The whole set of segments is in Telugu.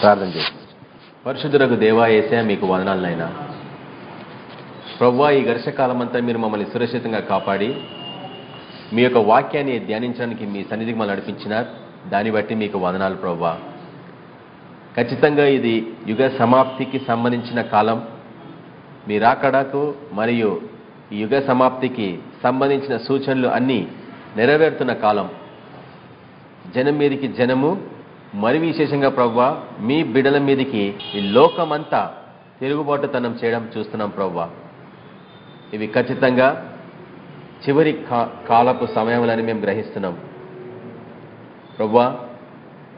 ప్రార్థన చేసి పరిశుద్ధులకు దేవా ఏసా మీకు వదనాలనైనా ప్రవ్వా ఈ ఘర్షకాలం అంతా మీరు మమ్మల్ని సురక్షితంగా కాపాడి మీ యొక్క వాక్యాన్ని ధ్యానించడానికి మీ సన్నిధికి మమ్మల్ని నడిపించినారు. దాన్ని బట్టి మీకు వదనాలు ప్రవ్వా. ఖచ్చితంగా ఇది యుగ సమాప్తికి సంబంధించిన కాలం. మీ రాకడకు మరియు యుగ సమాప్తికి సంబంధించిన సూచనలు అన్నీ నెరవేరుతున్న కాలం. జనం మీదికి జనము మరి విశేషంగా ప్రవ్వా మీ బిడల మీదకి ఈ లోకమంతా తిరుగుబాటుతనం చేయడం చూస్తున్నాం ప్రవ్వా. ఇవి ఖచ్చితంగా చివరి కాలపు సమయంలోని మేము గ్రహిస్తున్నాం. ప్రవ్వా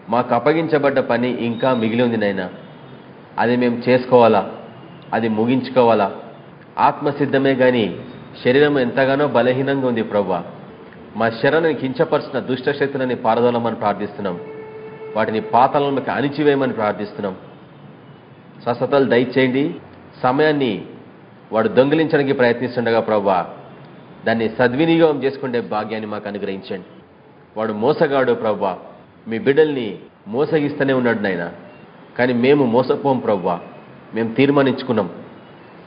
మాకు అప్పగించబడ్డ పని ఇంకా మిగిలి ఉంది నైనా. అది మేము చేసుకోవాలా? అది ముగించుకోవాలా? ఆత్మసిద్ధమే కానీ శరీరం ఎంతగానో బలహీనంగా ఉంది ప్రవ్వా. మా శరణను కించపరిచిన దుష్టశక్తులని పారదోలమని ప్రార్థిస్తున్నాం. వాటిని పాతాలకు అణిచివేయమని ప్రార్థిస్తున్నాం. స్వస్థతలు దయచేయండి. సమయాన్ని వాడు దొంగిలించడానికి ప్రయత్నిస్తుండగా ప్రవ్వా దాన్ని సద్వినియోగం చేసుకునే భాగ్యాన్ని మాకు అనుగ్రహించండి. వాడు మోసగాడు ప్రవ్వా మీ బిడ్డల్ని మోసగిస్తూనే ఉన్నాడు నాయన. కానీ మేము మోసపోం ప్రవ్వా మేము తీర్మానించుకున్నాం.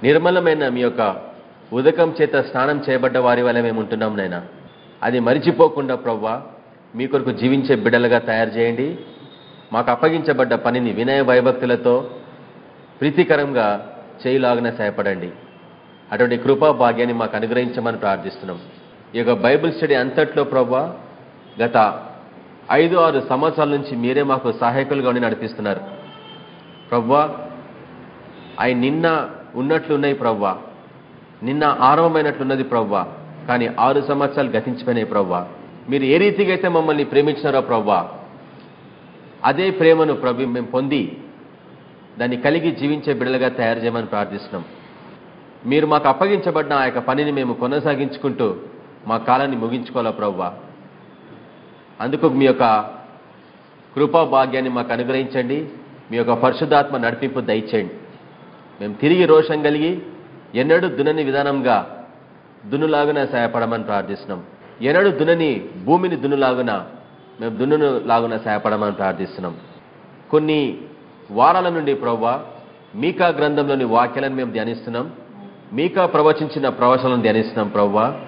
నిర్మలమైన మీ యొక్క ఉదకం చేత స్నానం చేయబడ్డ వారి వల్ల మేము ఉంటున్నాం నాయన. అది మరిచిపోకుండా ప్రవ్వా మీ కొరకు జీవించే బిడ్డలుగా తయారు చేయండి. మాకు అప్పగించబడ్డ పనిని వినయ భయభక్తులతో ప్రీతికరంగా చేయలాగిన సహాయపడండి. అటువంటి కృపా భాగ్యాన్ని మాకు అనుగ్రహించమని ప్రార్థిస్తున్నాం. ఈ యొక్క బైబిల్ స్టడీ అంతట్లో ప్రభా గత ఐదు ఆరు సంవత్సరాల నుంచి మీరే మాకు సహాయకులుగా ఉండి నడిపిస్తున్నారు. ప్రవ్వా అవి నిన్న ఉన్నట్లున్నాయి ప్రవ్వా నిన్న ఆరంభమైనట్లున్నది ప్రవ్వా కానీ ఆరు సంవత్సరాలు గతించిపోయినాయి ప్రవ్వా మీరు ఏ రీతిగా అయితే మమ్మల్ని ప్రేమించినారో ప్రవ్వా అదే ప్రేమను ప్రభు మేము పొంది దాన్ని కలిగి జీవించే బిడలుగా తయారు చేయమని ప్రార్థిస్తున్నాం. మీరు మాకు అప్పగించబడిన ఆ యొక్క పనిని మేము కొనసాగించుకుంటూ మా కాలాన్ని ముగించుకోవాలా ప్రవ్వా? అందుకు మీ యొక్క కృపా భాగ్యాన్ని మాకు అనుగ్రహించండి. మీ యొక్క పరిశుధాత్మ నడిపింపు దయచేయండి. మేము తిరిగి రోషం కలిగి ఎన్నడూ దునని విధానంగా దున్నులాగున సహాయపడమని ప్రార్థిస్తున్నాం. ఎన్నడూ దునని భూమిని దున్నులాగున మేము దున్నును లాగున సహాయపడమని ప్రార్థిస్తున్నాం. కొన్ని వారాల నుండి ప్రవ్వ మీకా గ్రంథంలోని వాక్యాలను మేము ధ్యానిస్తున్నాం. మీకా ప్రవచించిన ప్రవచనాలను ధ్యానిస్తున్నాం ప్రవ్వ.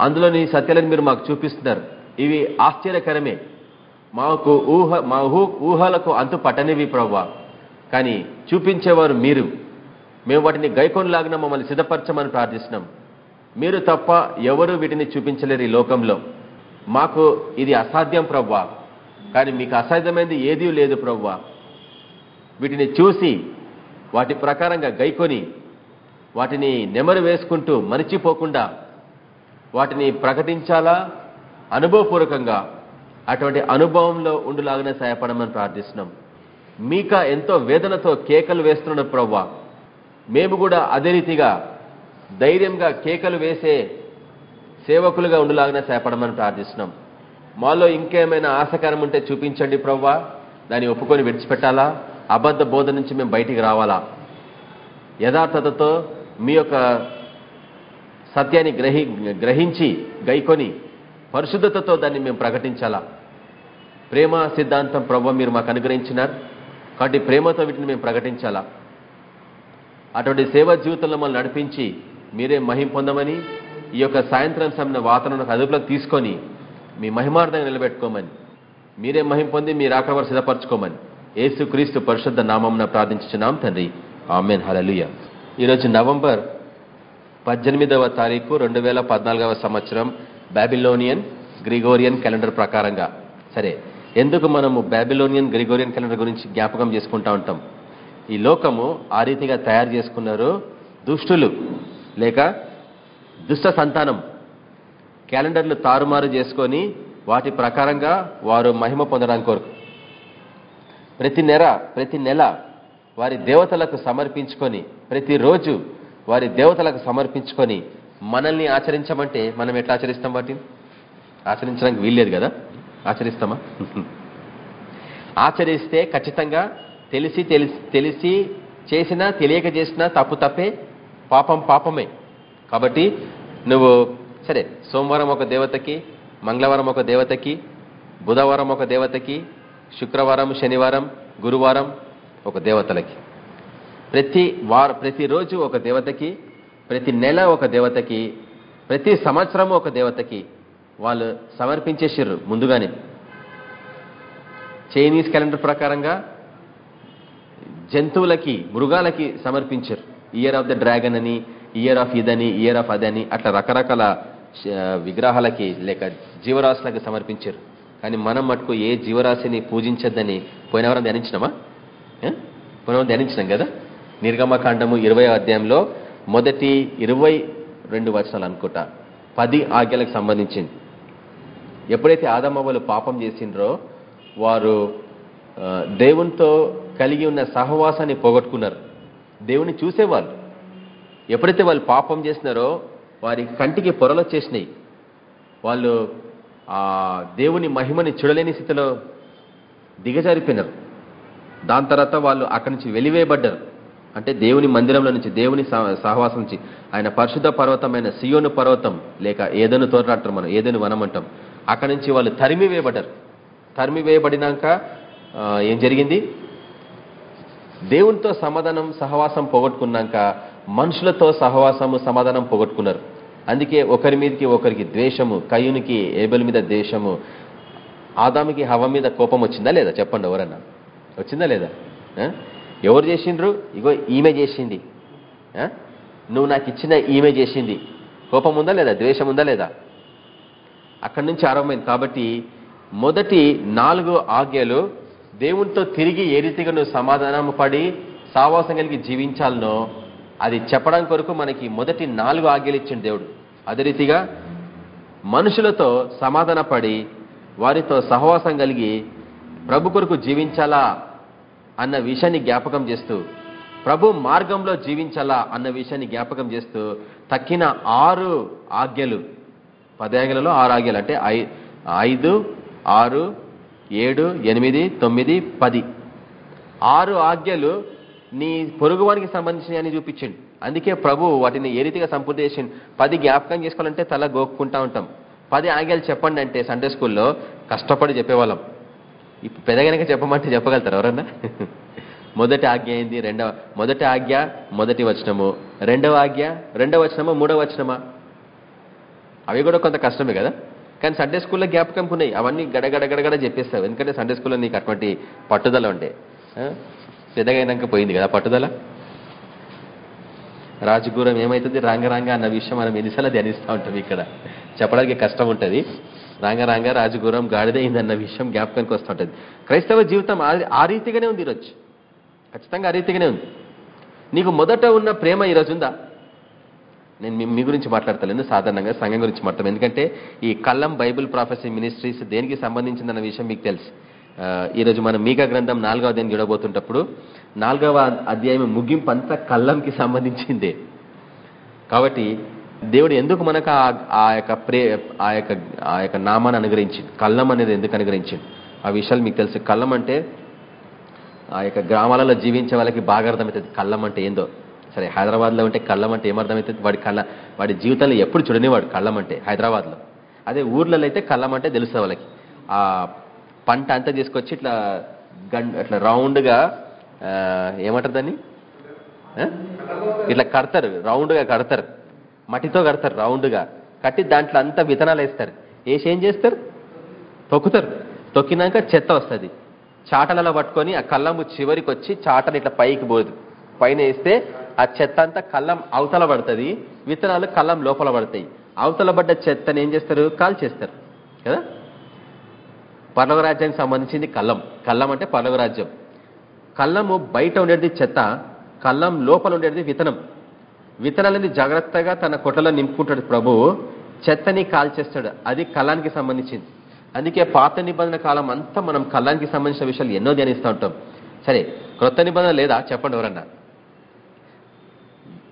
అందులోని సత్యాలను మీరు మాకు చూపిస్తున్నారు. ఇవి ఆశ్చర్యకరమే. మాకు ఊహ మా ఊహలకు అంతు పట్టనివి ప్రవ్వ. కానీ చూపించేవారు మీరు. మేము వాటిని గైకొనలాగిన మమ్మల్ని సిద్ధపరచమని ప్రార్థిస్తున్నాం. మీరు తప్ప ఎవరు వీటిని చూపించలేరు ఈ లోకంలో. మాకు ఇది అసాధ్యం ప్రవ్వా. కానీ మీకు అసాధ్యమైనది ఏదీ లేదు ప్రవ్వా. వీటిని చూసి వాటి ప్రకారంగా గైకొని వాటిని నెమరు వేసుకుంటూ మరిచిపోకుండా వాటిని ప్రకటించాలా? అనుభవపూర్వకంగా అటువంటి అనుభవంలో ఉండులాగానే సహాయపడమని ప్రార్థిస్తున్నాం. మీక ఎంతో వేదనతో కేకలు వేస్తున్న ప్రవ్వా. మేము కూడా అదే రీతిగా ధైర్యంగా కేకలు వేసే సేవకులుగా ఉండులాగానే సేపడమని ప్రార్థిస్తున్నాం. మాలో ఇంకేమైనా ఆశకరం ఉంటే చూపించండి ప్రవ్వా. దాన్ని ఒప్పుకొని విడిచిపెట్టాలా? అబద్ధ బోధ నుంచి మేము బయటికి రావాలా? యథార్థతతో మీ యొక్క సత్యాన్ని గ్రహి గ్రహించి గైకొని పరిశుద్ధతతో దాన్ని మేము ప్రకటించాలా? ప్రేమ సిద్ధాంతం ప్రభు మీరు మాకు అనుగ్రహించినారు. కాబట్టి ప్రేమతో వీటిని మేము ప్రకటించాలా? అటువంటి సేవా జీవితంలో మమ్మల్ని నడిపించి మీరే మహిం పొందమని ఈ యొక్క సాయంత్రం సమయ వాతావరణం అదుపులోకి తీసుకొని మీ మహిమార్థంగా నిలబెట్టుకోమని మీరే మహిం పొంది మీరు ఆక్రమణ సిద్ధపరచుకోమని ఏసు క్రీస్తు పరిశుద్ధ నామం ప్రార్థించున్నాం తండ్రి. ఆమెన్. హలలుయ ఈరోజు నవంబర్ పద్దెనిమిదవ తారీఖు రెండు వేల పద్నాలుగవ సంవత్సరం బ్యాబిలోనియన్ గ్రిగోరియన్ క్యాలెండర్ ప్రకారంగా. సరే ఎందుకు మనము బ్యాబిలోనియన్ గ్రిగోరియన్ క్యాలెండర్ గురించి జ్ఞాపకం చేసుకుంటా ఉంటాం? ఈ లోకము ఆ రీతిగా తయారు చేసుకున్నారు దుష్టులు లేక దుష్ట సంతానం. క్యాలెండర్లు తారుమారు చేసుకొని వాటి ప్రకారంగా వారు మహిమ పొందడానికి కోరుకు. ప్రతి నెల ప్రతి నెల వారి దేవతలకు సమర్పించుకొని ప్రతిరోజు వారి దేవతలకు సమర్పించుకొని మనల్ని ఆచరించమంటే మనం ఎట్లా ఆచరిస్తాం వాటిని? ఆచరించడానికి వీల్లేదు కదా? ఆచరిస్తామా? ఆచరిస్తే ఖచ్చితంగా తెలిసి తెలిసి తెలిసి చేసినా తెలియక చేసినా తప్పు తప్పే పాపం పాపమే. కాబట్టి నువ్వు సరే సోమవారం ఒక దేవతకి మంగళవారం ఒక దేవతకి బుధవారం ఒక దేవతకి శుక్రవారం శనివారం గురువారం ఒక దేవతలకి. ప్రతి వార ప్రతిరోజు ఒక దేవతకి ప్రతి నెల ఒక దేవతకి ప్రతి సంవత్సరం ఒక దేవతకి వాళ్ళు సమర్పించేసారు ముందుగానే. చైనీస్ క్యాలెండర్ ప్రకారంగా జంతువులకి మృగాలకి సమర్పించారు. ఇయర్ ఆఫ్ ద డ్రాగన్ అని ఇయర్ ఆఫ్ ఇదని ఇయర్ ఆఫ్ అదని అట్లా రకరకాల విగ్రహాలకి లేక జీవరాశులకి సమర్పించారు. కానీ మనం మటుకు ఏ జీవరాశిని పూజించద్దని పోయినవరం ధ్యానించినామా? పోయినవరం ధ్యానించినాం కదా? నిర్గమకాండము ఇరవై అధ్యాయంలో మొదటి ఇరవై రెండు వచనాలు అనుకుంటా. పది ఆజ్ఞలకు సంబంధించింది. ఎప్పుడైతే ఆదమ్మలు పాపం చేసిండ్రో వారు దేవునితో కలిగి ఉన్న సహవాసాన్ని పోగొట్టుకున్నారు. దేవుని చూసేవాళ్ళు. ఎప్పుడైతే వాళ్ళు పాపం చేసినారో వారి కంటికి పొరలు వచ్చేసినాయి. వాళ్ళు ఆ దేవుని మహిమని చూడలేని స్థితిలో దిగజారిపోయినారు. దాని తర్వాత వాళ్ళు అక్కడి నుంచి వెలివేయబడ్డారు. అంటే దేవుని మందిరంలో నుంచి దేవుని సహవాసం నుంచి. ఆయన పరిశుద్ధ పర్వతమైన సియోను పర్వతం లేక ఏదైనా తోటలాడతారు మనం ఏదైనా వనం అంటాం. అక్కడి నుంచి వాళ్ళు తరిమి వేయబడ్డారు. తరిమి వేయబడినాక ఏం జరిగింది? దేవునితో సమాధానం సహవాసం పోగొట్టుకున్నాక మనుషులతో సహవాసము సమాధానం పోగొట్టుకున్నారు. అందుకే ఒకరి మీదకి ఒకరికి ద్వేషము కయ్యునికి ఏబెల్ మీద ద్వేషము ఆదామికి హవ మీద కోపం వచ్చిందా లేదా? చెప్పండి ఎవరన్నా. వచ్చిందా లేదా? ఎవరు చేసిండ్రు? ఇగో ఈమె చేసింది. నువ్వు నాకు ఇచ్చిన ఈమె చేసింది. కోపం ఉందా లేదా? ద్వేషం ఉందా లేదా? అక్కడి నుంచి ఆరంభమైంది. కాబట్టి మొదటి నాలుగు ఆజ్ఞలు దేవునితో తిరిగి ఏ రీతిగా నువ్వు సమాధానం పడి సావాసం కలిగి జీవించాలనో అది చెప్పడం కొరకు మనకి మొదటి నాలుగు ఆజ్ఞలు ఇచ్చిండు దేవుడు. అదే రీతిగా మనుషులతో సమాధాన పడి వారితో సహవాసం కలిగి ప్రభు కొరకు జీవించాలా అన్న విషయాన్ని జ్ఞాపకం చేస్తూ ప్రభు మార్గంలో జీవించాలా అన్న విషయాన్ని జ్ఞాపకం చేస్తూ తక్కిన ఆరు ఆజ్ఞలు. పదాజ్ఞలలో ఆరు ఆజ్ఞలు అంటే ఐదు ఆరు ఏడు ఎనిమిది తొమ్మిది పది. ఆరు ఆజ్ఞలు నీ పొరుగువానికి సంబంధించినవి అని చూపించండి. అందుకే ప్రభు వాటిని ఏ రీతిగా సంపూర్తి చేసిండు? పది జ్ఞాపకం చేసుకోవాలంటే తల గోక్కుంటా ఉంటాం. పది ఆగ్యాలు చెప్పండి అంటే సండే స్కూల్లో కష్టపడి చెప్పేవాళ్ళం. ఇప్పుడు పెదగనక చెప్పమంటే చెప్పగలుగుతారు ఎవరన్నా? మొదటి ఆజ్ఞ ఏంది? రెండవ మొదటి ఆజ్ఞ మొదటి వచనము. రెండవ ఆజ్ఞ రెండవ వచనమా మూడవ వచనమా? అవి కూడా కొంత కష్టమే కదా. కానీ సండే స్కూల్లో జ్ఞాపకం ఉన్నాయి అవన్నీ గడగడగడగడ చెప్పేస్తావు. ఎందుకంటే సండే స్కూల్లో నీకు అటువంటి పట్టుదల ఉండే. పెద్దగైనాక పోయింది కదా పట్టుదల? రాజగురం ఏమవుతుంది రాంగరాంగ అన్న విషయం మనం ఎన్నిసార్లు ధ్యానిస్తూ ఉంటాం ఇక్కడ. చెప్పడానికి కష్టం ఉంటుంది. రాంగరాంగ రాజగురం గాడిదైందన్న విషయం జ్ఞాపకానికి వస్తూ ఉంటుంది. క్రైస్తవ జీవితం ఆ రీతిగానే ఉంది ఈరోజు. ఖచ్చితంగా ఆ రీతిగానే ఉంది. నీకు మొదట ఉన్న ప్రేమ ఈరోజు ఉందా? నేను మీ గురించి మాట్లాడతాను సాధారణంగా సంఘం గురించి మాట్లాడతాను. ఎందుకంటే ఈ కల్లం బైబుల్ ప్రాఫెసీ మినిస్ట్రీస్ దేనికి సంబంధించిందన్న విషయం మీకు తెలుసు. ఈరోజు మనం మీగా గ్రంథం నాలుగవ అధ్యాయం చూడబోతుంటప్పుడు నాలుగవ అధ్యాయం ముగింపు అంతా కళ్ళంకి సంబంధించిందే. కాబట్టి దేవుడు ఎందుకు మనకు ఆ యొక్క ప్రే ఆ యొక్క ఆ యొక్క నామాన్ని అనుగ్రహించింది కళ్ళం అనేది ఎందుకు అనుగ్రహించింది ఆ విషయాలు మీకు తెలుసు. కళ్ళం అంటే ఆ యొక్క గ్రామాలలో జీవించే వాళ్ళకి బాగా అర్థమవుతుంది. కళ్ళం అంటే ఏందో? సరే హైదరాబాద్లో ఉంటే కళ్ళం అంటే ఏమర్థమవుతుంది? వాడి కళ్ళ వాడి జీవితంలో ఎప్పుడు చూడనివాడు కళ్ళం అంటే హైదరాబాద్లో. అదే ఊర్లలో అయితే కళ్ళం అంటే తెలుస్తుంది వాళ్ళకి. ఆ పంట అంతా తీసుకొచ్చి ఇట్లా గండ్ అట్లా రౌండ్గా ఏమంటారు దాన్ని? ఇట్లా కడతారు రౌండ్గా కడతారు. మట్టితో కడతారు రౌండ్గా. కట్టి దాంట్లో అంతా విత్తనాలు వేస్తారు. వేసి ఏం చేస్తారు? తొక్కుతారు. తొక్కినాక చెత్త వస్తుంది. చాటలలో పట్టుకొని ఆ కళ్ళము చివరికి వచ్చి చాటలు ఇట్లా పైకి పోదు. పైన వేస్తే ఆ చెత్త అంతా కళ్ళం అవతల పడుతుంది. విత్తనాలు కళ్ళం లోపల పడతాయి. అవతల పడ్డ చెత్తని ఏం చేస్తారు? కాల్చేస్తారు. చేస్తారు పర్లవ పర్లవరాజ్యానికి సంబంధించింది కళ్ళం కళ్ళం అంటే పర్లవరాజ్యం కళ్ళము బయట ఉండేది చెత్త కళ్ళం లోపల ఉండేది విత్తనం. విత్తనాలని జాగ్రత్తగా తన కొట్టలో నింపుకుంటాడు ప్రభు. చెత్తని కాల్చేస్తాడు. అది కళ్ళానికి సంబంధించింది. అందుకే పాత నిబంధన కాలం అంతా మనం కళ్ళానికి సంబంధించిన విషయాలు ఎన్నో ధ్యానిస్తూ ఉంటాం. సరే క్రొత్త నిబంధన లేదా చెప్పండి ఎవరన్నా?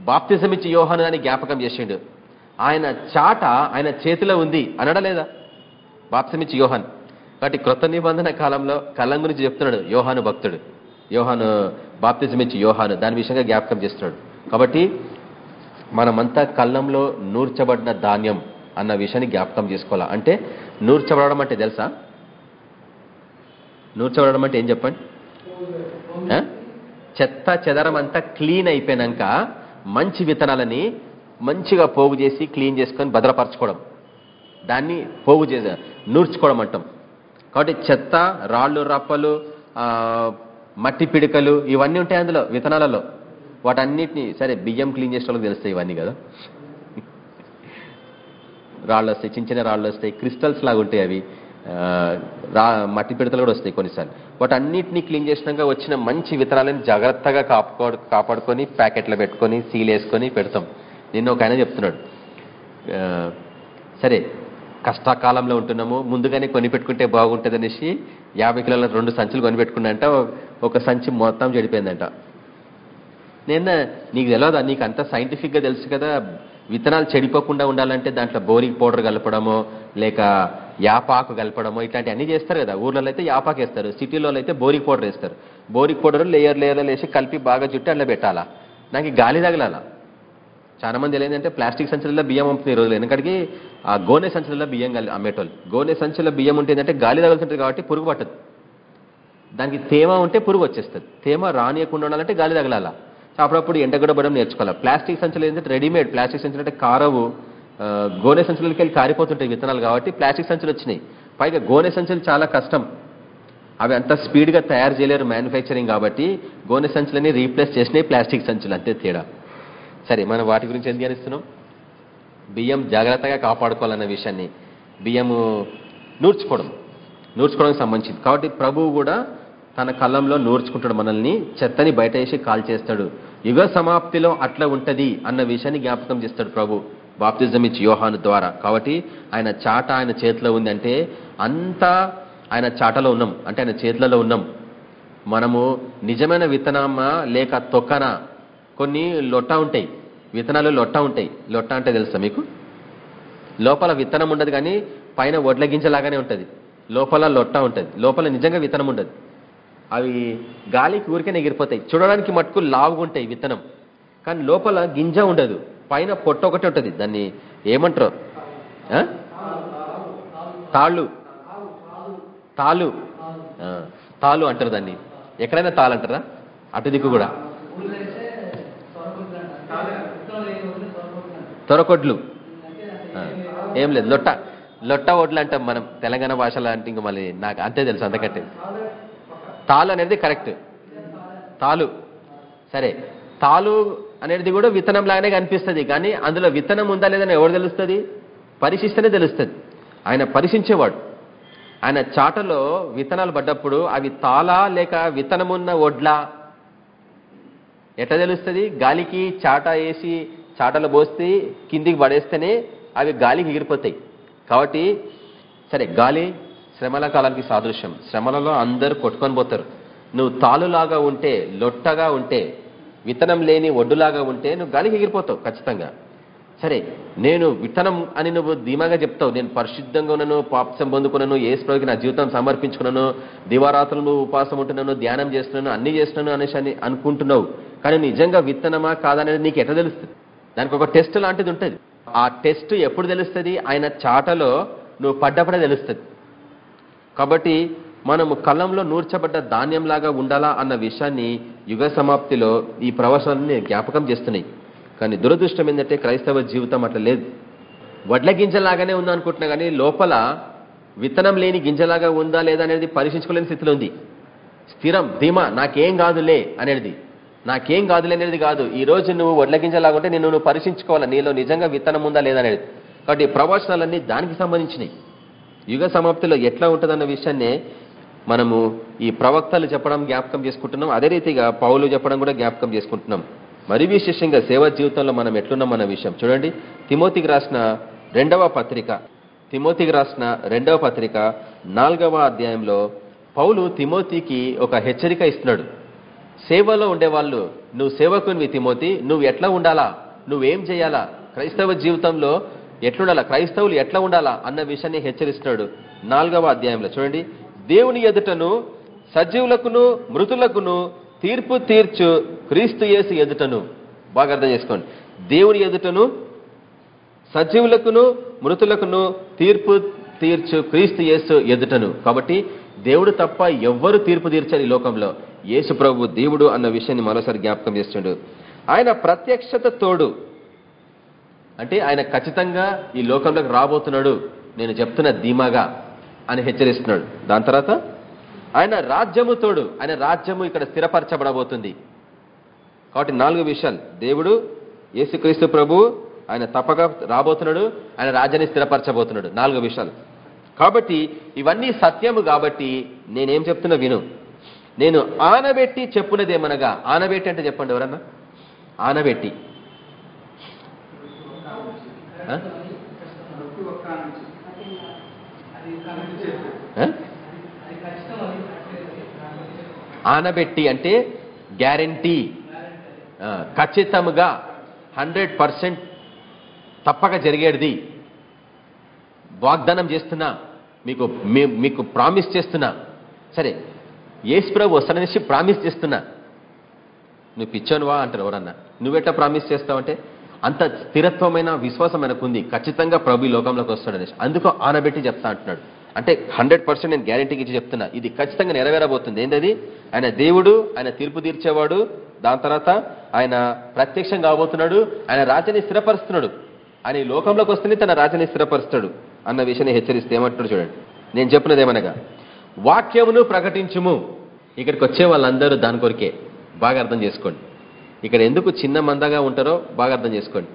బాప్తిజం ఇచ్చి యోహాను అని జ్ఞాపకం చేసిండు. ఆయన చాట ఆయన చేతిలో ఉంది. అనడలేదా బాప్తిమిచ్చి యోహాన్. కాబట్టి క్రొత్త నిబంధన కాలంలో కళ్ళం గురించి చెప్తున్నాడు యోహాను భక్తుడు. యోహాను బాప్తిజమిచ్చి యోహాను దాని విషయంగా జ్ఞాపకం చేస్తున్నాడు. కాబట్టి మనమంతా కళ్ళంలో నూర్చబడిన ధాన్యం అన్న విషయాన్ని జ్ఞాపకం చేసుకోవాలా? అంటే నూర్చబడడం అంటే తెలుసా? నూర్చబడడం అంటే ఏం చెప్పండి? చెత్త చెదరం అంతా క్లీన్ అయిపోయినాక మంచి విత్తనాలని మంచిగా పోగు చేసి క్లీన్ చేసుకొని భద్రపరచుకోవడం. దాన్ని పోగు చేసే నూర్చుకోవడం అంటాం. కాబట్టి చెత్త రాళ్ళు రప్పలు మట్టి పిడికలు ఇవన్నీ ఉంటాయి అందులో విత్తనాలలో. వాటన్నిటిని సరే బియ్యం క్లీన్ చేసే వాళ్ళకి తెలుస్తాయి ఇవన్నీ కదా. రాళ్ళు వస్తాయి చిన్న చిన్న రాళ్ళు వస్తాయి క్రిస్టల్స్ లాగా ఉంటాయి అవి. రా మట్టి పిడతలు కూడా వస్తాయి కొన్నిసార్లు. వాటన్నిటిని క్లీన్ చేసినాక వచ్చిన మంచి విత్తనాలను జాగ్రత్తగా కాపాడు కాపాడుకొని ప్యాకెట్లో పెట్టుకొని సీల్ వేసుకొని పెడతాం. నిన్న ఒక ఆయన చెప్తున్నాడు. సరే కష్టకాలంలో ఉంటున్నాము. ముందుగానే కొనిపెట్టుకుంటే బాగుంటుందనేసి బాగుంటుంది అనేసి యాభై కిలోల రెండు సంచులు కొనిపెట్టుకున్నంట ఒక సంచి మొత్తం చెడిపోయిందంట. నేను నీకు తెలియదా నీకు అంత సైంటిఫిక్గా తెలుసు కదా. విత్తనాలు చెడిపోకుండా ఉండాలంటే దాంట్లో బోరిక్ పౌడర్ కలపడమో లేక యాపాకు కలపడమో ఇట్లాంటి అన్నీ చేస్తారు కదా. ఊర్లలో అయితే యాపాకు వేస్తారు. సిటీలో అయితే బోరిక్ పౌడర్ వేస్తారు. బోరిక్ పౌడర్ లేయర్ లేయర్లు వేసి కలిపి బాగా చుట్టి అట్లా పెట్టాలా నాకు గాలి తగలాలా? చాలా మంది ఏంటంటే ప్లాస్టిక్ సంచులలో బియ్యం అమ్ముతుంది ఈ రోజులు ఎందుకంటే ఆ గోనె సంచులలో బియ్యం కలి అమ్మేటోళ్ళు. గోనె సంచుల బియ్యం ఉంటే ఏంటంటే గాలి తగులుతుంటుంది కాబట్టి పురుగు పట్టదు. దానికి తేమ ఉంటే పురుగు వచ్చేస్తుంది. తేమ రానియకుండా ఉండాలంటే గాలి తగలాల. ఎండ అప్పుడప్పుడు ఎండగడబడం నేర్చుకోవాలి. ప్లాస్టిక్ సంచులు ఏంటంటే రెడీమేడ్. ప్లాస్టిక్ సంచులు అంటే కారవు. ఆ, గోనె సంచులకి వెళ్ళి కారిపోతుంటాయి విత్తనాలు కాబట్టి ప్లాస్టిక్ సంచులు వచ్చినాయి. పైగా గోనె సంచులు చాలా కష్టం. అవి అంత స్పీడ్గా తయారు చేయలేరు మ్యానుఫ్యాక్చరింగ్ కాబట్టి గోనె సంచులని రీప్లేస్ చేసినాయి ప్లాస్టిక్ సంచులు. అంతే తేడా. సరే మనం వాటి గురించి ఏం ధ్యానిస్తున్నాం? బియ్యం జాగ్రత్తగా కాపాడుకోవాలన్న విషయాన్ని. బియ్యము నూర్చుకోవడం. నూర్చుకోవడానికి సంబంధించింది. కాబట్టి ప్రభువు కూడా తన కళ్ళంలో నూర్చుకుంటాడు మనల్ని చెత్తని బయట వేసి కాల్ చేస్తాడు యుగ సమాప్తిలో అట్లా ఉంటది అన్న విషయాన్ని జ్ఞాపకం చేస్తాడు ప్రభు. బాప్తిజం ఇచ్చి యోహాను ద్వారా. కాబట్టి ఆయన చాట ఆయన చేతిలో ఉంది అంటే అంతా ఆయన చాటలో ఉన్నాం. అంటే ఆయన చేతులలో ఉన్నాం. మనము నిజమైన విత్తనమా లేక తొక్కనా? కొన్ని లొట్ట ఉంటాయి. విత్తనాలు లొట్ట ఉంటాయి. లొట్ట అంటే తెలుసా మీకు? లోపల విత్తనం ఉండదు కానీ పైన వడ్ల గింజలాగానే ఉంటుంది. లోపల లొట్ట ఉంటుంది. లోపల నిజంగా విత్తనం ఉండదు. అవి గాలికి ఊరికే ఎగిరిపోతాయి. చూడడానికి మటుకు లావుగా ఉంటాయి విత్తనం. కానీ లోపల గింజ ఉండదు. పైన పొట్ట ఒకటే ఉంటుంది. దాన్ని ఏమంటారు? తాళ్ళు. తాళ్ళు. ఆ, తాళ్ళు అంటారు దాన్ని. ఎక్కడైనా తాళ్ళు అంటారా? అటు దిక్కు కూడా. తొరకొడ్లు. ఏం లేదు లొట్ట. లొట్ట ఒడ్లు అంటాం మనం తెలంగాణ భాషలో అంటే ఇంక మళ్ళీ నాకు అంతే తెలుసు అంతకంటే తాలు అనేది కరెక్ట్. తాలు. సరే తాలు అనేది కూడా విత్తనం లాగానే కనిపిస్తుంది కానీ అందులో విత్తనం ఉందా లేదని ఎవరు తెలుస్తుంది? పరీక్షిస్తేనే తెలుస్తుంది. ఆయన పరీక్షించేవాడు ఆయన చాటలో విత్తనాలు పడ్డప్పుడు అవి తాలా లేక విత్తనమున్న ఒడ్లా ఎట్లా తెలుస్తుంది? గాలికి చాట వేసి చాటలు పోస్తే కిందికి పడేస్తేనే అవి గాలికి ఎగిరిపోతాయి. కాబట్టి సరే గాలి శ్రమల కాలానికి సాదృశ్యం. శ్రమలలో అందరూ కొట్టుకొని పోతారు. నువ్వు తాలులాగా ఉంటే లొట్టగా ఉంటే విత్తనం లేని ఒడ్డులాగా ఉంటే నువ్వు గాలికి ఎగిరిపోతావు ఖచ్చితంగా. సరే నేను విత్తనం అని నువ్వు ధీమాగా చెప్తావు. నేను పరిశుద్ధంగా ఉన్నాను పాపసం పొందుకున్నాను ఏ స్ప్రోకి నా జీవితం సమర్పించుకున్నాను దివారాత్రులు ఉపవాసం ఉంటున్నాను ధ్యానం చేస్తున్నాను అన్ని చేస్తున్నాను అనేసి అని అనుకుంటున్నావు. కానీ నిజంగా విత్తనమా కాదనేది నీకు ఎట్లా తెలుస్తుంది? దానికి ఒక టెస్ట్ లాంటిది ఉంటుంది. ఆ టెస్ట్ ఎప్పుడు తెలుస్తుంది? ఆయన చాటలో నువ్వు పడ్డప్పుడే తెలుస్తుంది. కాబట్టి మనము కళ్ళంలో నూర్చబడ్డ ధాన్యంలాగా ఉండాలా అన్న విషయాన్ని యుగ సమాప్తిలో ఈ ప్రవచనాలని జ్ఞాపకం చేస్తున్నాయి. కానీ దురదృష్టం ఏంటంటే క్రైస్తవ జీవితం అట్లా లేదు. వడ్ల గింజలాగానే ఉందా అనుకుంటున్నా కానీ లోపల విత్తనం లేని గింజలాగా ఉందా లేదా అనేది పరీక్షించుకోలేని స్థితిలో ఉంది. స్థిరం ధీమా నాకేం కాదులే అనేది. నాకేం కాదులే అనేది కాదు. ఈ రోజు నువ్వు వడ్ల నేను ఉంటే నువ్వు పరీక్షించుకోవాలి? నీలో నిజంగా విత్తనం ఉందా లేదనేది కాబట్టి ఈ ప్రవచనాలన్నీ దానికి సంబంధించినవి యుగ సమాప్తిలో ఎట్లా ఉంటుందన్న విషయాన్నే మనము ఈ ప్రవక్తలు చెప్పడం జ్ఞాపకం చేసుకుంటున్నాం. అదే రీతిగా పౌలు చెప్పడం కూడా జ్ఞాపకం చేసుకుంటున్నాం. మరి విశేషంగా సేవా జీవితంలో మనం ఎట్లున్నాం అన్న విషయం చూడండి. తిమోతికి రాసిన రెండవ పత్రిక తిమోతికి రాసిన రెండవ పత్రిక నాలుగవ అధ్యాయంలో పౌలు తిమోతికి ఒక హెచ్చరిక ఇస్తున్నాడు. సేవలో ఉండేవాళ్ళు నువ్వు సేవకునివి తిమోతి నువ్వు ఎట్లా ఉండాలా? నువ్వేం చేయాలా? క్రైస్తవ జీవితంలో ఎట్లుండాలా? క్రైస్తవులు ఎట్లా ఉండాలా? అన్న విషయాన్ని హెచ్చరిస్తున్నాడు నాలుగవ అధ్యాయంలో. చూడండి. దేవుని ఎదుటను సజీవులకును మృతులకును తీర్పు తీర్చు క్రీస్తు యేసు ఎదుటను. బాగా అర్థం చేసుకోండి. దేవుని ఎదుటను సజీవులకును మృతులకును తీర్పు తీర్చు క్రీస్తు యేసు ఎదుటను. కాబట్టి దేవుడు తప్ప ఎవ్వరు తీర్పు తీర్చారు ఈ లోకంలో. యేసు ప్రభు దేవుడు అన్న విషయాన్ని మరోసారి జ్ఞాపకం చేస్తుండు. ఆయన ప్రత్యక్షత తోడు. అంటే ఆయన ఖచ్చితంగా ఈ లోకంలోకి రాబోతున్నాడు. నేను చెప్తున్న ధీమాగా అని హెచ్చరిస్తున్నాడు. దాని తర్వాత ఆయన రాజ్యము తోడు. ఆయన రాజ్యము ఇక్కడ స్థిరపరచబడబోతుంది. కాబట్టి నాలుగు విషయాలు. దేవుడు యేసుక్రీస్తు ప్రభు ఆయన తప్పక రాబోతున్నాడు. ఆయన రాజ్యాన్ని స్థిరపరచబోతున్నాడు. నాలుగు విషయాలు. కాబట్టి ఇవన్నీ సత్యము కాబట్టి నేనేం చెప్తున్నా విను. నేను ఆనబెట్టి చెప్పునదేమనగా ఆనబెట్టి అంటే చెప్పండి ఎవరన్నా? ఆనబెట్టి. ఆనబెట్టి అంటే గ్యారంటీ. ఖచ్చితంగా హండ్రెడ్ పర్సెంట్ తప్పక జరిగేది. వాగ్దానం చేస్తున్నా మీకు మీ- మీకు ప్రామిస్ చేస్తున్నా. సరే యేసుప్రభు వస్తాడనేసి ప్రామిస్ చేస్తున్నా. నువ్వు పిచ్చోనువా? అంటారు ఎవరన్నా. నువ్వెట్లా ప్రామిస్ చేస్తావంటే అంత స్థిరత్వమైన విశ్వాసం మనకుంది. ఖచ్చితంగా ప్రభు లోకంలోకి వస్తాడనేసి అందుకు ఆనబెట్టి చెప్తా అంటున్నాడు. అంటే హండ్రెడ్ పర్సెంట్ నేను గ్యారంటీకి ఇచ్చి చెప్తున్నా. ఇది ఖచ్చితంగా నెరవేరబోతుంది. ఏంటది ఆయన దేవుడు ఆయన తీర్పు తీర్చేవాడు. దాని తర్వాత ఆయన ప్రత్యక్షం కాబోతున్నాడు. ఆయన రాజ్యాన్ని స్థిరపరుస్తున్నాడు. ఆయన ఈ లోకంలోకి వస్తేనే తన రాజ్యాన్ని స్థిరపరుస్తాడు అన్న విషయాన్ని హెచ్చరిస్తే ఏమంటున్నాడు చూడండి. నేను చెప్పినది ఏమనగా వాక్యమును ప్రకటించుము. ఇక్కడికి వచ్చే వాళ్ళందరూ దాని కొరికే. బాగా అర్థం చేసుకోండి. ఇక్కడ ఎందుకు చిన్న మందగా ఉంటారో బాగా అర్థం చేసుకోండి.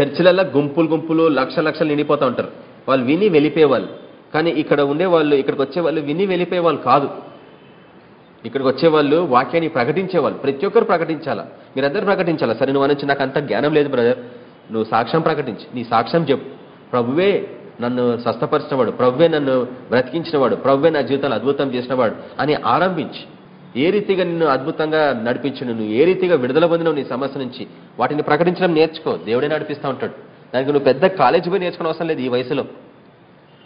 చర్చిలలో గుంపులు గుంపులు లక్ష లక్షలు నిండిపోతూ ఉంటారు. వాళ్ళు విని వెళ్ళిపోయేవాళ్ళు. కానీ ఇక్కడ ఉండే వాళ్ళు ఇక్కడికి వచ్చే వాళ్ళు విని వెళ్ళిపోయే వాళ్ళు కాదు. ఇక్కడికి వచ్చేవాళ్ళు వాక్యాన్ని ప్రకటించేవాళ్ళు. ప్రతి ఒక్కరు ప్రకటించాలా? మీరందరూ ప్రకటించాలా? సరే నువ్వు నుంచి నాకు అంత జ్ఞానం లేదు బ్రదర్ నువ్వు సాక్ష్యం ప్రకటించి. నీ సాక్ష్యం చెప్పు. ప్రభువే నన్ను స్వస్థపరిచినవాడు ప్రవ్వే నన్ను బ్రతికించినవాడు ప్రవ్వే నా జీవితాలు అద్భుతం చేసినవాడు అని ఆరంభించి ఏ రీతిగా నిన్ను అద్భుతంగా నడిపించు నువ్వు ఏ రీతిగా విడుదల పొందినవు నీ సమస్య నుంచి వాటిని ప్రకటించడం నేర్చుకో దేవుడే నడిపిస్తూ ఉంటాడు. దానికి నువ్వు పెద్ద కాలేజీ పోయి నేర్చుకునే అవసరం లేదు ఈ వయసులో.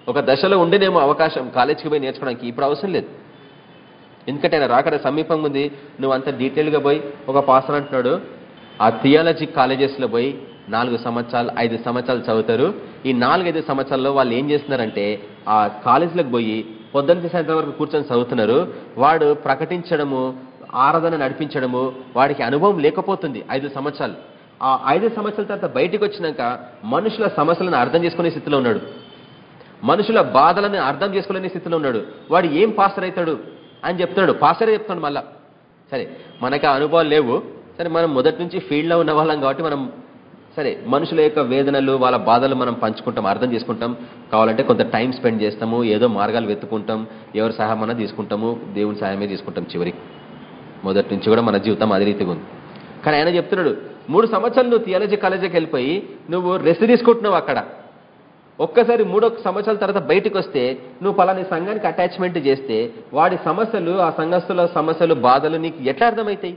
ఒక దశలో ఉండేనేమో అవకాశం కాలేజీకి పోయి నేర్చుకోవడానికి ఇప్పుడు అవసరం లేదు. ఎందుకంటే ఆయన రాకడ సమీపంగా ఉంది నువ్వు అంత డీటెయిల్గా పోయి ఒక పాస్టర్ అంటున్నాడు ఆ థియాలజీ కాలేజెస్లో పోయి నాలుగు సంవత్సరాలు ఐదు సంవత్సరాలు చదువుతారు. ఈ నాలుగైదు సంవత్సరాల్లో వాళ్ళు ఏం చేస్తున్నారంటే ఆ కాలేజీలకు పోయి పొద్దున్న సాయంత్రం వరకు కూర్చొని చదువుతున్నారు. వాడు ప్రకటించడము ఆరాధన నడిపించడము వాడికి అనుభవం లేకపోతుంది ఐదు సంవత్సరాలు. ఆ ఐదు సంవత్సరాల తర్వాత బయటకు వచ్చినాక మనుషుల సమస్యలను అర్థం చేసుకునే స్థితిలో ఉన్నాడు. మనుషుల బాధలను అర్థం చేసుకోలేని స్థితిలో ఉన్నాడు. వాడు ఏం పాస్టర్ అవుతాడు అని చెప్తున్నాడు. పాస్టరే చెప్తున్నాడు మళ్ళా. సరే మనకి ఆ అనుభవాలు లేవు. సరే మనం మొదటి నుంచి ఫీల్డ్లో ఉన్న వాళ్ళం కాబట్టి మనం సరే మనుషుల యొక్క వేదనలు వాళ్ళ బాధలు మనం పంచుకుంటాం అర్థం చేసుకుంటాం. కావాలంటే కొంత టైం స్పెండ్ చేస్తాము ఏదో మార్గాలు వెతుకుంటాం ఎవరి సహాయం అన్నా తీసుకుంటాము దేవుని సహాయమే తీసుకుంటాం చివరికి. మొదటి నుంచి కూడా మన జీవితం అదే రీతిగా ఉంది. కానీ ఆయన చెప్తున్నాడు మూడు సంవత్సరాలు నువ్వు థియాలజీ కాలేజీకి వెళ్ళిపోయి నువ్వు రెస్ట్ తీసుకుంటున్నావు అక్కడ. ఒక్కసారి మూడో సంవత్సరాల తర్వాత బయటకు వస్తే నువ్వు పలాని సంఘానికి అటాచ్మెంట్ చేస్తే వాడి సమస్యలు ఆ సంఘస్థుల సమస్యలు బాధలు నీకు ఎట్లా అర్థమవుతాయి?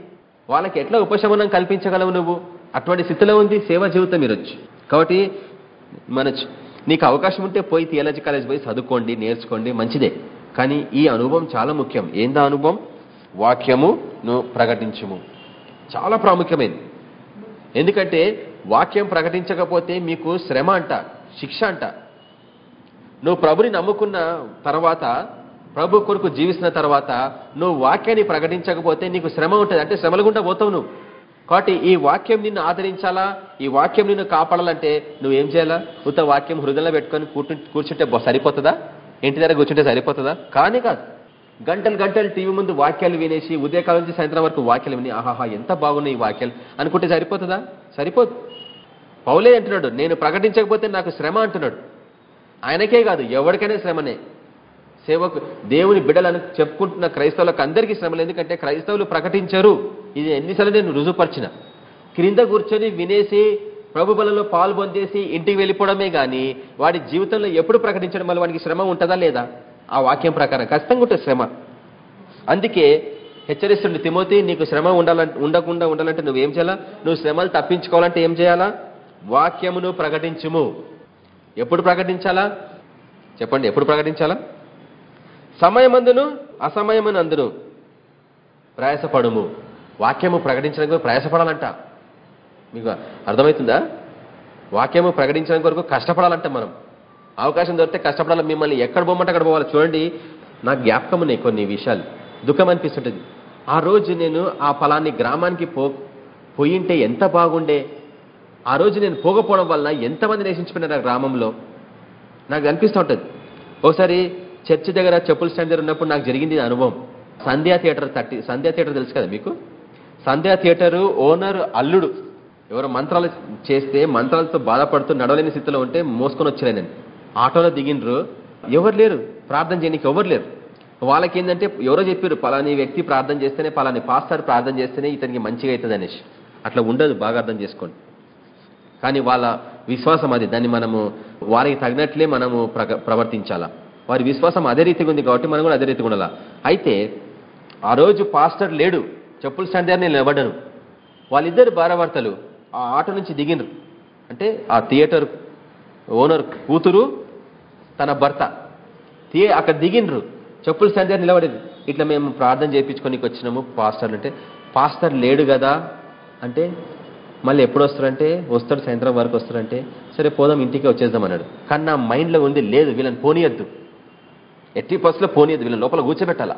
వాళ్ళకి ఎట్లా ఉపశమనం కల్పించగలవు నువ్వు? అటువంటి స్థితిలో ఉంది సేవ జీవితం మీరు కాబట్టి మన చ- నీకు అవకాశం ఉంటే పోయి థియాలజీ కాలేజ్ పోయి చదువుకోండి నేర్చుకోండి మంచిదే. కానీ ఈ అనుభవం చాలా ముఖ్యం. ఏందా అనుభవం? వాక్యము నువ్వు ప్రకటించుము. చాలా ప్రాముఖ్యమైనది ఎందుకంటే వాక్యం ప్రకటించకపోతే మీకు శ్రమ అంట శిక్ష అంట. నువ్వు ప్రభుని నమ్ముకున్న తర్వాత ప్రభు కొరకు జీవిస్తున్న తర్వాత నువ్వు వాక్యాన్ని ప్రకటించకపోతే నీకు శ్రమ ఉంటుంది. అంటే శ్రమలు గుండా పోతావు నువ్వు. కాబట్టి ఈ వాక్యం నిన్ను ఆదరించాలా? ఈ వాక్యం నిన్ను కాపాడాలంటే నువ్వేం చేయాలా? ఉత్త వాక్యం హృదయంలో పెట్టుకొని కూర్చుంటే సరిపోతుందా? ఇంటి దగ్గర కూర్చుంటే సరిపోతుందా? కానీ కాదు. గంటలు గంటలు టీవీ ముందు వాక్యాలు వినేసి ఉదయకాలం నుంచి సాయంత్రం వరకు వాక్యాలు విని ఆహాహా ఎంత బాగున్నాయి ఈ వాక్యాలు. అనుకుంటే సరిపోతుందా? సరిపోదు. పౌలే అంటున్నాడు నేను ప్రకటించకపోతే నాకు శ్రమ అంటున్నాడు. ఆయనకే కాదు ఎవరికైనా శ్రమనే. సేవకు దేవుని బిడ్డలను చెప్పుకుంటున్న క్రైస్తవులకు అందరికీ శ్రమలు. ఎందుకంటే క్రైస్తవులు ప్రకటించరు. ఇది ఎన్నిసార్లు నేను రుజుపరిచిన క్రింద కూర్చొని వినేసి ప్రభు బలంలో పాల్పొందేసి ఇంటికి వెళ్ళిపోవడమే కానీ వాడి జీవితంలో ఎప్పుడు ప్రకటించడం వల్ల వాడికి శ్రమ ఉంటుందా లేదా? ఆ వాక్యం ప్రకారం ఖచ్చితంగా ఉంటుంది శ్రమ. అందుకే హెచ్చరిస్తుండే తిమోతి నీకు శ్రమ ఉండాలంటే ఉండకుండా ఉండాలంటే నువ్వేం చేయాలా? నువ్వు శ్రమలు తప్పించుకోవాలంటే ఏం చేయాలా? వాక్యమును ప్రకటించుము. ఎప్పుడు ప్రకటించాలా? చెప్పండి ఎప్పుడు ప్రకటించాలా? సమయమందును అసమయమనందును ప్రయాసపడుము. వాక్యము ప్రకటించడానికి కొరకు ప్రయాసపడాలంట. మీకు అర్థమవుతుందా? వాక్యము ప్రకటించడానికి వరకు కష్టపడాలంట మనం. అవకాశం దొరికితే కష్టపడాలి. మిమ్మల్ని ఎక్కడ పోమంటే అక్కడ పోవాలి. చూడండి నా జ్ఞాపకం ఉన్నాయి కొన్ని విషయాలు. దుఃఖం అనిపిస్తుంటుంది. ఆ రోజు నేను ఆ ఫలాన్ని గ్రామానికి పో పోయింటే ఎంత బాగుండే? ఆ రోజు నేను పోకపోవడం వల్ల ఎంతమంది నేషించుకున్నారు ఆ గ్రామంలో? నాకు అనిపిస్తూ ఉంటుంది. ఒకసారి చర్చ్ దగ్గర చెప్పుల స్టాండ్ దగ్గర ఉన్నప్పుడు నాకు జరిగింది అనుభవం. Sandhya theatre thirty Sandhya theatre తెలుసు కదా మీకు? సంధ్యా థియేటర్ ఓనర్ అల్లుడు ఎవరో మంత్రాలు చేస్తే మంత్రాలతో బాధపడుతూ నడవలేని స్థితిలో ఉంటే మోసుకొని వచ్చాను నేను. ఆటోలో దిగిండ్రు ఎవరు లేరు? ప్రార్థన చేయడానికి ఎవరు లేరు? వాళ్ళకి ఏంటంటే ఎవరో చెప్పారు పలాని వ్యక్తి ప్రార్థన చేస్తేనే పలాని పాస్టర్ ప్రార్థన చేస్తేనే ఇతనికి మంచిగా అవుతుంది అనేసి. అట్లా ఉండదు బాగా అర్థం చేసుకోండి. కానీ వాళ్ళ విశ్వాసం అది దాన్ని మనము వారికి తగినట్లే మనము ప్రగ- ప్రవర్తించాలా. వారి విశ్వాసం అదే రీతిగా ఉంది కాబట్టి మనం కూడా అదే రీతిగా ఉండాలా? అయితే ఆ రోజు పాస్టర్ లేడు. చెప్పులు స్టాండ్ దగ్గర నేను నిలబడ్డాను. వాళ్ళిద్దరు భార్యాభర్తలు ఆ ఆటో నుంచి దిగినరు. అంటే ఆ థియేటర్ ఓనర్ కూతురు తన భర్త. థియే అక్కడ దిగినరు. చెప్పులు స్టాండ్ దగ్గర నిలబడేది. ఇట్లా మేము ప్రార్థన చేయించుకోనికి వచ్చినాము పాస్టర్లు అంటే పాస్టర్ లేడు కదా అంటే మళ్ళీ ఎప్పుడు వస్తారంటే వస్తాడు సాయంత్రం వరకు వస్తారంటే సరే పోదాం ఇంటికి వచ్చేద్దాం అన్నాడు. కానీ నా మైండ్లో ఉంది లేదు వీళ్ళని పోనీయద్దు. ఎట్టి పర్సులో పోనీయదు వీళ్ళని లోపల కూర్చోబెట్టాలా?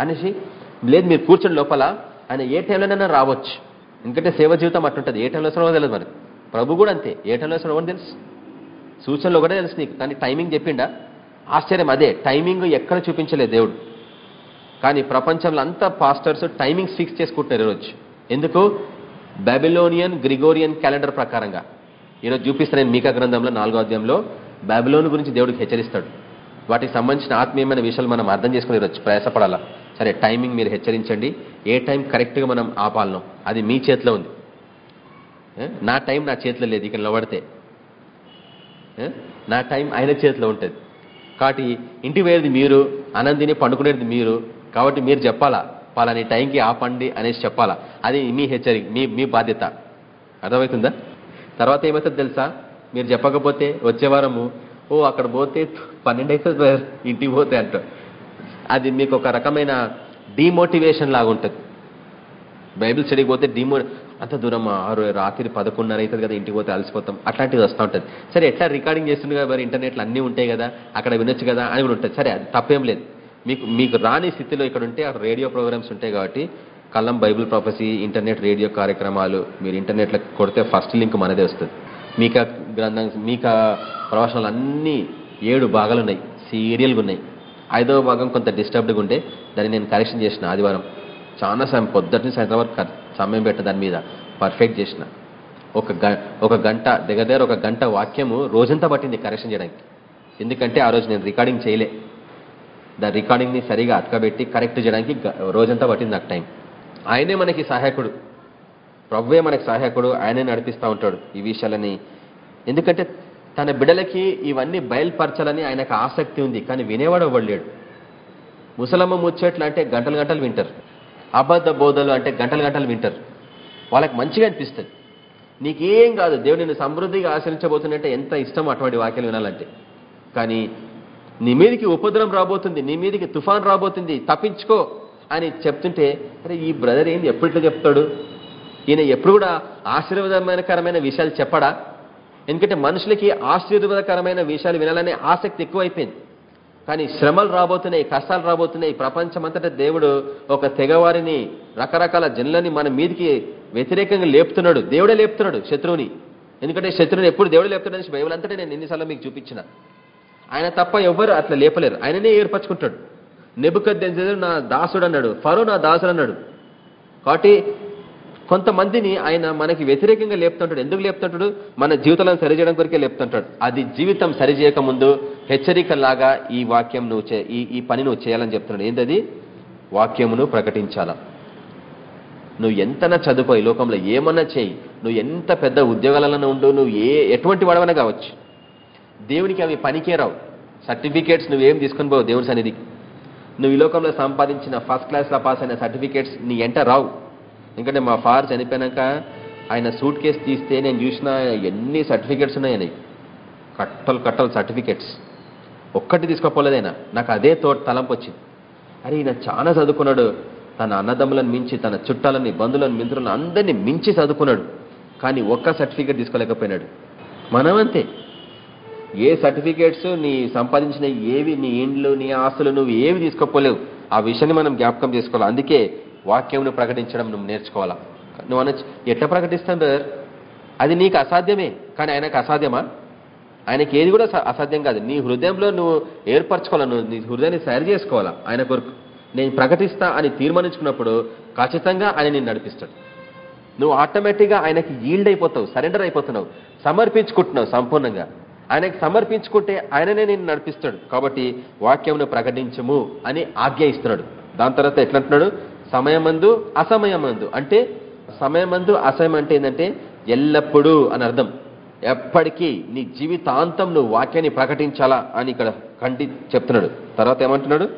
అనేసి లేదు మీరు కూర్చొని లోపల. ఆయన ఏ టైంలోనైనా రావచ్చు. ఎందుకంటే సేవ జీవితం అట్టుంటుంది ఏ టైంలో వస్తున్నాడో తెలియదు మరి ప్రభు కూడా అంతే. ఏ టైంలో వస్తున్నాడో తెలుసు. సూచనలు కూడా తెలుసు నీకు. కానీ టైమింగ్ చెప్పిండా? ఆశ్చర్యం అదే. టైమింగ్ ఎక్కడ చూపించలేదు దేవుడు. కానీ ప్రపంచంలో అంతా పాస్టర్స్ టైమింగ్స్ ఫిక్స్ చేసుకుంటున్నారు ఈరోజు. ఎందుకు? బాబిలోనియన్ గ్రిగోరియన్ క్యాలెండర్ ప్రకారంగా. ఈరోజు చూపిస్తాను నేను మీకా గ్రంథంలో నాలుగో అధ్యాయంలో బాబిలోన్ గురించి దేవుడికి హెచ్చరిస్తాడు. వాటికి సంబంధించిన ఆత్మీయమైన విషయాలు మనం అర్థం చేసుకుని ప్రయాసపడాలా? సరే టైమింగ్ మీరు హెచ్చరించండి. ఏ టైం కరెక్ట్గా మనం ఆపాలనో అది మీ చేతిలో ఉంది. నా టైం నా చేతిలో లేదు ఇక్కడ నిలబడితే. నా టైం ఆయన చేతిలో ఉంటుంది. కాబట్టి ఇంటికి పోయేది మీరు ఆనందిని పండుకునేది మీరు. కాబట్టి మీరు చెప్పాలా పలాని టైంకి ఆపండి అనేసి చెప్పాలా? అది మీ హెచ్చరిక మీ మీ బాధ్యత. అర్థమవుతుందా? తర్వాత ఏమవుతుంది తెలుసా? మీరు చెప్పకపోతే వచ్చే వారము ఓ అక్కడ పోతే పన్నెండు అవుతుంది ఇంటికి పోతే అంటారు అది మీకు ఒక రకమైన డిమోటివేషన్ లాగా ఉంటుంది. బైబిల్ స్టడీకి పోతే డిమో అంత దూరం ఆరు రాత్రి పదకొండున్నర అవుతుంది కదా ఇంటికి పోతే అలసిపోతాం. అట్లాంటిది వస్తూ ఉంటుంది. సరే ఎట్లా రికార్డింగ్ చేస్తుంది కదా మరి ఇంటర్నెట్లో అన్నీ ఉంటాయి కదా అక్కడ వినొచ్చు కదా అని కూడా ఉంటుంది. సరే అది తప్పేం లేదు. మీకు మీకు రాని స్థితిలో ఇక్కడ ఉంటే అక్కడ రేడియో ప్రోగ్రామ్స్ ఉంటాయి కాబట్టి కళ్ళం బైబిల్ ప్రొఫెసీ ఇంటర్నెట్ రేడియో కార్యక్రమాలు మీరు ఇంటర్నెట్లో కొడితే ఫస్ట్ లింక్ మనదే వస్తుంది. మీక గ్రంథం మీక ప్రవచనాలు అన్నీ ఏడు భాగాలు ఉన్నాయి సీరియల్గా ఉన్నాయి ఐదవ భాగం కొంత డిస్టర్బ్డ్గా ఉంటే దాన్ని నేను కరెక్షన్ చేసిన ఆదివారం. చాలా సమయం పొద్దుటి నుంచి సాయంత్రం వరకు సమయం పెట్ట దాని మీద పర్ఫెక్ట్ చేసిన. ఒక గ ఒక గంట దగ్గర దగ్గర ఒక గంట వాక్యము రోజంతా పట్టింది కరెక్షన్ చేయడానికి. ఎందుకంటే ఆ రోజు నేను రికార్డింగ్ చేయలే. దాని రికార్డింగ్ని సరిగా అతకబెట్టి కరెక్ట్ చేయడానికి రోజంతా పట్టింది నాకు టైం ఆయనే మనకి సహాయకుడు. ప్రభువే మనకి సహాయకుడు. ఆయనే నడిపిస్తూ ఉంటాడు ఈ విషయాలని ఎందుకంటే తన బిడలకి ఇవన్నీ బయలుపరచాలని ఆయనకు ఆసక్తి ఉంది కానీ వినేవాడు అవ్వలేడు లేడు. ముసలమ్మ ముచ్చట్లు అంటే గంటలు గంటలు వింటారు. అబద్ధ బోధలు అంటే గంటలు గంటలు వింటారు. వాళ్ళకి మంచిగా అనిపిస్తుంది. నీకేం కాదు దేవుడు నిన్ను సమృద్ధిగా ఆచరించబోతున్నట్టే ఎంత ఇష్టం అటువంటి వాక్యాలు వినాలంటే. కానీ నీ మీదికి ఉపద్రం రాబోతుంది నీ మీదికి తుఫాన్ రాబోతుంది తప్పించుకో అని చెప్తుంటే అరే ఈ బ్రదర్ ఏంది ఎప్పుడు ఇట్లా చెప్తాడు? ఈయన ఎప్పుడు కూడా ఆశీర్వాదకరమైన విషయాలు చెప్పడా? ఎందుకంటే మనుషులకి ఆశీర్వాదకరమైన విషయాలు వినాలనే ఆసక్తి ఎక్కువైపోయింది. కానీ శ్రమలు రాబోతున్నాయి కష్టాలు రాబోతున్నాయి. ప్రపంచమంతటా దేవుడు ఒక తెగవారిని రకరకాల జనులని మన మీదికి వ్యతిరేకంగా లేపుతున్నాడు. దేవుడే లేపుతున్నాడు శత్రువుని. ఎందుకంటే శత్రువుని ఎప్పుడు దేవుడే లేపుతున్నాడు బైబిల్ అంతటే నేను ఎన్నిసార్లు మీకు చూపించిన. ఆయన తప్ప ఎవ్వరు అట్లా లేపలేరు. ఆయననే ఏర్పరచుకుంటాడు. నెబుకద్దెంజరు నా దాసుడు అన్నాడు ఫరో నా దాసుడు అన్నాడు కాబట్టి కొంతమందిని ఆయన మనకి వ్యతిరేకంగా లేపుతుంటాడు. ఎందుకు లేపుతుంటాడు? మన జీవితాలను సరిచేయడం కొరికే లేపుతుంటాడు. అది జీవితం సరిచేయకముందు హెచ్చరికలాగా ఈ వాక్యం నువ్వు చే- ఈ ఈ పని నువ్వు చేయాలని చెప్తున్నాడు. ఏంటది వాక్యమును ప్రకటించాలా. నువ్వు ఎంతనా చదువుకో ఈ లోకంలో ఏమన్నా చేయి. నువ్వు ఎంత పెద్ద ఉద్యోగాలలో ఉండు నువ్వు ఏ ఎటువంటి వాడవన కావచ్చు. దేవునికి అవి పనికే రావు. సర్టిఫికేట్స్ నువ్వేం తీసుకొని పోవు దేవుని సన్నిధికి. నువ్వు ఈ లోకంలో సంపాదించిన ఫస్ట్ క్లాస్లో పాస్ అయిన సర్టిఫికేట్స్ నీ ఎంట రావు. ఎందుకంటే మా ఫాదర్ చనిపోయాక ఆయన సూట్ కేసు తీస్తే నేను చూసిన ఎన్ని సర్టిఫికేట్స్ ఉన్నాయని కట్టలు కట్టలు సర్టిఫికేట్స్. ఒక్కటి తీసుకోపోలేదైనా నాకు అదే తో తలంపు వచ్చింది. అరే ఈయన చాలా చదువుకున్నాడు. తన అన్నదమ్ములను మించి తన చుట్టాలని బంధువులను మిత్రులను అందరినీ మించి చదువుకున్నాడు. కానీ ఒక్క సర్టిఫికేట్ తీసుకోలేకపోయినాడు. మనమంతే. ఏ సర్టిఫికేట్స్ నీ సంపాదించిన ఏవి నీ ఇండ్లు నీ ఆస్తులు నువ్వు ఏవి తీసుకోపోలేవు. ఆ విషయాన్ని మనం జ్ఞాపకం చేసుకోవాలి. అందుకే వాక్యంను ప్రకటించడం నువ్వు నేర్చుకోవాలా? నువ్వు అనొచ్చు ఎట్లా ప్రకటిస్తాను బ్రదర్? అది నీకు అసాధ్యమే కానీ ఆయనకు అసాధ్యమా? ఆయనకి ఏది కూడా అసాధ్యం కాదు. నీ హృదయంలో నువ్వు ఏర్పరచుకోవాలా? నువ్వు నీ హృదయాన్ని సరి చేసుకోవాలా? ఆయన కొరకు. నేను ప్రకటిస్తా అని తీర్మానించుకున్నప్పుడు ఖచ్చితంగా ఆయన నేను నడిపిస్తాడు. నువ్వు ఆటోమేటిక్గా ఆయనకి ఈల్డ్ అయిపోతావు సరెండర్ అయిపోతున్నావు సమర్పించుకుంటున్నావు సంపూర్ణంగా. ఆయనకి సమర్పించుకుంటే ఆయననే నేను నడిపిస్తాడు. కాబట్టి వాక్యంను ప్రకటించము అని ఆజ్ఞ ఇస్తున్నాడు దాని తర్వాత ఎట్లంటున్నాడు? సమయమందు అసమయమందు. అంటే సమయమందు అసమయం అంటే ఏంటంటే ఎల్లప్పుడూ అని అర్థం. ఎప్పటికీ నీ జీవితాంతం నువ్వు వాక్యాన్ని ప్రకటించాలా అని ఇక్కడ కంటి చెప్తున్నాడు. తర్వాత ఏమంటున్నాడు?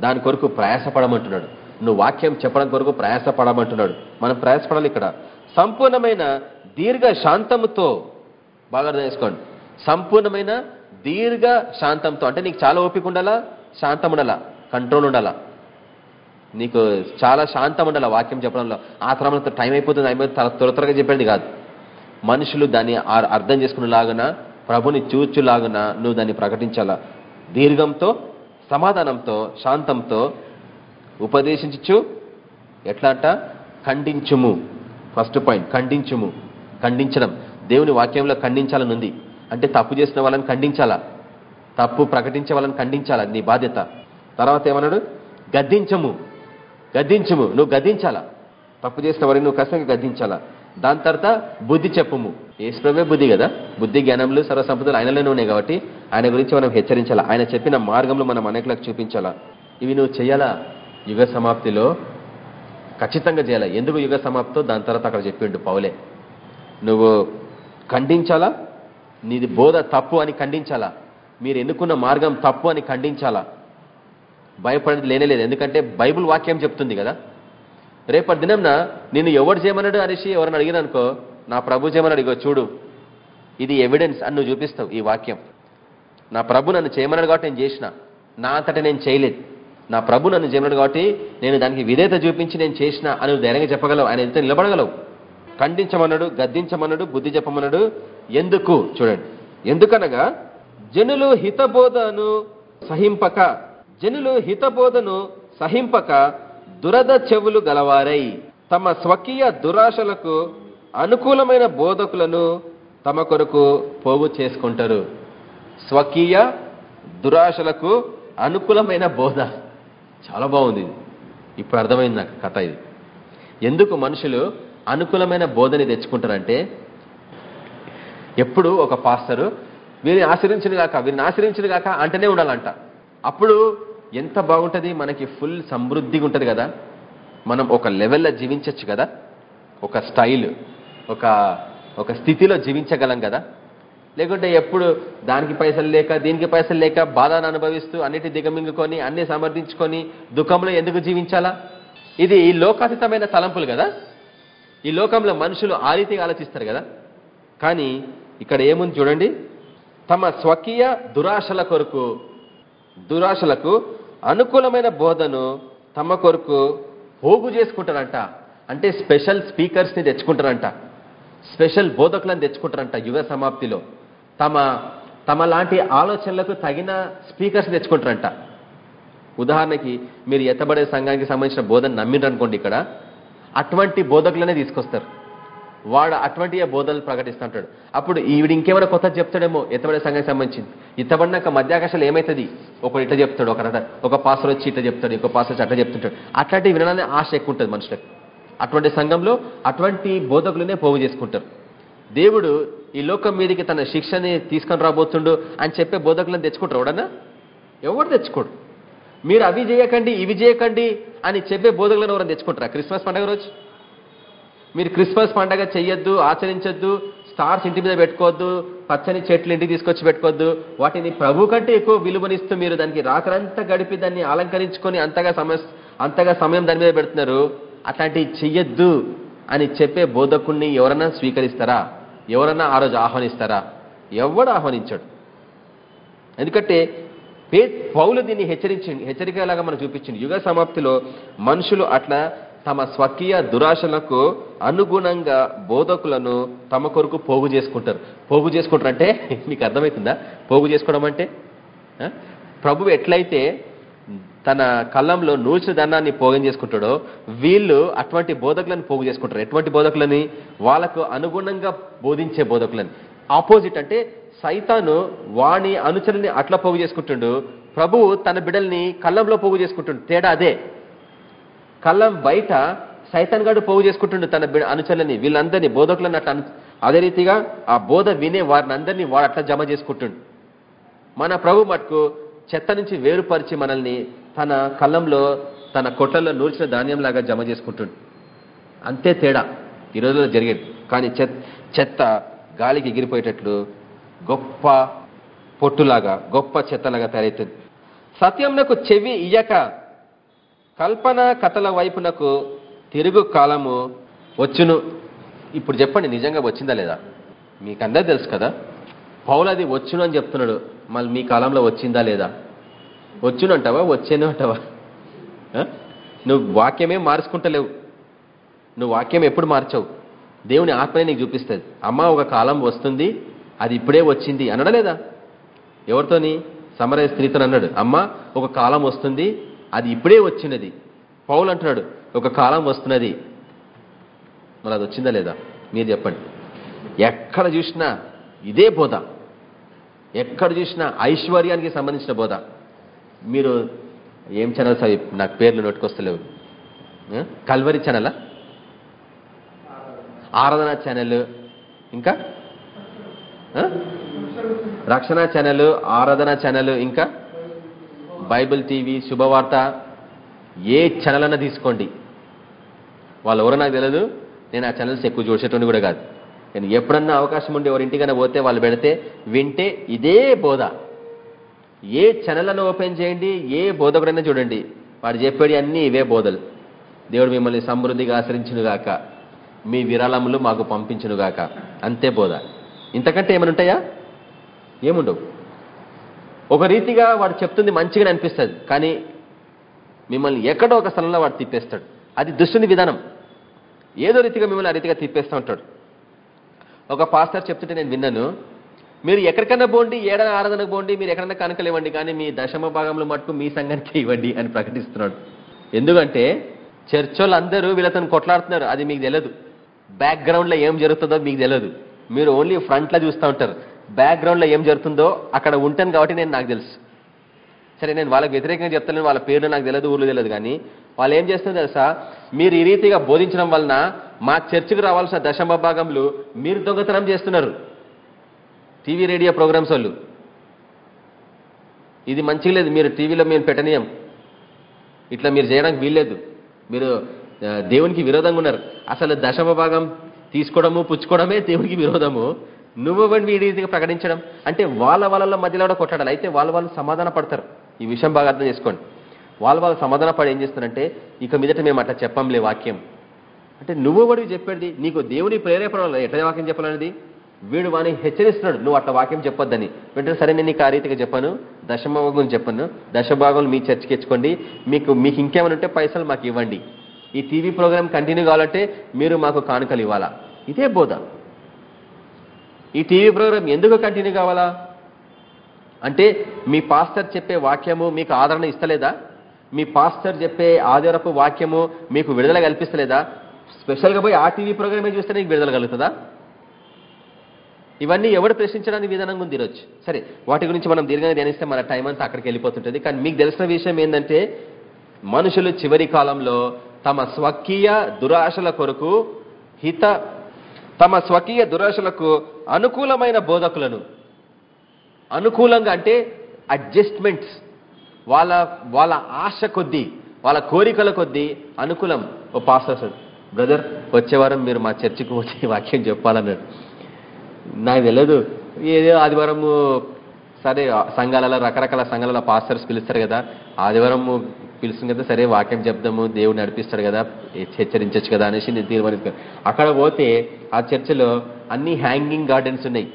దాని కొరకు ప్రయాసపడమంటున్నాడు. నువ్వు వాక్యం చెప్పడం కొరకు ప్రయాసపడమంటున్నాడు. మనం ప్రయాసపడాలి ఇక్కడ. సంపూర్ణమైన దీర్ఘ శాంతముతో బాగా అర్థం చేసుకోండి. సంపూర్ణమైన దీర్ఘ శాంతంతో అంటే నీకు చాలా ఓపిక ఉండాలా? శాంతం ఉండాలా కంట్రోల్ ఉండాలా? నీకు చాలా శాంతం ఉండాలి వాక్యం చెప్పడంలో. ఆ క్రమంలో టైం అయిపోతుంది అయిపోతుంది. త్వర త్వర త్వరగా చెప్పేది కాదు. మనుషులు దాన్ని ఆ- అర్థం చేసుకునేలాగున ప్రభుని చూచులాగున నువ్వు దాన్ని ప్రకటించాలా? దీర్ఘంతో సమాధానంతో శాంతంతో ఉపదేశించు ఎట్లా అంట? ఖండించుము. ఫస్ట్ పాయింట్ ఖండించుము. ఖండించడం. దేవుని వాక్యంలో ఖండించాలని ఉంది. అంటే తప్పు చేసిన వాళ్ళని ఖండించాలా? తప్పు ప్రకటించే వాళ్ళని ఖండించాలా? నీ బాధ్యత. తర్వాత ఏమన్నాడు? గద్దించము. గద్దించము. నువ్వు గద్దించాలా? తప్పు చేసిన వారిని నువ్వు ఖచ్చితంగా గద్దించాలా? దాని తర్వాత బుద్ధి చెప్పుము. ఏసుప్రభే బుద్ధి కదా? బుద్ధి జ్ఞానములు సర్వసంపదలు ఆయనలోనే ఉన్నాయి కాబట్టి ఆయన గురించి మనం హెచ్చరించాలా? ఆయన చెప్పిన మార్గంలో మనం అనేకలకు చూపించాలా? ఇవి నువ్వు చేయాలా? యుగ సమాప్తిలో ఖచ్చితంగా చేయాలా? ఎందుకు యుగ సమాప్తో దాని తర్వాత అక్కడ చెప్పిండు పౌలే. నువ్వు ఖండించాలా? నీది బోధ తప్పు అని ఖండించాలా? మీరు ఎన్నుకున్న మార్గం తప్పు అని ఖండించాలా? భయపడేది లేనేలేదు ఎందుకంటే బైబుల్ వాక్యం చెప్తుంది కదా. రేపటి దినంన నిన్ను ఎవడు చేయమన్నాడు అనేసి ఎవరిని అడిగిన అనుకో నా ప్రభు చేయమని అడిగో చూడు ఇది ఎవిడెన్స్ అని నువ్వు చూపిస్తావు ఈ వాక్యం. నా ప్రభు నన్ను చేయమన్నాడు కాబట్టి నేను చేసిన. నా అంతటా నేను చేయలేదు. నా ప్రభు నన్ను చేయమన్నాడు కాబట్టి నేను దానికి విధేయత చూపించి నేను చేసిన అని నువ్వు ధైర్యంగా చెప్పగలవు. ఆయన ఎంత నిలబడగలవు. ఖండించమన్నాడు గద్దించమన్నాడు బుద్ధి చెప్పమన్నాడు. ఎందుకు? చూడండి. ఎందుకనగా జనులు హితబోధను సహింపక జనులు హితబోధను సహింపక దురద చెవులు గలవారై తమ స్వకీయ దురాశలకు అనుకూలమైన బోధకులను తమ కొరకు పోగు చేసుకుంటారు. స్వకీయ దురాశలకు అనుకూలమైన బోధ. చాలా బాగుంది. ఇది ఇప్పుడు అర్థమైంది నాకు కథ ఇది. ఎందుకు మనుషులు అనుకూలమైన బోధని తెచ్చుకుంటారంటే ఎప్పుడు ఒక పాస్టరు వీరిని ఆశ్రయించిన గాక వీరిని ఆశ్రయించిన గాక అంటనే ఉండాలంట. అప్పుడు ఎంత బాగుంటుంది? మనకి ఫుల్ సమృద్ధిగా ఉంటుంది కదా? మనం ఒక లెవెల్లో జీవించవచ్చు కదా? ఒక స్టైల్ ఒక ఒక స్థితిలో జీవించగలం కదా? లేకుంటే ఎప్పుడు దానికి పైసలు లేక దీనికి పైసలు లేక బాధను అనుభవిస్తూ అన్నిటి దిగమింగుకొని అన్ని సమర్థించుకొని దుఃఖంలో ఎందుకు జీవించాలా? ఇది ఈ లోకాతీతమైన తలంపులు కదా? ఈ లోకంలో మనుషులు ఆ రీతిగా ఆలోచిస్తారు కదా? కానీ ఇక్కడ ఏముంది చూడండి? తమ స్వకీయ దురాశల కొరకు దురాశలకు అనుకూలమైన బోధను తమ కొరకు పోగు చేసుకుంటారంట. అంటే స్పెషల్ స్పీకర్స్ని తెచ్చుకుంటారంట. స్పెషల్ బోధకులను తెచ్చుకుంటారంట యుగ సమాప్తిలో. తమ తమ లాంటి ఆలోచనలకు తగిన స్పీకర్స్ తెచ్చుకుంటారంట. ఉదాహరణకి మీరు ఎత్తబడే సంఘానికి సంబంధించిన బోధన నమ్మిండ్రనుకోండి ఇక్కడ అటువంటి బోధకులనే తీసుకొస్తారు. వాడు అటువంటి బోధలు ప్రకటిస్తుంటాడు. అప్పుడు ఈవిడ ఇంకేమైనా కొత్త చెప్తాడేమో ఎత్తబడే సంఘానికి సంబంధించింది? ఇత్తబడినాక మధ్యాకాశాలు ఏమవుతుంది ఒకడు ఇట్లా చెప్తాడు ఒక ఒక పాసర్ వచ్చి ఇట్లా చెప్తాడు ఇంకో పాసర్ వచ్చి అట్లా చెప్తుంటాడు. అట్లాంటివి వినడానికి ఆశ ఎక్కువ ఉంటుంది మనుషులకు. అటువంటి సంఘంలో అటువంటి బోధకులనే పోగు చేసుకుంటారు. దేవుడు ఈ లోకం మీదకి తన శిక్షని తీసుకొని రాబోతుండు అని చెప్పే బోధకులను తెచ్చుకుంటారు ఎవడన్నా? ఎవడు తెచ్చుకోడు. మీరు అవి చేయకండి ఇవి చేయకండి అని చెప్పే బోధకులను ఎవరైనా తెచ్చుకుంటారా? క్రిస్మస్ పండుగ రోజు? మీరు క్రిస్మస్ పండగ చెయ్యొద్దు ఆచరించొద్దు స్టార్స్ ఇంటి మీద పెట్టుకోవద్దు పచ్చని చెట్లు ఇంటికి తీసుకొచ్చి పెట్టుకోవద్దు. వాటిని ప్రభు కంటే ఎక్కువ విలువనిస్తూ మీరు దానికి రాకరంతా గడిపి దాన్ని అలంకరించుకొని అంతగా సమస్ అంతగా సమయం దాని మీద పెడుతున్నారు. అట్లాంటివి చెయ్యొద్దు అని చెప్పే బోధకుణ్ణి ఎవరన్నా స్వీకరిస్తారా? ఎవరన్నా ఆ రోజు ఆహ్వానిస్తారా? ఎవడు ఆహ్వానించాడు? ఎందుకంటే పౌలు దీన్ని హెచ్చరించింది హెచ్చరికలాగా మనం చూపించింది యుగ సమాప్తిలో మనుషులు అట్లా తమ స్వకీయ దురాశలకు అనుగుణంగా బోధకులను తమ కొరకు పోగు చేసుకుంటారు. పోగు చేసుకుంటారు అంటే మీకు అర్థమవుతుందా పోగు చేసుకోవడం అంటే? ప్రభు ప్రభువు ఎట్లయితే తన కళ్ళంలో నూల్చిన దండాన్ని పోగం చేసుకుంటాడో వీళ్ళు అటువంటి బోధకులను పోగు చేసుకుంటారు. ఎటువంటి బోధకులని? వాళ్ళకు అనుగుణంగా బోధించే బోధకులని. ఆపోజిట్ అంటే సైతాను వాణి అనుచరుని అట్లా పోగు చేసుకుంటుండు. ప్రభువు తన బిడ్డల్ని కళ్ళంలో పోగు చేసుకుంటుండు. తేడా అదే. కళ్ళం బయట సైతాన్ గాడు పోగు చేసుకుంటుండు తన అనుచరులని వీళ్ళందరినీ బోధకులను అట్లా అదే రీతిగా ఆ బోధ వినే వారిని అందరినీ వాడు అట్లా జమ చేసుకుంటుండు. మన ప్రభు మటుకు చెత్త నుంచి వేరుపరిచి మనల్ని తన కళ్ళంలో తన కొట్లలో నూర్చిన ధాన్యంలాగా జమ చేసుకుంటుండు. అంతే తేడా ఈ రోజుల్లో జరిగేది. కానీ చెత్త చెత్త గాలికి ఎగిరిపోయేటట్లు గొప్ప పొట్టులాగా గొప్ప చెత్తలాగా తయారవుతుంది. సత్యంనకు చెవి ఇయ్యక కల్పన కథల వైపునకు తిరుగు కాలము వచ్చును. ఇప్పుడు చెప్పండి నిజంగా వచ్చిందా లేదా? మీకు అందరూ తెలుసు కదా పౌలు అది వచ్చును అని చెప్తున్నాడు. మళ్ళీ మీ కాలంలో వచ్చిందా లేదా? వచ్చును అంటావా వచ్చేను అంటావా? నువ్వు వాక్యమే మార్చుకుంటలేవు నువ్వు వాక్యం ఎప్పుడు మార్చవు. దేవుని ఆత్మనే నీకు చూపిస్తుంది. అమ్మ ఒక కాలం వస్తుంది అది ఇప్పుడే వచ్చింది అనడలేదా ఎవరితోని? సమరయ స్త్రీతో అన్నాడు. అమ్మ ఒక కాలం వస్తుంది అది ఇప్పుడే వచ్చినది. పౌలు అంటున్నాడు ఒక కాలం వస్తున్నది. మరి అది వచ్చిందా లేదా? మీరు చెప్పండి. ఎక్కడ చూసినా ఇదే బోధ. ఎక్కడ చూసినా ఐశ్వర్యానికి సంబంధించిన బోధ. మీరు ఏం ఛానల్స్ అవి నాకు పేర్లు నోటుకొస్తలేవు. కల్వరి ఛానలా ఆరాధన ఛానల్ ఇంకా? రక్షణ ఛానల్ ఆరాధన ఛానల్ ఇంకా? బైబిల్ టీవీ శుభవార్త ఏ ఛానల్ అన్నా తీసుకోండి. వాళ్ళు ఎవరో నాకు తెలియదు నేను ఆ ఛానల్స్ ఎక్కువ చూసేటోని కూడా కాదు. నేను ఎప్పుడన్నా అవకాశం ఉండి ఎవరి ఇంటికైనా పోతే వాళ్ళు పెడితే వింటే ఇదే బోధ. ఏ ఛానల్ అన్న ఓపెన్ చేయండి ఏ బోధకుడైనా చూడండి. వాడు చెప్పేది అన్నీ ఇవే బోధలు. దేవుడు మిమ్మల్ని సమృద్ధిగా ఆశ్రయించునుగాక. మీ విరాళములు మాకు పంపించునుగాక. అంతే బోధ. ఇంతకంటే ఏమైనా ఉంటాయా? ఏముండవు. ఒక రీతిగా వాడు చెప్తుంది మంచిగానే అనిపిస్తుంది కానీ మిమ్మల్ని ఎక్కడో ఒక స్థలంలో వాడు తిప్పేస్తాడు. అది దుష్టుని విధానం. ఏదో రీతిగా మిమ్మల్ని ఆ రీతిగా తిప్పేస్తూ ఉంటాడు. ఒక పాస్టర్ చెప్తుంటే నేను విన్నాను మీరు ఎక్కడికైనా పోండి ఏడాది ఆరాధనకు పోండి మీరు ఎక్కడైనా కనుకలు ఇవ్వండి కానీ మీ దశమ భాగంలో మటుకు మీ సంఘానికి ఇవ్వండి అని ప్రకటిస్తున్నాడు. ఎందుకంటే చర్చోళ్ళు అందరూ వీళ్ళతో కొట్లాడుతున్నారు అది మీకు తెలియదు బ్యాక్గ్రౌండ్లో ఏం జరుగుతుందో మీకు తెలియదు మీరు ఓన్లీ ఫ్రంట్లో చూస్తూ ఉంటారు. బ్యాక్గ్రౌండ్లో ఏం జరుగుతుందో అక్కడ ఉంటాను కాబట్టి నేను నాకు తెలుసు. సరే నేను వాళ్ళకి వ్యతిరేకంగా చెప్తాను వాళ్ళ పేర్లు నాకు తెలియదు ఊర్లు తెలియదు కానీ వాళ్ళు ఏం చేస్తున్నారు తెలుసా? మీరు ఈ రీతిగా బోధించడం వలన మా చర్చికి రావాల్సిన దశమ భాగంలో మీరు దొంగతనం చేస్తున్నారు. టీవీ రేడియో ప్రోగ్రామ్స్ వాళ్ళు. ఇది మంచిగా లేదు మీరు టీవీలో మేము పెట్టనీయం. ఇట్లా మీరు చేయడానికి వీల్లేదు. మీరు దేవునికి విరోధంగా ఉన్నారు. అసలు దశమ భాగం తీసుకోవడము పుచ్చుకోవడమే దేవునికి విరోధము. నువ్వు ఈ రీతిగా ప్రకటించడం. అంటే వాళ్ళ వాళ్ళ మధ్యలో కూడా కొట్టాడాలి. అయితే వాళ్ళ వాళ్ళు సమాధాన పడతారు. ఈ విషయం బాగా అర్థం చేసుకోండి. వాళ్ళ వాళ్ళు సమాధాన పడి ఏం చేస్తారంటే ఇక మీదట మేము అట్లా చెప్పంలే వాక్యం. అంటే నువ్వు వాడివి చెప్పేది నీకు దేవుని ప్రేరేపణ ఎట్లా వాక్యం చెప్పాలనేది? వీడు వాని హెచ్చరిస్తున్నాడు. నువ్వు అట్లా వాక్యం చెప్పొద్దని. వెంటనే సరే నేను నీకు ఆ రీతిగా చెప్పాను. దశభాగం చెప్పాను. దశభాగం మీ చర్చకి ఇచ్చుకోండి మీకు మీకు ఇంకేమైనా ఉంటే పైసలు మాకు ఇవ్వండి. ఈ టీవీ ప్రోగ్రామ్ కంటిన్యూ కావాలంటే మీరు మాకు కానుకలు ఇవ్వాలా? ఇదే బోధ. ఈ టీవీ ప్రోగ్రామ్ ఎందుకు కంటిన్యూ కావాలా? అంటే మీ పాస్టర్ చెప్పే వాక్యము మీకు ఆదరణ ఇస్తలేదా? మీ పాస్టర్ చెప్పే ఆదరపు వాక్యము మీకు విడుదల కల్పిస్తలేదా? స్పెషల్గా పోయి ఆ టీవీ ప్రోగ్రామే చూస్తే నీకు విడుదల కలుగుతుందా? ఇవన్నీ ఎవడు ప్రశ్నించడానికి విధానంగా ఉంది ఈరోజు? సరే వాటి గురించి మనం దీర్ఘంగా ధ్యానిస్తే మన టైం అంతా అక్కడికి వెళ్ళిపోతుంటుంది. కానీ మీకు తెలిసిన విషయం ఏంటంటే మనుషులు చివరి కాలంలో తమ స్వకీయ దురాశల కొరకు హిత తమ స్వకీయ దురాశలకు అనుకూలమైన బోధకులను. అనుకూలంగా అంటే అడ్జస్ట్మెంట్స్. వాళ్ళ వాళ్ళ ఆశ కొద్దీ వాళ్ళ కోరికల కొద్దీ అనుకూలం. ఓ పాస్టర్ బ్రదర్ వచ్చే వారం మీరు మా చర్చికి వచ్చి వాక్యం చెప్పాలన్నాడు నాకు తెలియదు ఏదో ఆదివారం సరే సంఘాలలో రకరకాల సంఘాలలో పాస్టర్స్ పిలుస్తారు కదా. ఆదివారం పిలుస్తుంది కదా సరే వాక్యం చెప్దాము దేవుడు నడిపిస్తాడు కదా హెచ్చరించచ్చు కదా అనేసి నేను తీర్మానిస్తాను అక్కడ పోతే ఆ చర్చిలో అన్ని హ్యాంగింగ్ గార్డెన్స్ ఉన్నాయి.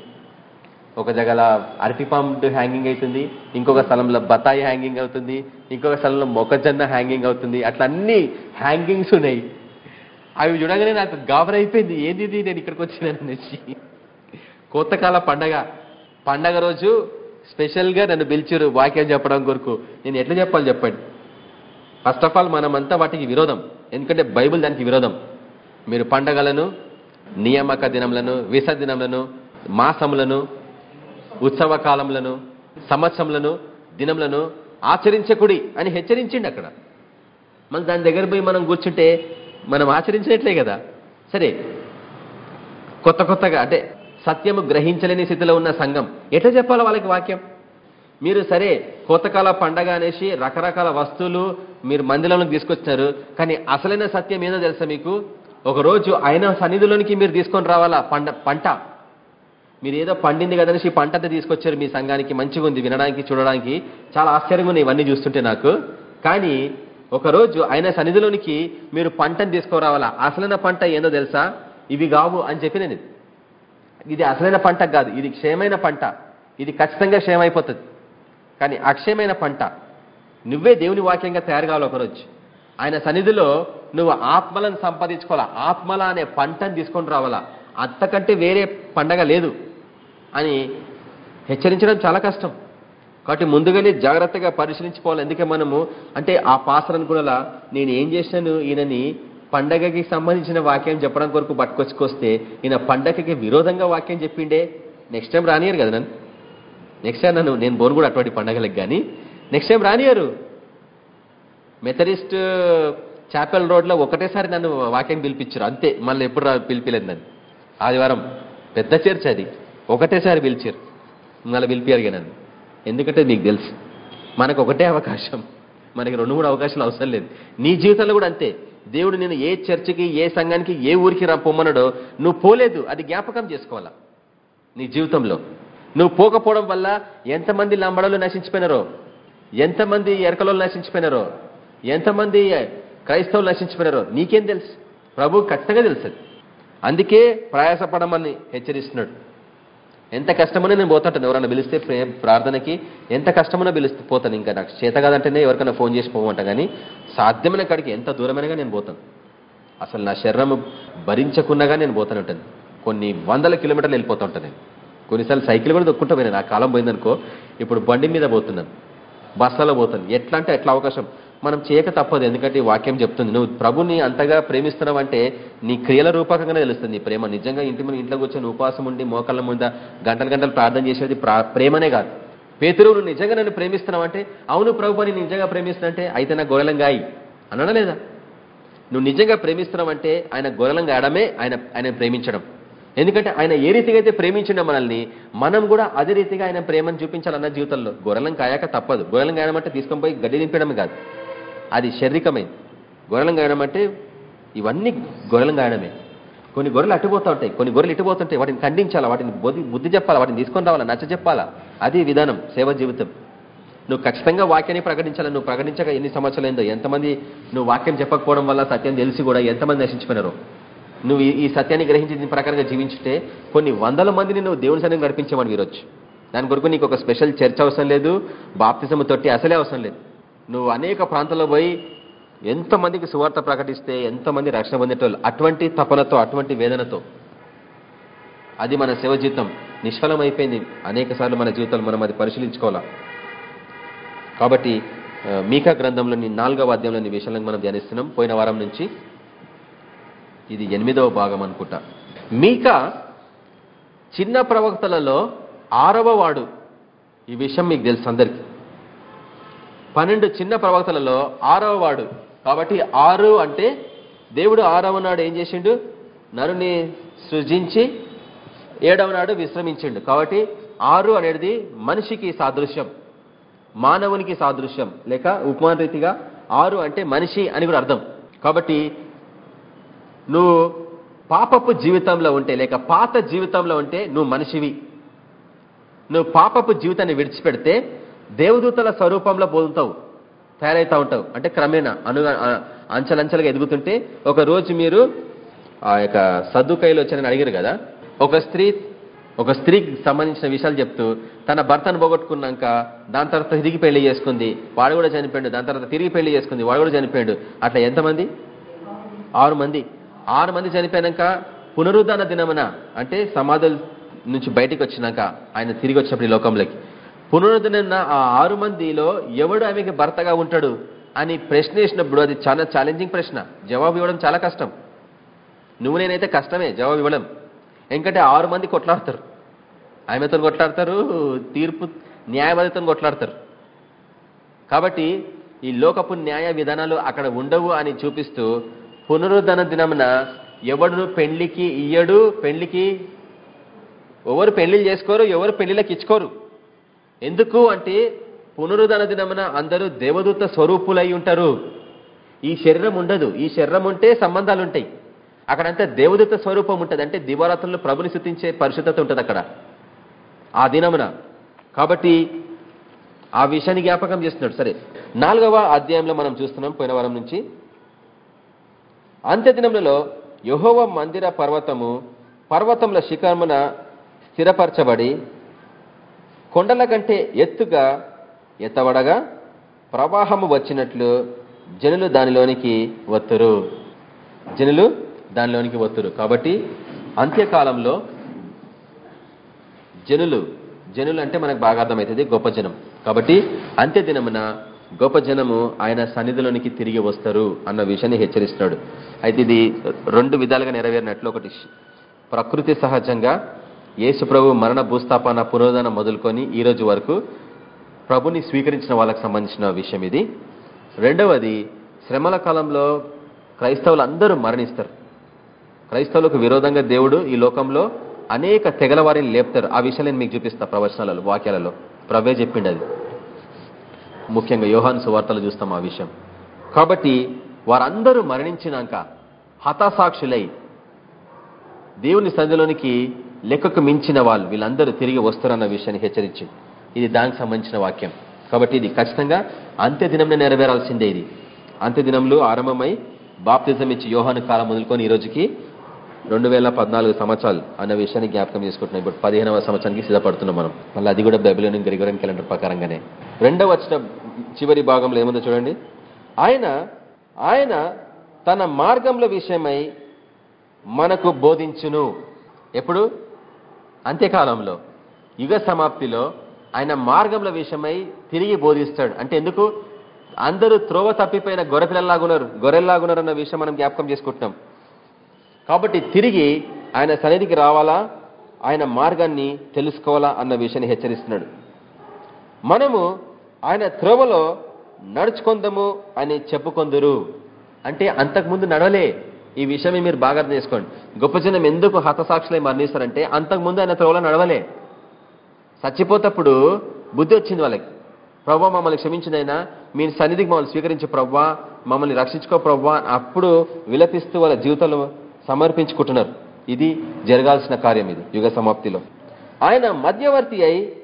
ఒక జగల అరటి పండు హ్యాంగింగ్ అవుతుంది ఇంకొక స్థలంలో బతాయి హ్యాంగింగ్ అవుతుంది ఇంకొక స్థలంలో మొక్కజొన్న హ్యాంగింగ్ అవుతుంది. అట్లా అన్ని హ్యాంగింగ్స్ ఉన్నాయి. అవి చూడగానే నాకు గాబర్ అయిపోయింది. ఏంది ఇది? నేను ఇక్కడికి వచ్చినాను అనేసి. కొత్తకాల పండగ. పండగ రోజు స్పెషల్గా నన్ను పిలిచారు వాక్యం చెప్పడం కొరకు. నేను ఎట్లా చెప్పాలి చెప్పండి? ఫస్ట్ ఆఫ్ ఆల్ మనమంతా వాటికి విరోధం. ఎందుకంటే బైబిల్ దానికి విరోధం. మీరు పండగలను నియామక దినములను విస దినములను మాసములను ఉత్సవ కాలములను సంవత్సరములను దినములను ఆచరించకుడి అని హెచ్చరించిండి అక్కడ. మనం దాని దగ్గర పోయి మనం కూర్చుంటే మనం ఆచరించినట్లే కదా? సరే. కొత్త కొత్తగా అంటే సత్యము గ్రహించలేని స్థితిలో ఉన్న సంఘం. ఎట్లా చెప్పాలి వాళ్ళకి వాక్యం? మీరు సరే కోతకాల పండగ అనేసి రకరకాల వస్తువులు మీరు మందిరంలోకి తీసుకొచ్చినారు కానీ అసలైన సత్యం ఏదో తెలుసా మీకు? ఒక రోజు ఆయన సన్నిధిలోనికి మీరు తీసుకొని రావాలా? పండ పంట. మీరు ఏదో పండింది కదనేసి పంట అంతా తీసుకొచ్చారు మీ సంఘానికి మంచిగా ఉంది వినడానికి చూడడానికి. చాలా ఆశ్చర్యంగా ఉన్నాయి ఇవన్నీ చూస్తుంటే నాకు. కానీ ఒకరోజు ఆయన సన్నిధిలోనికి మీరు పంటను తీసుకురావాలా అసలైన పంట ఏందో తెలుసా? ఇవి కావు అని చెప్పి నేను ఇది అసలైన పంట కాదు. ఇది క్షయమైన పంట. ఇది ఖచ్చితంగా క్షయమైపోతుంది. కానీ అక్షయమైన పంట. నువ్వే దేవుని వాక్యంగా తయారు కావాలి ఒకరోజు. ఆయన సన్నిధిలో నువ్వు ఆత్మలను సంపాదించుకోవాలా? ఆత్మల అనే పంటను తీసుకొని రావాలా? అంతకంటే వేరే పండగ లేదు అని హెచ్చరించడం చాలా కష్టం. కాబట్టి ముందుగానే జాగ్రత్తగా పరిశీలించుకోవాలి. ఎందుకే మనము? అంటే ఆ పాసరను కూడా నేను ఏం చేశాను? ఈయనని పండగకి సంబంధించిన వాక్యం చెప్పడం కొరకు పట్టుకొచ్చుకొస్తే ఈయన పండగకి విరోధంగా వాక్యం చెప్పిండే. నెక్స్ట్ టైం రానియరు కదా నన్ను. నెక్స్ట్ టైం నన్ను నేను బోను కూడా అటువంటి పండగలకు కానీ నెక్స్ట్ టైం రానియరు మెథడిస్ట్ చాపెల్ రోడ్లో ఒకటేసారి నన్ను వాక్యం పిలిపించారు. అంతే మళ్ళీ ఎప్పుడు రా పిలిపిలేదు నన్ను. ఆదివారం పెద్ద చర్చ్ అది. ఒకటేసారి పిలిచారు. మళ్ళీ పిలిపారు నన్ను. ఎందుకంటే నీకు తెలుసు మనకు ఒకటే అవకాశం. మనకి రెండు మూడు అవకాశాలు అవసరం లేదు. నీ జీవితంలో కూడా అంతే. దేవుడు నేను ఏ చర్చికి ఏ సంఘానికి ఏ ఊరికి రా పొమ్మన్నాడో నువ్వు పోలేదు అది జ్ఞాపకం చేసుకోవాలా? నీ జీవితంలో. నువ్వు పోకపోవడం వల్ల ఎంతమంది లంబడలు నశించిపోయినారో? ఎంతమంది ఎరకలో నశించిపోయినారో? ఎంతమంది క్రైస్తవులు నశించిపోయినారో? నీకేం తెలుసు? ప్రభు ఖచ్చితంగా తెలుసు అందుకే ప్రయాసపడమని హెచ్చరిస్తున్నాడు. ఎంత కష్టమని నేను పోతుంటాను ఎవరైనా పిలిస్తే ప్రార్థనకి ఎంత కష్టమనో పిలిస్తే పోతాను. ఇంకా నాకు చేత కాదంటేనే ఎవరికైనా ఫోన్ చేసి పోమంట. కానీ సాధ్యమైన కాడికి ఎంత దూరమైనగా నేను పోతాను. అసలు నా శరీరం భరించకున్నగా నేను పోతాను ఉంటాను కొన్ని వందల కిలోమీటర్లు వెళ్ళిపోతూ ఉంటాను నేను. కొన్నిసార్లు సైకిల్ కూడా దొక్కుంటా పోయినా. నా కాలం పోయిందనుకో ఇప్పుడు బండి మీద పోతున్నాను. బస్సులో పోతాను. ఎట్లా అంటే ఎట్లా అవకాశం మనం చేయక తప్పదు. ఎందుకంటే ఈ వాక్యం చెప్తుంది నువ్వు ప్రభుని అంతగా ప్రేమిస్తున్నావు అంటే నీ క్రియల రూపకంగానే తెలుస్తుంది. ప్రేమ నిజంగా ఇంటి మీద ఇంట్లో కూర్చొని ఉపాసం ఉండి మోకాళ్ళ ముంద గంటలు గంటలు ప్రార్థన చేసేది ప్రా- ప్రేమనే కాదు. పేతురు నువ్వు నిజంగా నన్ను ప్రేమిస్తున్నావు అంటే అవును ప్రభు అని నిజంగా ప్రేమిస్తున్నా అయితే నా గొర్రెలం గాయి. లేదా? నువ్వు నిజంగా ప్రేమిస్తున్నావంటే ఆయన గొర్రెలం గాయడమే ఆయన ఆయన ప్రేమించడం. ఎందుకంటే ఆయన ఏ రీతిగా అయితే ప్రేమించడం మనల్ని మనం కూడా అదే రీతిగా ఆయన ప్రేమను చూపించాలన్న జీవితంలో గొర్రెలం కాయాక తప్పదు. గొర్రెలం గాయడం అంటే తీసుకొని పోయి గడ్డి నింపడమే కాదు. అది శారీరకమైంది గొర్రెలం గాయడం అంటే ఇవన్నీ గొర్రెలం గాయడమే. కొన్ని గొర్రెలు అట్టుపోతూ ఉంటాయి. కొన్ని గొర్రెలు ఇటుపోతుంటాయి వాటిని ఖండించాలా? వాటిని బుద్ధి బుద్ధి చెప్పాలా? వాటిని తీసుకొని రావాలా? నచ్చ చెప్పాలా? అది విధానం సేవ జీవితం. నువ్వు ఖచ్చితంగా వాక్యాన్ని ప్రకటించాలి? నువ్వు ప్రకటించక ఎన్ని సంవత్సరాలైందో ఎంతమంది నువ్వు వాక్యం చెప్పకపోవడం వల్ల సత్యం తెలిసి కూడా ఎంతమంది నశించుకున్నారు నువ్వు ఈ- సత్యాన్ని గ్రహించి దీని ప్రకారంగా జీవించుంటే కొన్ని వందల మందిని నువ్వు దేవుని సన్నిధిని నడిపించేవాడు ఈరోజు. దాని కొరకు నీకు ఒక స్పెషల్ చర్చ్ అవసరం లేదు. బాప్తిజం తొట్టి అసలే అవసరం లేదు. నువ్వు అనేక ప్రాంతాల్లో పోయి ఎంతమందికి సువార్త ప్రకటిస్తే ఎంతమంది రక్షణ పొందేటోళ్ళు? అటువంటి తపనతో అటువంటి వేదనతో. అది మన సేవ జీవితం. నిష్ఫలమైపోయింది. అనేక సార్లు మన జీవితాలు మనం అది పరిశీలించుకోవాలా? కాబట్టి మీకా గ్రంథంలోని నాలుగవ అధ్యాయంలోని విషయాలను మనం ధ్యానిస్తున్నాం. పోయిన వారం నుంచి ఇది ఎనిమిదవ భాగం అనుకుంటా. మీకా చిన్న ప్రవక్తలలో ఆరవ వాడు. ఈ విషయం మీకు తెలుసు అందరికి. పన్నెండు చిన్న ప్రవక్తలలో ఆరవ వాడు. కాబట్టి ఆరు అంటే దేవుడు ఆరవ నాడు ఏం చేసిండు? నరుని సృజించి ఏడవ నాడు విశ్రమించిండు. కాబట్టి ఆరు అనేది మనిషికి సాదృశ్యం మానవునికి సాదృశ్యం. లేక ఉపమాన రీతిగా ఆరు అంటే మనిషి అని కూడా అర్థం. కాబట్టి నువ్వు పాపపు జీవితంలో ఉంటే లేక పాత జీవితంలో ఉంటే నువ్వు మనిషివి. నువ్వు పాపపు జీవితాన్ని విడిచిపెడితే దేవదూతల స్వరూపంలో పొందుతావు తయారవుతా ఉంటావు. అంటే క్రమేణా అను అంచలంచెలుగా ఎదుగుతుంటే ఒక రోజు మీరు ఆ యొక్క సర్దుకాయలు వచ్చారని అడిగారు కదా ఒక స్త్రీ ఒక స్త్రీకి సంబంధించిన విషయాలు చెప్తూ తన భర్తను పోగొట్టుకున్నాక దాని తర్వాత తిరిగి పెళ్ళి చేసుకుంది వాడు కూడా చనిపోయాడు దాని తర్వాత తిరిగి పెళ్ళి చేసుకుంది వాడు కూడా చనిపోయాడు. అట్లా ఎంతమంది? ఆరు మంది. ఆరు మంది చనిపోయాక పునరుద్ధాన దినమున అంటే సమాధుల నుంచి బయటికి వచ్చినాక ఆయన తిరిగి వచ్చినప్పుడు ఈ లోకంలోకి. పునరుద్ధరణ ఆ ఆరు మందిలో ఎవడు ఆమెకి భర్తగా ఉంటాడు అని ప్రశ్న వేసినప్పుడు అది చాలా ఛాలెంజింగ్ ప్రశ్న. జవాబు ఇవ్వడం చాలా కష్టం. నువ్వు నేనైతే కష్టమే జవాబు ఇవ్వడం ఎందుకంటే ఆరు మంది కొట్లాడతారు. ఆమెతో కొట్లాడతారు తీర్పు న్యాయవాదితో కొట్లాడతారు. కాబట్టి ఈ లోకపు న్యాయ విధానాలు అక్కడ ఉండవు అని చూపిస్తూ పునరుద్ధరణ దినమున ఎవడును పెళ్ళికి ఇయ్యడు పెళ్ళికి ఎవరు పెళ్ళిళ్ళు చేసుకోరు ఎవరు పెళ్ళిళ్ళకి ఇచ్చుకోరు. ఎందుకు అంటే పునరుద్ధరణ దినమున అందరూ దేవదూత స్వరూపులై ఉంటారు. ఈ శరీరం ఉండదు. ఈ శరీరం ఉంటే సంబంధాలు ఉంటాయి అక్కడంతా దేవదూత స్వరూపం ఉంటుంది. అంటే దివారాత్రులు ప్రభుని శుతించే పరిశుద్ధత ఉంటుంది అక్కడ. ఆ దినమున. కాబట్టి ఆ విషయాన్ని జ్ఞాపకం చేస్తున్నాడు. సరే నాలుగవ అధ్యాయంలో మనం చూస్తున్నాం పోయిన వారం నుంచి. అంత్య దినములలో యహోవ మందిర పర్వతము పర్వతముల శిఖరమున స్థిరపరచబడి కొండల కంటే ఎత్తుగా ఎత్తబడగా ప్రవాహము వచ్చినట్లు జనులు దానిలోనికి వత్తురు. జనులు దానిలోనికి వత్తురు. కాబట్టి అంత్యకాలంలో జనులు జనులు అంటే మనకు బాగా అర్థమవుతుంది గొప్ప జనం. కాబట్టి అంత్య దినమున గొప్ప జనము ఆయన సన్నిధిలోనికి తిరిగి వస్తారు అన్న విషయాన్ని హెచ్చరిస్తున్నాడు. అయితే ఇది రెండు విధాలుగా నెరవేరినట్లు ఒకటి ప్రకృతి సహజంగా యేసుప్రభు మరణ భూస్థాపన పునరుద్ధరణ మొదలుకొని ఈ రోజు వరకు ప్రభుని స్వీకరించిన వాళ్ళకి సంబంధించిన విషయం ఇది. రెండవది శ్రమల కాలంలో క్రైస్తవులు అందరూ మరణిస్తారు. క్రైస్తవులకు విరోధంగా దేవుడు ఈ లోకంలో అనేక తెగల వారిని లేపుతారు. ఆ విషయాలు నేను మీకు చూపిస్తా ప్రవచనాలలో వాక్యాలలో. ప్రవే చెప్పిండి అది. ముఖ్యంగా యోహాను సువార్తలు చూస్తాం ఆ విషయం. కాబట్టి వారందరూ మరణించినాక హతాసాక్షులై దేవుని సంధిలోనికి లెక్కకు మించిన వాళ్ళు వీళ్ళందరూ తిరిగి వస్తారన్న విషయాన్ని హెచ్చరించి ఇది దానికి సంబంధించిన వాక్యం. కాబట్టి ఇది ఖచ్చితంగా అంత్య దినంలో నెరవేరాల్సిందే ఇది. అంత్య దినంలో ఆరంభమై బాప్తిజం ఇచ్చి యోహాను కాలం మొదలుకొని ఈ రోజుకి రెండు వేల పద్నాలుగు సంవత్సరాలు అన్న విషయాన్ని జ్ఞాపకం చేసుకుంటున్నాం. ఇప్పుడు పదిహేనవ సంవత్సరానికి సిద్ధపడుతున్నాం మనం. మళ్ళీ అది కూడా బెబిలోని గ్రిగోరియన్ క్యాలెండర్ ప్రకారంగానే. రెండవ వచ్చిన చివరి భాగంలో ఏముందో చూడండి. ఆయన ఆయన తన మార్గంలో విషయమై మనకు బోధించును. ఎప్పుడు? అంత్యకాలంలో యుగ సమాప్తిలో ఆయన మార్గముల విషయమై తిరిగి బోధిస్తాడు. అంటే ఎందుకు? అందరూ త్రోవ తప్పిపోయిన గొర్రెపిల్లలాగున్నారు గొర్రెల్లాగున్నారు అన్న విషయం మనం జ్ఞాపకం చేసుకుంటున్నాం. కాబట్టి తిరిగి ఆయన సన్నిధికి రావాలా? ఆయన మార్గాన్ని తెలుసుకోవాలా అన్న విషయాన్ని హెచ్చరిస్తున్నాడు. మనము ఆయన త్రోవలో నడుచుకుందాము అని చెప్పుకొందురు. అంటే అంతకుముందు నడవలే. ఈ విషయమే మీరు బాగా అర్థం చేసుకోండి. గొప్ప జనం ఎందుకు హతసాక్షులై మరణిస్తారంటే అంతకుముందు ఆయన త్రోవలో నడవలే. చచ్చిపోతప్పుడు బుద్ధి వచ్చింది వాళ్ళకి. ప్రవ్వా మమ్మల్ని క్షమించిందైనా మీ సన్నిధికి మమ్మల్ని స్వీకరించే ప్రవ్వా. మమ్మల్ని రక్షించుకో ప్రవ్వా. అప్పుడు విలపిస్తూ వాళ్ళ జీవితాలు సమర్పించుకుంటున్నారు. ఇది జరగాల్సిన కార్యం ఇది యుగ సమాప్తిలో. ఆయన మధ్యవర్తి అయి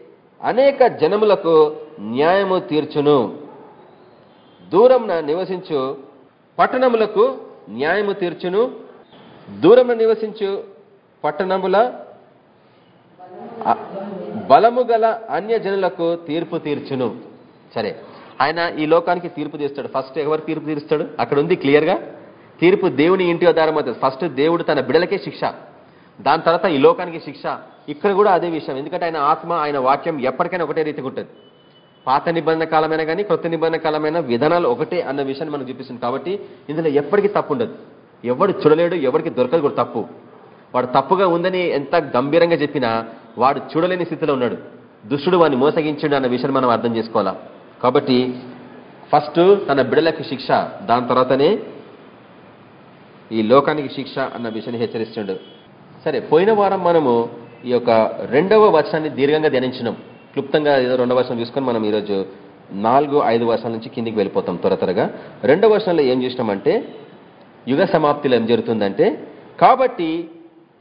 అనేక జనములకు న్యాయము తీర్చును. దూరంన నివసించు పట్టణములకు న్యాయము తీర్చును. దూరము నివసించు పట్టణముల బలము గల అన్య జనులకు తీర్పు తీర్చును. సరే ఆయన ఈ లోకానికి తీర్పు తీస్తాడు ఫస్ట్ ఎవరు తీర్పు తీరుస్తాడు? అక్కడ ఉంది క్లియర్గా తీర్పు దేవుని ఇంటి ఆధారం అవుతుంది ఫస్ట్ దేవుడు తన బిడలకే శిక్ష. దాని తర్వాత ఈ లోకానికి శిక్ష. ఇక్కడ కూడా అదే విషయం. ఎందుకంటే ఆయన ఆత్మ ఆయన వాక్యం ఎప్పటికైనా ఒకటే రీతిగా ఉంటుంది. పాత నిబంధన కాలమైనా కానీ కొత్త నిబంధన కాలమైనా విధానాలు ఒకటే అన్న విషయాన్ని మనకు చూపిస్తుంది కాబట్టి ఇందులో ఎప్పటికీ తప్పు ఉండదు. ఎవడు చూడలేడు ఎవరికి దొరకదు కూడా తప్పు. వాడు తప్పుగా ఉందని ఎంత గంభీరంగా చెప్పినా వాడు చూడలేని స్థితిలో ఉన్నాడు. దుష్టుడు వాడిని మోసగించాడు అన్న విషయాన్ని మనం అర్థం చేసుకోవాలా? కాబట్టి ఫస్ట్ తన బిడలకు శిక్ష దాని తర్వాతనే ఈ లోకానికి శిక్ష అన్న విషయాన్ని హెచ్చరిస్తుండు. సరే పోయిన వారం మనము ఈ యొక్క రెండవ వర్షాన్ని దీర్ఘంగా ధ్యానించినాం. క్లుప్తంగా ఏదో రెండవ వర్షం చూసుకొని మనం ఈరోజు నాలుగు ఐదు వర్షాల నుంచి కిందికి వెళ్ళిపోతాం త్వర త్వరగా. రెండవ వర్షంలో ఏం చేసినామంటే యుగ సమాప్తిలో ఏం జరుగుతుందంటే కాబట్టి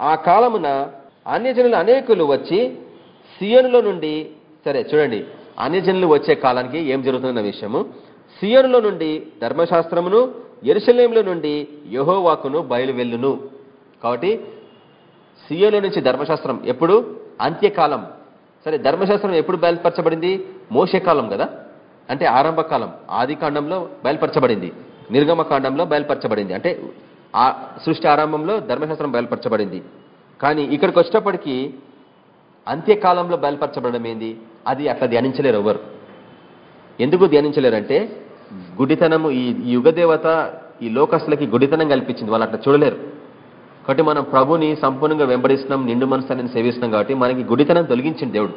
ఆ కాలమున అన్యజనులు అనేకులు వచ్చి సియోనులో నుండి సరే చూడండి అన్యజనులు వచ్చే కాలానికి ఏం జరుగుతుందన్న విషయము. సియోనులో నుండి ధర్మశాస్త్రమును ఎరుసలేంలో నుండి యహోవాకును బయలువెల్లును. కాబట్టి సియోలో నుంచి ధర్మశాస్త్రం ఎప్పుడు? అంత్యకాలం. సరే ధర్మశాస్త్రం ఎప్పుడు బయలుపరచబడింది? మోసకాలం కదా? అంటే ఆరంభ కాలం ఆది కాండంలో బయలుపరచబడింది నిర్గమ కాండంలో బయలుపరచబడింది. అంటే ఆ సృష్టి ఆరంభంలో ధర్మశాస్త్రం బయలుపరచబడింది. కానీ ఇక్కడికి వచ్చేటప్పటికీ అంత్యకాలంలో బయలుపరచబడడం ఏంది? అది అట్లా ధ్యానించలేరు ఎవరు. ఎందుకు ధ్యానించలేరంటే గుడితనము ఈ ఈ యుగదేవత ఈ లోకస్తులకి గుడితనం కల్పించింది వాళ్ళు అట్లా చూడలేరు. కాబట్టి మనం ప్రభుని సంపూర్ణంగా వెంబడిస్తున్నాం నిండు మనసు ఆయన సేవిస్తున్నాం కాబట్టి మనకి గుడితనం తొలగించింది దేవుడు.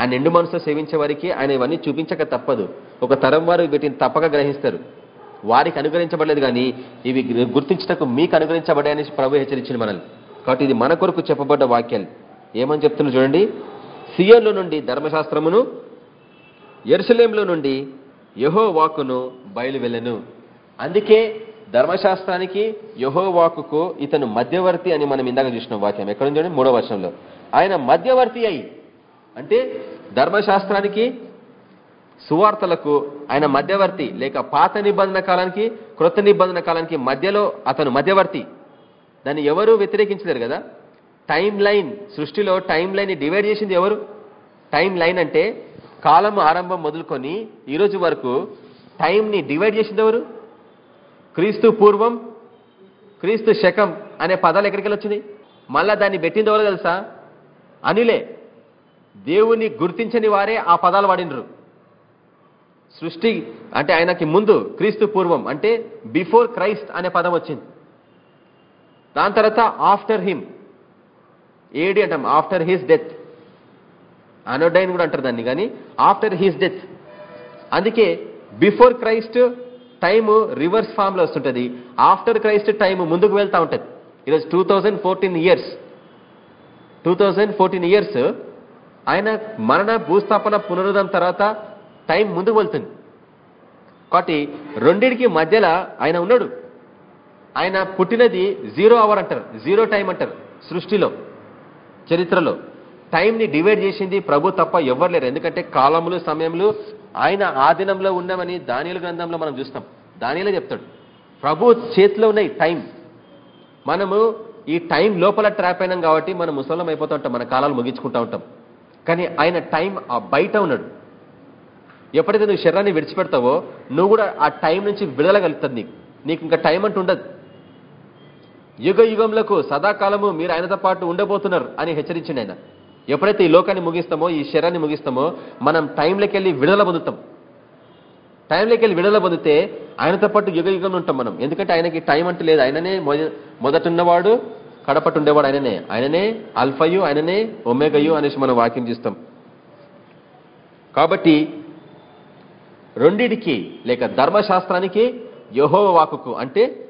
ఆ నిండు మనసు సేవించే వారికి ఆయన ఇవన్నీ చూపించక తప్పదు. ఒక తరం వారు వీటిని తప్పక గ్రహిస్తారు. వారికి అనుగ్రహించబడలేదు కానీ ఇవి గుర్తించటకు మీకు అనుగ్రహించబడాయని ప్రభు హెచ్చరించింది మనల్ని. కాబట్టి ఇది మన కొరకు చెప్పబడ్డ వాక్యాలు ఏమని చెప్తున్నా చూడండి. సియోన్లో నుండి ధర్మశాస్త్రమును ఎరుసలేంలో నుండి యహో వాకును బయలు వెళ్ళను అందుకే ధర్మశాస్త్రానికి యహోవాకు ఇతను మధ్యవర్తి అని మనం ఇందాక చూసిన వాక్యం. ఎక్కడ చూడండి? మూడో వర్షంలో ఆయన మధ్యవర్తి అయి అంటే ధర్మశాస్త్రానికి సువార్తలకు ఆయన మధ్యవర్తి లేక పాత నిబంధన కాలానికి క్రొత్త నిబంధన కాలానికి మధ్యలో అతను మధ్యవర్తి. దాన్ని ఎవరు వ్యతిరేకించలేరు కదా? టైం లైన్ సృష్టిలో టైం లైన్ డివైడ్ చేసింది ఎవరు? టైం లైన్ అంటే కాలం ఆరంభం మొదలుకొని ఈరోజు వరకు టైంని డివైడ్ చేసింది ఎవరు? క్రీస్తు పూర్వం క్రీస్తు శకం అనే పదాలు ఎక్కడికి వచ్చినాయి మళ్ళా దాన్ని పెట్టింది ఎవరో తెలుసా? అనిలే. దేవుని గుర్తించని వారే ఆ పదాలు వాడినరు. సృష్టి అంటే ఆయనకి ముందు క్రీస్తు పూర్వం అంటే బిఫోర్ క్రైస్ట్ అనే పదం వచ్చింది. దాని తర్వాత ఆఫ్టర్ హిమ్. ఏడి అంటాం? After his death. Anno Domini కూడా అంటారు దాన్ని కానీ ఆఫ్టర్ హిస్ డెత్. అందుకే బిఫోర్ క్రైస్ట్ టైము రివర్స్ ఫామ్లో వస్తుంటుంది. ఆఫ్టర్ క్రైస్ట్ టైం ముందుకు వెళ్తూ ఉంటుంది. ఈరోజు two thousand fourteen years two thousand fourteen years ఆయన మరణ భూస్థాపన పునరుద్ధం తర్వాత టైం ముందుకు వెళ్తుంది. కాబట్టి రెండింటికి మధ్యలో ఆయన ఉన్నాడు. ఆయన పుట్టినది జీరో అవర్ అంటారు. జీరో టైం అంటారు సృష్టిలో చరిత్రలో. టైంని డివైడ్ చేసింది ప్రభు తప్ప ఎవరు లేరు. ఎందుకంటే కాలములు సమయములు ఆయన ఆధీనంలో ఉన్నామని దానిల గ్రంథంలో మనం చూస్తాం. దానిలో చెప్తాడు. ప్రభు చేతిలో ఉన్నాయి టైం. మనము ఈ టైం లోపల ట్రాప్ అయినాం కాబట్టి మనం ముసలం అయిపోతూ ఉంటాం. మన కాలాలు ముగించుకుంటూ ఉంటాం. కానీ ఆయన టైం ఆ బయట ఉన్నాడు. ఎప్పుడైతే నువ్వు శరీరాన్ని విడిచిపెడతావో నువ్వు కూడా ఆ టైం నుంచి విడలగలుగుతుంది నీకు. నీకు ఇంకా టైం అంటూ ఉండదు. యుగ యుగంలకు సదాకాలము మీరు ఆయనతో పాటు ఉండబోతున్నారు అని హెచ్చరించింది ఆయన. ఎప్పుడైతే ఈ లోకాన్ని ముగిస్తామో ఈ శరీరాన్ని ముగిస్తామో మనం టైంలోకి వెళ్ళి విడుదల పొందుతాం. టైంలోకి వెళ్ళి విడుదల పొందితే ఆయనతో పాటు యుగ యుగంలో ఉంటాం మనం. ఎందుకంటే ఆయనకి టైం అంటే లేదు. ఆయననే మొదటి ఉన్నవాడు కడపట్టు ఉండేవాడు ఆయననే. ఆయననే అల్ఫయు ఆయననే ఒమేగయు అనేసి మనం వాక్యం చేస్తాం. కాబట్టి రెండిటికి లేక ధర్మశాస్త్రానికి యహోవ వాకుకు అంటే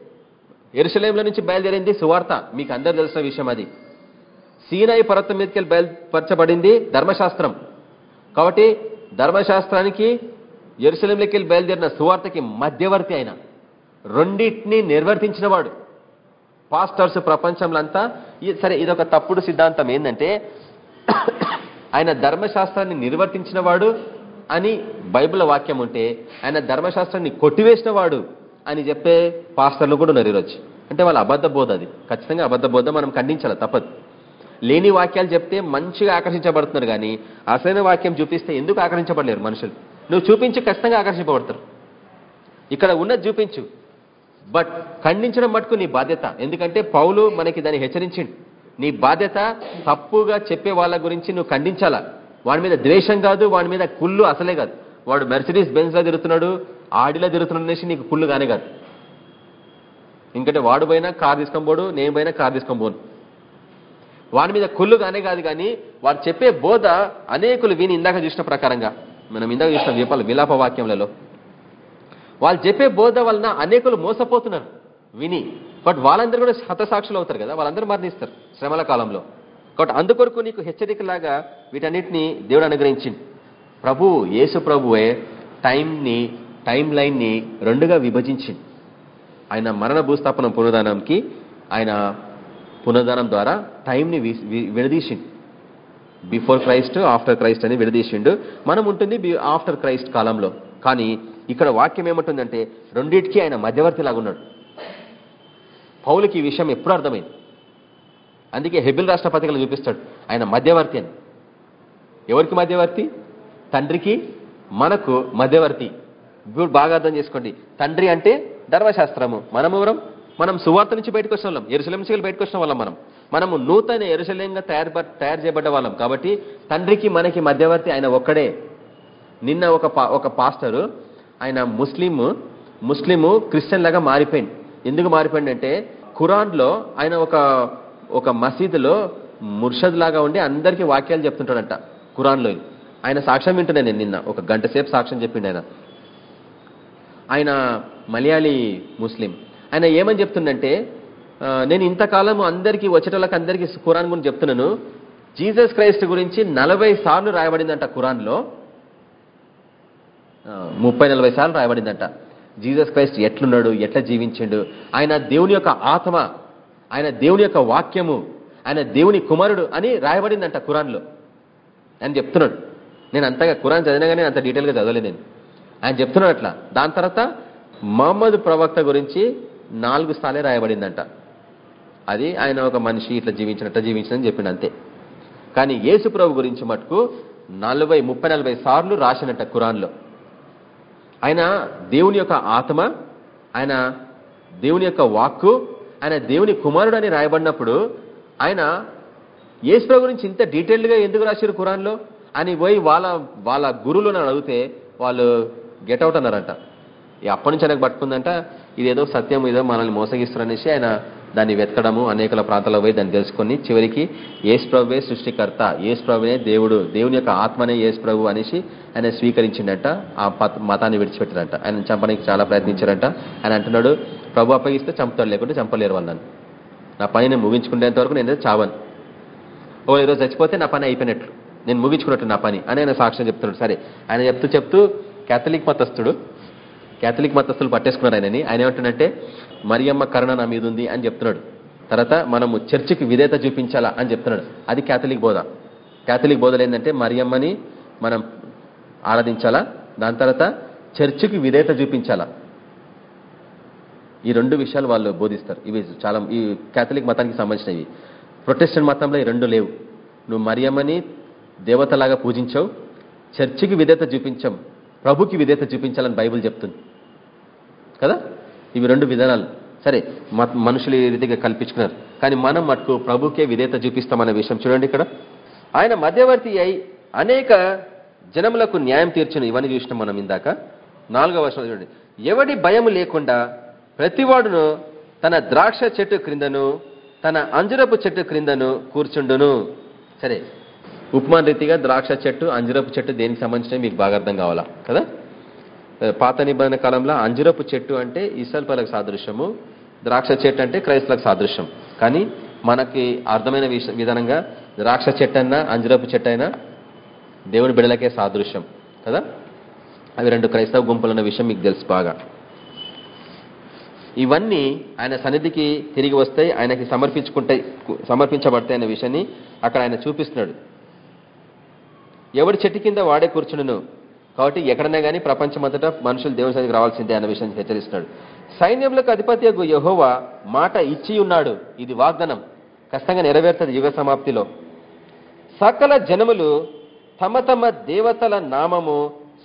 ఎరుసలేంల నుంచి బయలుదేరింది సువార్త. మీకు అందరు తెలిసిన విషయం అది. సీనాయి పర్వతం మీదకి బయలుపరచబడింది ధర్మశాస్త్రం. కాబట్టి ధర్మశాస్త్రానికి ఎరుసలంలోకి వెళ్ళి బయలుదేరిన సువార్తకి మధ్యవర్తి ఆయన. రెండింటినీ నిర్వర్తించినవాడు. పాస్టర్స్ ప్రపంచంలో అంతా సరే ఇదొక తప్పుడు సిద్ధాంతం ఏంటంటే ఆయన ధర్మశాస్త్రాన్ని నిర్వర్తించినవాడు అని బైబిల్ వాక్యం ఉంటే ఆయన ధర్మశాస్త్రాన్ని కొట్టివేసినవాడు అని చెప్పే పాస్టర్లు కూడా ఉన్నారు ఈరోజు. అంటే వాళ్ళ అబద్ధ బోధ అది. ఖచ్చితంగా అబద్ధ బోధ మనం ఖండించాలి? తప్పదు. లేని వాక్యాలు చెప్తే మంచిగా ఆకర్షించబడుతున్నారు కానీ అసలైన వాక్యం చూపిస్తే ఎందుకు ఆకర్షించబడలేరు మనుషులు? నువ్వు చూపించి ఖచ్చితంగా ఆకర్షించబడతారు ఇక్కడ ఉన్నది చూపించు. బట్ ఖండించడం మటుకు నీ బాధ్యత. ఎందుకంటే పౌలు మనకి దాన్ని హెచ్చరించిండు. నీ బాధ్యత తప్పుగా చెప్పే వాళ్ళ గురించి నువ్వు ఖండించాలా? వాడి మీద ద్వేషం కాదు వాడి మీద కుళ్ళు అసలే కాదు. వాడు మెర్సిడీస్ బెంజ్లో తిరుగుతున్నాడు ఆడిలో తిరుగుతున్నాడు అనేసి నీకు కుళ్ళు కానే కాదు. ఎందుకంటే వాడు పోయినా కార్ తీసుకొని నేను పోయినా కార్ తీసుకొని పోను. వాడి మీద కుళ్ళు కానే కాదు కానీ వారు చెప్పే బోధ అనేకులు విని ఇందాక చూసిన ప్రకారంగా. మనం ఇందాక చూసిన విపల విలాప వాక్యములలో. వాళ్ళు చెప్పే బోధ వలన అనేకులు మోసపోతున్నారు విని. బట్ వాళ్ళందరూ కూడా హతసాక్షులు అవుతారు కదా వాళ్ళందరూ మరణిస్తారు శ్రమల కాలంలో. కాబట్టి అందుకొరకు నీకు హెచ్చరికలాగా వీటన్నిటిని దేవుడు అనుగ్రహించింది ప్రభు యేసు ప్రభువే టైంని టైం లైన్ని రెండుగా విభజించింది ఆయన మరణ భూస్థాపనం పునరుదానంకి ఆయన పునరుదానం ద్వారా టైంని విడదీసిండు. బిఫోర్ క్రైస్ట్ ఆఫ్టర్ క్రైస్ట్ అని విడదీసిండు. మనం ఉంటుంది ఆఫ్టర్ క్రైస్ట్ కాలంలో. కానీ ఇక్కడ వాక్యం ఏమంటుందంటే రెండింటికి ఆయన మధ్యవర్తి లాగున్నాడు పౌలకి ఈ విషయం ఎప్పుడు అర్థమైంది. అందుకే హెబిల్ రాష్ట్ర పత్రికలు చూపిస్తాడు ఆయన మధ్యవర్తి అని. ఎవరికి మధ్యవర్తి? తండ్రికి మనకు మధ్యవర్తి. బాగా అర్థం చేసుకోండి. తండ్రి అంటే ధర్మశాస్త్రము. మనమెవరం? మనం సువార్త నుంచి బయటకు వచ్చిన వాళ్ళం ఎరుసలేం నుంచి బయటకు వచ్చిన వాళ్ళం మనం. మనము నూతన ఎరుసలేంగా తయారు తయారు చేయబడ్డ వాళ్ళం. కాబట్టి తండ్రికి మనకి మధ్యవర్తి ఆయన ఒక్కడే. నిన్న ఒక ఒక పాస్టరు ఆయన ముస్లిం ముస్లిము క్రిస్టియన్ లాగా మారిపోయింది ఎందుకు మారిపోయిందంటే ఖురాన్లో ఆయన ఒక ఒక మసీదులో ముర్షద్ లాగా ఉండి అందరికీ వాక్యాలు చెప్తుంటాడంట ఖురాన్లో. ఆయన సాక్ష్యం వింటున్నాను నేను నిన్న ఒక గంట సేపు సాక్ష్యం చెప్పిండు ఆయన. ఆయన మలయాళీ ముస్లిం. ఆయన ఏమని చెప్తుండంటే నేను ఇంతకాలం అందరికీ వచ్చేటోళ్ళకి అందరికీ ఖురాన్ గురించి చెప్తున్నాను. జీసస్ క్రైస్ట్ గురించి నలభై సార్లు రాయబడిందంట ఖురాన్లో. ముప్పై నలభై సార్లు రాయబడిందంట. జీసస్ క్రైస్ట్ ఎట్లున్నాడు ఎట్లా జీవించిండు ఆయన దేవుని యొక్క ఆత్మ ఆయన దేవుని యొక్క వాక్యము ఆయన దేవుని కుమారుడు అని రాయబడిందంట ఖురాన్లో. ఆయన చెప్తున్నాడు. నేను అంతగా ఖురాన్ చదివినా కానీ అంత డీటెయిల్గా చదవలేదు నేను. ఆయన చెప్తున్నాడు అట్లా. దాని తర్వాత మహమ్మద్ ప్రవక్త గురించి నాలుగు స్థాలే రాయబడిందంట. అది ఆయన ఒక మనిషి ఇట్లా జీవించినట్ట జీవించిందని చెప్పిండు అంతే. కానీ యేసు ప్రభు గురించి మటుకు నలభై ముప్పై నలభై సార్లు రాసినట్ట ఖురాన్లో. ఆయన దేవుని యొక్క ఆత్మ ఆయన దేవుని యొక్క వాక్కు ఆయన దేవుని కుమారుడు అని రాయబడినప్పుడు ఆయన యేసు గురించి ఇంత డీటెయిల్డ్గా ఎందుకు రాశారు ఖురాన్లో? అని పోయి వాళ్ళ వాళ్ళ గురువులను అడిగితే వాళ్ళు గెట్ అవుట్ అన్నారంట. అప్పటి నుంచి ఆయనకు పట్టుకుందంట. ఇదేదో సత్యం ఏదో మనల్ని మోసగిస్తారనేసి ఆయన దాన్ని వెతకడము అనేకల ప్రాంతాల్లో పోయి దాన్ని తెలుసుకొని చివరికి ఏసు ప్రభువే సృష్టికర్త ఏసు ప్రభునే దేవుడు దేవుని యొక్క ఆత్మనే ఏసు ప్రభు అనేసి ఆయన స్వీకరించిండట ఆ మతాన్ని విడిచిపెట్టారంట ఆయన చంపడానికి చాలా ప్రయత్నించారంట. ఆయన అంటున్నాడు ప్రభు అప్పగిస్తే చంపుతాడు లేకుంటే చంపలేరు వాళ్ళని నా పని నేను ముగించుకునేంత వరకు నేను చావను. ఓ ఈరోజు చచ్చిపోతే నా పని అయిపోయినట్లు. నేను ముగించుకున్నట్టు నా పని అని ఆయన సాక్ష్యం చెప్తున్నాడు. సరే ఆయన చెప్తూ చెప్తూ కేథలిక్ మతస్థుడు క్యాథలిక్ మతస్థులు పట్టేసుకున్నారు ఆయనని. ఆయన ఏమంటున్నట్టే మరియమ్మ కరుణ నా మీద ఉంది అని చెప్తున్నాడు. తర్వాత మనము చర్చికి విధేత చూపించాలా అని చెప్తున్నాడు. అది కేథలిక్ బోధ. క్యాథలిక్ బోధలు ఏంటంటే మరియమ్మని మనం ఆరాధించాలా దాని తర్వాత చర్చికి విధేయత చూపించాలా. ఈ రెండు విషయాలు వాళ్ళు బోధిస్తారు. ఇవి చాలా ఈ క్యాథలిక్ మతానికి సంబంధించినవి. ప్రొటెస్టెంట్ మతంలో ఈ రెండు లేవు. నువ్వు మరియమ్మని దేవతలాగా పూజించావు చర్చికి విధేయత చూపించాం ప్రభుకి విధేత చూపించాలని బైబిల్ చెప్తుంది. కదా? ఇవి రెండు విధానాలు. సరే మనుషులు ఈ రీతిగా కల్పించుకున్నారు. కానీ మనం మటుకు ప్రభుకే విధేత చూపిస్తామనే విషయం చూడండి ఇక్కడ. ఆయన మధ్యవర్తి అయి అనేక జనములకు న్యాయం తీర్చును. ఇవన్నీ చూసినాం మనం ఇందాక. నాలుగవ వర్షం చూడండి. ఎవడి భయం లేకుండా ప్రతివాడును తన ద్రాక్ష చెట్టు క్రిందను తన అంజరపు చెట్టు క్రిందను కూర్చుండును. సరే ఉపమాన రీతిగా ద్రాక్ష చెట్టు అంజరపు చెట్టు దేనికి సంబంధించిన మీకు బాగా అర్థం కావాలా? కదా? పాత నిబంధన కాలంలో అంజరపు చెట్టు అంటే ఇసల్పలకు సాదృశ్యము ద్రాక్ష చెట్టు అంటే క్రైస్తలకు సాదృశ్యం. కానీ మనకి అర్థమైన విధానంగా ద్రాక్ష చెట్టు అయినా అంజరపు చెట్టు అయినా దేవుని బిడలకే సాదృశ్యం. కదా? అవి రెండు క్రైస్తవ గుంపులు అన్న విషయం మీకు తెలుసు బాగా. ఇవన్నీ ఆయన సన్నిధికి తిరిగి వస్తాయి ఆయనకి సమర్పించుకుంటాయి సమర్పించబడతాయి అనే విషయాన్ని అక్కడ ఆయన చూపిస్తున్నాడు. ఎవడి చెట్టు కింద వాడే కూర్చుండును? కాబట్టి ఎక్కడైనా కానీ ప్రపంచమంతటా మనుషులు దేవుని సన్నిధికి రావాల్సిందే అన్న విషయాన్ని హెచ్చరిస్తున్నాడు. సైన్యములకు అధిపతి యహోవా మాట ఇచ్చి ఉన్నాడు. ఇది వాగ్దానం. కష్టంగా నెరవేరుతుంది యుగ సమాప్తిలో. సకల జనములు తమ తమ దేవతల నామము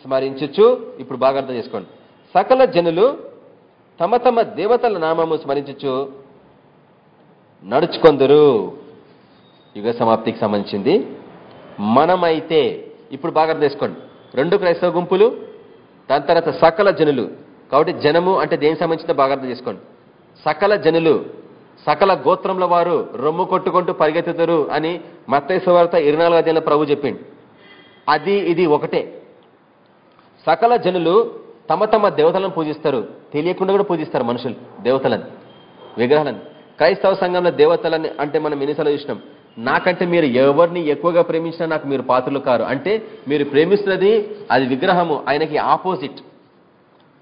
స్మరించుచు ఇప్పుడు బాగా అర్థం చేసుకోండి. సకల జనులు తమ తమ దేవతల నామము స్మరించుచు నడుచుకొందరు. యుగ సమాప్తికి సంబంధించింది. మనమైతే ఇప్పుడు బాగా అర్థం చేసుకోండి. రెండు క్రైస్తవ గుంపులు దాని తర్వాత సకల జనులు. కాబట్టి జనము అంటే దేనికి సంబంధించిన బాగా అర్థం చేసుకోండి. సకల జనులు సకల గోత్రముల వారు రొమ్ము కొట్టుకుంటూ పరిగెత్తుతారు అని మత్తైసు ఇరవై నాలుగు అధ్యాయంలో ప్రభు చెప్పిండు. అది ఇది ఒకటే. సకల జనులు తమ తమ దేవతలను పూజిస్తారు. తెలియకుండా కూడా పూజిస్తారు మనుషులు దేవతలను విగ్రహాలను. క్రైస్తవ సంఘంలో దేవతలని అంటే మనం ఎన్నిసార్లు చూసినాం? నాకంటే మీరు ఎవరిని ఎక్కువగా ప్రేమించినా నాకు మీరు పాత్రలు కారు. అంటే మీరు ప్రేమిస్తున్నది అది విగ్రహము ఆయనకి ఆపోజిట్.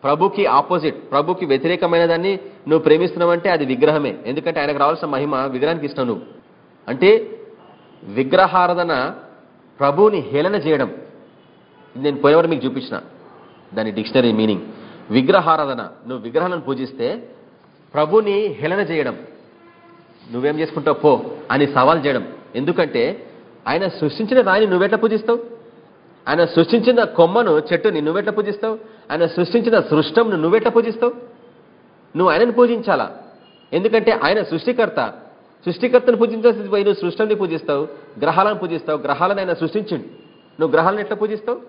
ప్రభుకి ఆపోజిట్. ప్రభుకి వ్యతిరేకమైన దాన్ని నువ్వు ప్రేమిస్తున్నావంటే అది విగ్రహమే. ఎందుకంటే ఆయనకు రావాల్సిన మహిమ విగ్రహానికి ఇష్టం నువ్వు. అంటే విగ్రహారాధన ప్రభువుని హేళన చేయడం. నేను పోయేవారు మీకు చూపించిన దాని డిక్షనరీ మీనింగ్. విగ్రహారాధన. నువ్వు విగ్రహాలను పూజిస్తే ప్రభుని హేళన చేయడం. నువ్వేం చేసుకుంటావు? పో అని సవాల్ చేయడం. ఎందుకంటే ఆయన సృష్టించిన రాయిని నువ్వెట్లా పూజిస్తావు? ఆయన సృష్టించిన కొమ్మను చెట్టుని నువ్వెట్లా పూజిస్తావు? ఆయన సృష్టించిన సృష్టంను నువ్వెట్లా పూజిస్తావు? నువ్వు ఆయనను పూజించాలా? ఎందుకంటే ఆయన సృష్టికర్త. సృష్టికర్తను పూజించాల్సింది పోయి నువ్వు సృష్టిని పూజిస్తావు గ్రహాలను పూజిస్తావు గ్రహాలను ఆయన సృష్టించిండు. నువ్వు గ్రహాలను ఎట్లా పూజిస్తావు?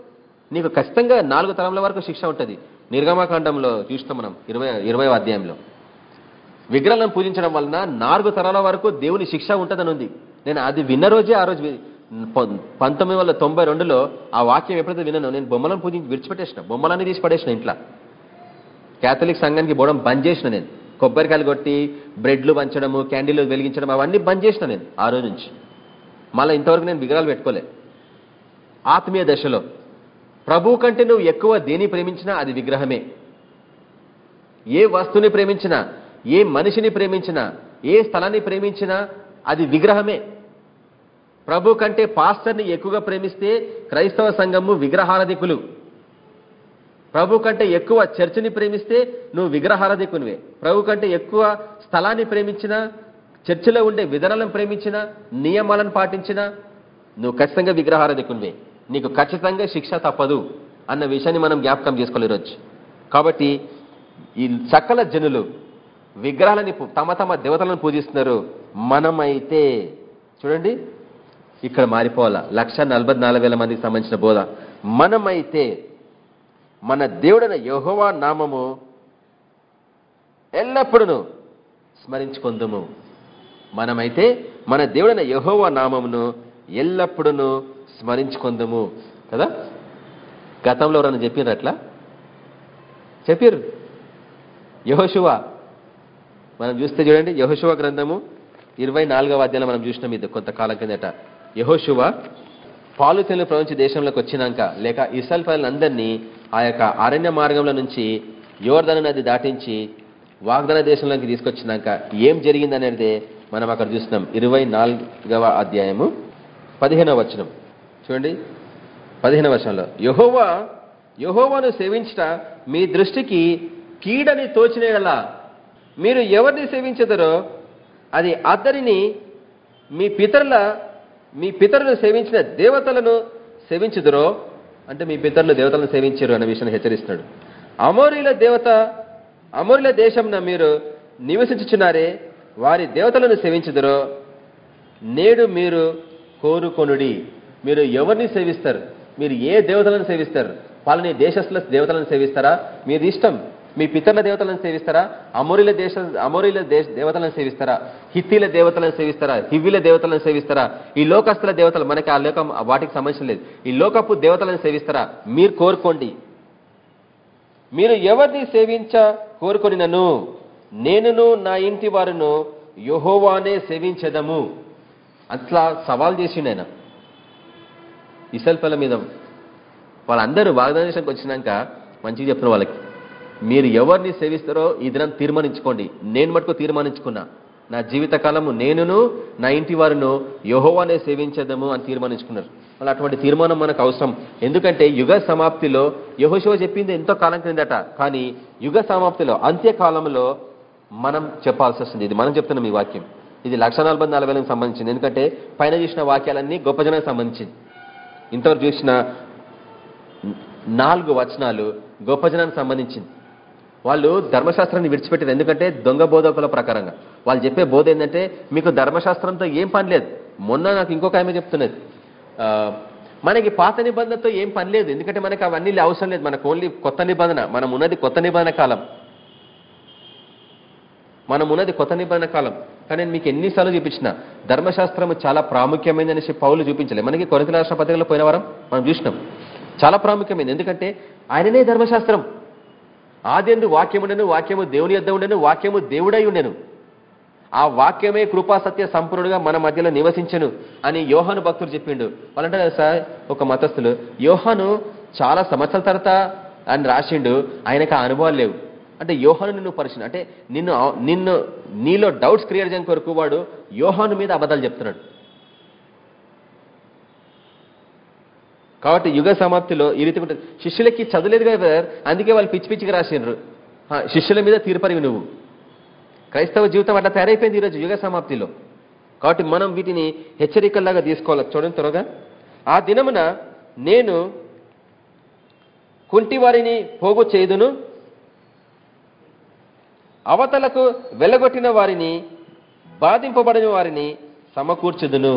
నీకు ఖచ్చితంగా నాలుగు తరముల వరకు శిక్ష ఉంటుంది. నిర్గమాకాండంలో చూస్తాం మనం ఇరవై ఇరవై అధ్యాయంలో. విగ్రహాలను పూజించడం వలన నాలుగు తరాల వరకు దేవుని శిక్ష ఉంటుందని ఉంది. నేను అది విన్న రోజే ఆ రోజు పం- పంతొమ్మిది వందల తొంభై రెండులో ఆ వాక్యం ఎప్పుడైతే విన్నాను నేను బొమ్మలను పూజించి విడిచిపెట్టేసిన. బొమ్మలన్నీ తీసి పడేసిన ఇంట్లో. కేథలిక్ సంఘానికి పోవడం బంద్ చేసిన నేను. కొబ్బరికాయలు కొట్టి బ్రెడ్లు పంచడము క్యాండిల్ వెలిగించడం అవన్నీ బంద్ చేసిన నేను ఆ రోజు నుంచి. మళ్ళీ ఇంతవరకు నేను విగ్రహాలు పెట్టుకోలే. ఆత్మీయ దశలో ప్రభు కంటే నువ్వు ఎక్కువ దేని ప్రేమించినా అది విగ్రహమే. ఏ వస్తువుని ప్రేమించినా ఏ మనిషిని ప్రేమించినా ఏ స్థలాన్ని ప్రేమించినా అది విగ్రహమే. ప్రభు కంటే పాస్టర్ని ఎక్కువగా ప్రేమిస్తే క్రైస్తవ సంఘము విగ్రహారధికులు. ప్రభు కంటే ఎక్కువ చర్చిని ప్రేమిస్తే నువ్వు విగ్రహారధికునివే. ప్రభు కంటే ఎక్కువ స్థలాన్ని ప్రేమించినా చర్చిలో ఉండే విధానాలను ప్రేమించినా నియమాలను పాటించినా నువ్వు ఖచ్చితంగా విగ్రహారధికునివే. నీకు ఖచ్చితంగా శిక్ష తప్పదు అన్న విషయాన్ని మనం జ్ఞాపకం చేసుకోవాలి ఈరోజు కాబట్టి ఈ సకల జనులు విగ్రహాలని తమ తమ దేవతలను పూజిస్తున్నారు. మనమైతే చూడండి ఇక్కడ మారిపోవాలా. లక్ష నాలుగు వేల మందికి సంబంధించిన బోధ. మనమైతే మన దేవుడైన యహోవా నామము ఎల్లప్పుడూ స్మరించుకుందుము. మనమైతే మన దేవుడైన యహోవా నామమును ఎల్లప్పుడూ స్మరించుకుందుము. కదా? గతంలో ఎవరన్నా చెప్పిర్రు అట్లా? చెప్పారు యహోశివ మనం చూస్తే చూడండి యహోశువ గ్రంథము ఇరవై నాలుగవ అధ్యాయంలో మనం చూసినాం ఇది కొంతకాలం కిందట. యహోశువ పాలుతెలు ప్రపంచ దేశంలోకి వచ్చినాక లేక ఇసల్ అందరినీ ఆ యొక్క అరణ్య మార్గంలో నుంచి యోర్ధన నది దాటించి వాగ్దాన దేశంలోకి తీసుకొచ్చినాక ఏం జరిగిందనేది మనం అక్కడ చూస్తున్నాం ఇరవై నాలుగవ అధ్యాయము పదిహేనవ వచనం. చూడండి పదిహేనవ వచనంలో యహోవా యహోవాను సేవించట మీ దృష్టికి కీడని తోచినేలా మీరు ఎవరిని సేవించదరో అది అద్దరిని మీ పితరుల మీ పితరులు సేవించిన దేవతలను సేవించుదురో అంటే మీ పితరులు దేవతలను సేవించారు అనే విషయాన్ని హెచ్చరిస్తున్నాడు. అమోరీల దేవత అమోరీల దేశంన మీరు నివసించుచున్నారే వారి దేవతలను సేవించుదురో నేడు మీరు కోరుకొనుడి. మీరు ఎవరిని సేవిస్తారు? మీరు ఏ దేవతలను సేవిస్తారు? వాళ్ళని దేశస్థుల దేవతలను సేవిస్తారా? మీది ఇష్టం. మీ పితరుల దేవతలను సేవిస్తారా? అమోరిల దేశ అమోరిల దేశ దేవతలను సేవిస్తారా? హిత్తీల దేవతలను సేవిస్తారా? హివ్విల దేవతలను సేవిస్తారా? ఈ లోకస్తుల దేవతలు మనకి ఆ లోకం వాటికి సంబంధించిన లేదు. ఈ లోకపు దేవతలను సేవిస్తారా? మీరు కోరుకోండి. మీరు ఎవరిని సేవించ కోరుకొనినను? నేనును నా ఇంటి వారును యహోవానే సేవించదము. అట్లా సవాల్ చేసిండు ఆయన. ఇసల్పల మీద వాళ్ళందరూ వాగ్దానేశానికి వచ్చినాక మంచిగా చెప్తున్న వాళ్ళకి. మీరు ఎవరిని సేవిస్తారో ఈ దినం తీర్మానించుకోండి. నేను మటుకు తీర్మానించుకున్నా. నా జీవితకాలము నేనును నా ఇంటి వారును యహోవానే సేవించదము అని తీర్మానించుకున్నారు. మళ్ళీ అటువంటి తీర్మానం మనకు అవసరం. ఎందుకంటే యుగ సమాప్తిలో యహోశివ చెప్పింది ఎంతో కాలం క్రిందట. కానీ యుగ సమాప్తిలో అంత్యకాలంలో మనం చెప్పాల్సి వస్తుంది. ఇది మనం చెప్తున్నాం ఈ వాక్యం. ఇది లక్ష నలభై నాలుగు వేలకు సంబంధించింది. ఎందుకంటే పైన చూసిన వాక్యాలన్నీ గొప్ప జనానికి సంబంధించింది. ఇంతవరకు చూసిన నాలుగు వచనాలు గొప్ప జనానికి సంబంధించింది. వాళ్ళు ధర్మశాస్త్రాన్ని విడిచిపెట్టారు ఎందుకంటే దొంగ బోధకుల ప్రకారంగా. వాళ్ళు చెప్పే బోధ ఏంటంటే మీకు ధర్మశాస్త్రంతో ఏం పని లేదు. మొన్న నాకు ఇంకొక ఆమె చెప్తున్నది. మనకి పాత నిబంధనతో ఏం పని లేదు. ఎందుకంటే మనకి అవన్నీ అవసరం లేదు. మనకు ఓన్లీ కొత్త నిబంధన. మనం ఉన్నది కొత్త నిబంధన కాలం. మనం ఉన్నది కొత్త నిబంధన కాలం. కానీ నేను మీకు ఎన్నిసార్లు చూపించిన ధర్మశాస్త్రం చాలా ప్రాముఖ్యమైనది పౌలు చూపించలే. మనకి కొరత రాష్ట్ర పత్రికలో పోయిన వారం మనం చూసినాం. చాలా ప్రాముఖ్యమైనది ఎందుకంటే ఆయననే ధర్మశాస్త్రం. ఆదెందు వాక్యము ఉండెను వాక్యము దేవుని యొద్ద ఉండెను వాక్యము దేవుడై ఉండెను. ఆ వాక్యమే కృపా సత్య సంపూర్ణుడుగా మన మధ్యలో నివసించను అని యోహాను భక్తుడు చెప్పిండు. వాళ్ళంటే సార్ ఒక మతస్థులు యోహాను చాలా సంవత్సరాల తర్వాత అని రాసిండు ఆయనకు ఆ అనుభవాలు లేవు. అంటే యోహాను నిన్ను పరిచిన అంటే నిన్ను నిన్ను నీలో డౌట్స్ క్రియేట్ చేయడం కొరకు వాడు యోహాను మీద అబద్ధాలు చెప్తున్నాడు. కాబట్టి యుగ సమాప్తిలో ఈ రీతి ఉంటుంది. శిష్యులకి చదవలేదు కదా బ్రదర్ అందుకే వాళ్ళు పిచ్చి పిచ్చిగా రాసిండ్రు. శిష్యుల మీద తీర్పరివి నువ్వు. క్రైస్తవ జీవితం అట్లా తయారైపోయింది ఈరోజు యుగ సమాప్తిలో. కాబట్టి మనం వీటిని హెచ్చరికల్లాగా తీసుకోవాలి. చూడండి త్వరగా. ఆ దినమున నేను కుంటివారిని పోగు చేయుదును అవతలకు వెళ్ళగొట్టిన వారిని బాధింపబడిన వారిని సమకూర్చుదును.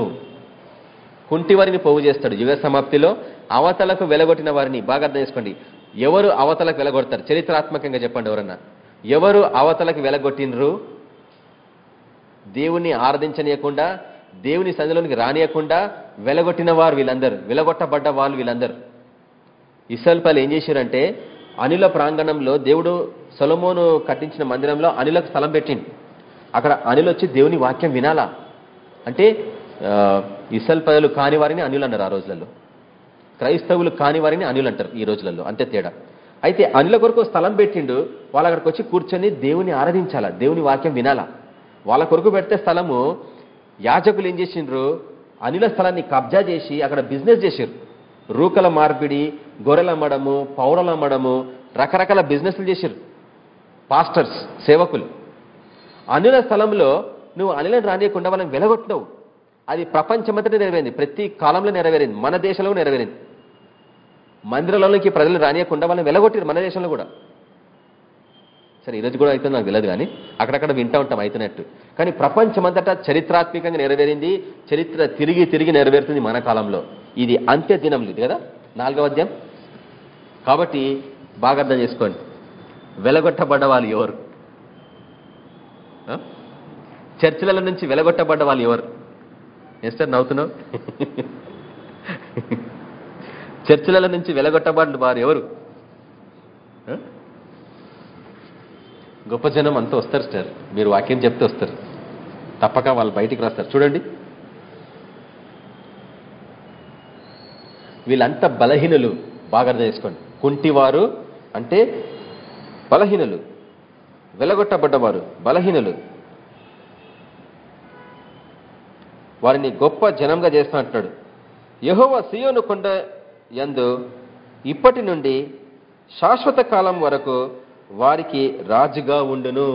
కుంటివారిని పోగు చేస్తాడు. యుగ సమాప్తిలో అవతలకు వెలగొట్టిన వారిని బాగా అర్థం చేసుకోండి. ఎవరు అవతలకు వెలగొడతారు? చరిత్రాత్మకంగా చెప్పండి ఎవరన్నా. ఎవరు అవతలకు వెలగొట్టినరు దేవుణ్ణి ఆరాధించనీయకుండా దేవుని సందులోనికి రానియకుండా వెలగొట్టిన వారు వీళ్ళందరూ. వెలగొట్టబడ్డ వాళ్ళు వీళ్ళందరూ. ఇస్రాయల్ ఏం చేశారంటే అనిల ప్రాంగణంలో దేవుడు సొలమోను కట్టించిన మందిరంలో అనిలకు స్థలం పెట్టిండు. అక్కడ అనిలొచ్చి దేవుని వాక్యం వినాలా? అంటే ఇసల్ పదలు కాని వారిని అనిల్ అన్నారు ఆ రోజులలో. క్రైస్తవులు కాని వారిని అనిల్ అంటారు ఈ రోజులలో అంతే తేడా. అయితే అనిల కొరకు స్థలం పెట్టిండు వాళ్ళు అక్కడికి వచ్చి కూర్చొని దేవుని ఆరాధించాలా దేవుని వాక్యం వినాలా? వాళ్ళ కొరకు పెడితే స్థలము యాజకులు ఏం చేసిండ్రు? అనిల స్థలాన్ని కబ్జా చేసి అక్కడ బిజినెస్ చేసారు రూకల మార్పిడి గొర్రెలు అమ్మడము పౌడలు అమ్మడము రకరకాల బిజినెస్లు చేశారు పాస్టర్స్ సేవకులు. అనిల స్థలంలో నువ్వు అనిలను రానియకుండా వాళ్ళని వెలగొట్టినవు. అది ప్రపంచమంతటా నెరవేరింది. ప్రతి కాలంలో నెరవేరింది. మన దేశంలో నెరవేరింది. మందిరాలలోకి ప్రజలు రానియకుండా వాళ్ళని వెలగొట్టారు మన దేశంలో కూడా. సరే ఈరోజు కూడా అయితే నాకు తెలియదు కానీ అక్కడక్కడ వింటూ ఉంటాం అవుతున్నట్టు కానీ ప్రపంచమంతటా చరిత్రాత్మకంగా నెరవేరింది చరిత్ర తిరిగి తిరిగి నెరవేరుతుంది మన కాలంలో. ఇది అంత్య దినం లేదు కదా? నాలుగవ అధ్యాయం. కాబట్టి బాగా అర్థం చేసుకోండి. వెలగొట్టబడ్డ వాళ్ళు ఎవరు? చర్చిల నుంచి వెలగొట్టబడ్డ వాళ్ళు ఎవరు? ఎస్టర్ నవ్వుతున్నావు? చర్చిల నుంచి వెలగొట్టబడ్డ వారు ఎవరు? గొప్ప జనం అంతా వస్తారు సార్. మీరు వాక్యం చెప్తే వస్తారు. తప్పక వాళ్ళు బయటికి రాస్తారు. చూడండి. వీళ్ళంతా బలహీనులు. బాగా అర్థం చేసుకోండి. కుంటివారు అంటే బలహీనులు. వెలగొట్టబడ్డవారు. బలహీనులు. వారిని గొప్ప జనంగా చేస్తా అంటున్నాడు యహోవ సియోను కొండ యందు ఇప్పటి నుండి శాశ్వత కాలం వరకు వారికి రాజుగా ఉండును.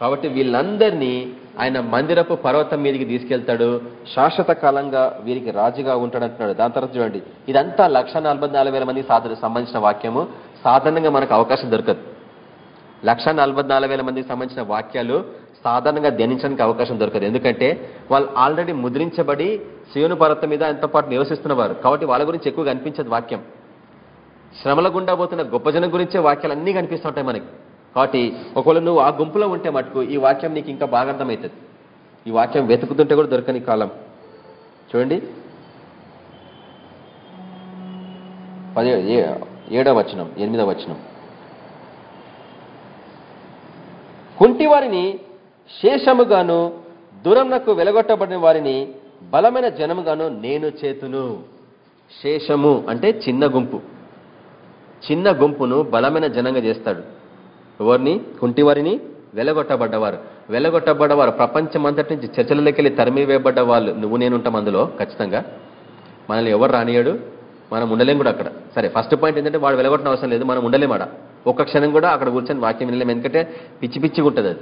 కాబట్టి వీళ్ళందరినీ ఆయన మందిరపు పర్వతం మీదకి తీసుకెళ్తాడు. శాశ్వత కాలంగా వీరికి రాజుగా ఉంటాడు అంటున్నాడు దాని తర్వాత చూడండి. ఇదంతా లక్ష మంది సాధన సంబంధించిన వాక్యము. సాధారణంగా మనకు అవకాశం దొరకదు. లక్ష మందికి సంబంధించిన వాక్యాలు సాధారణంగా ధ్యానించడానికి అవకాశం దొరకదు. ఎందుకంటే వాళ్ళు ఆల్రెడీ ముద్రించబడి శివుని పర్వతం మీద ఎంతో పాటు నివసిస్తున్నవారు. కాబట్టి వాళ్ళ గురించి ఎక్కువగా అనిపించదు వాక్యం. శ్రమల గుండా పోతున్న గొప్ప జనం గురించే వాక్యాలు అన్నీ కనిపిస్తుంటాయి మనకి. కాబట్టి ఒకవేళ నువ్వు ఆ గుంపులో ఉంటే మటుకు ఈ వాక్యం నీకు ఇంకా బాగా అర్థమవుతుంది. ఈ వాక్యం వెతుకుతుంటే కూడా దొరకని కాలం. చూడండి. పదే ఏడవ వచనం ఎనిమిదవ వచనం. కుంటి వారిని శేషముగాను దూరంనకు వెలగొట్టబడిన వారిని బలమైన జనముగాను నేను చేతును. శేషము అంటే చిన్న గుంపు. చిన్న గుంపును బలమైన జనంగా చేస్తాడు. ఎవరిని? కుంటివారిని వెలగొట్టబడ్డవారు. వెలగొట్టబడ్డవారు ప్రపంచమంతటి నుంచి చర్చలలోకెళ్ళి తరిమి వేయబడ్డ వాళ్ళు నువ్వు నేను ఉంటాం అందులో ఖచ్చితంగా. మనల్ని ఎవరు రానియాడు మనం ఉండలేం కూడా అక్కడ. సరే ఫస్ట్ పాయింట్ ఏంటంటే వాడు వెలగొట్టిన అవసరం లేదు మనం ఉండలేం ఆడ. ఒక్క క్షణం కూడా అక్కడ కూర్చొని వాక్యం వినలేం. ఎందుకంటే పిచ్చి పిచ్చిగా ఉంటుంది అది.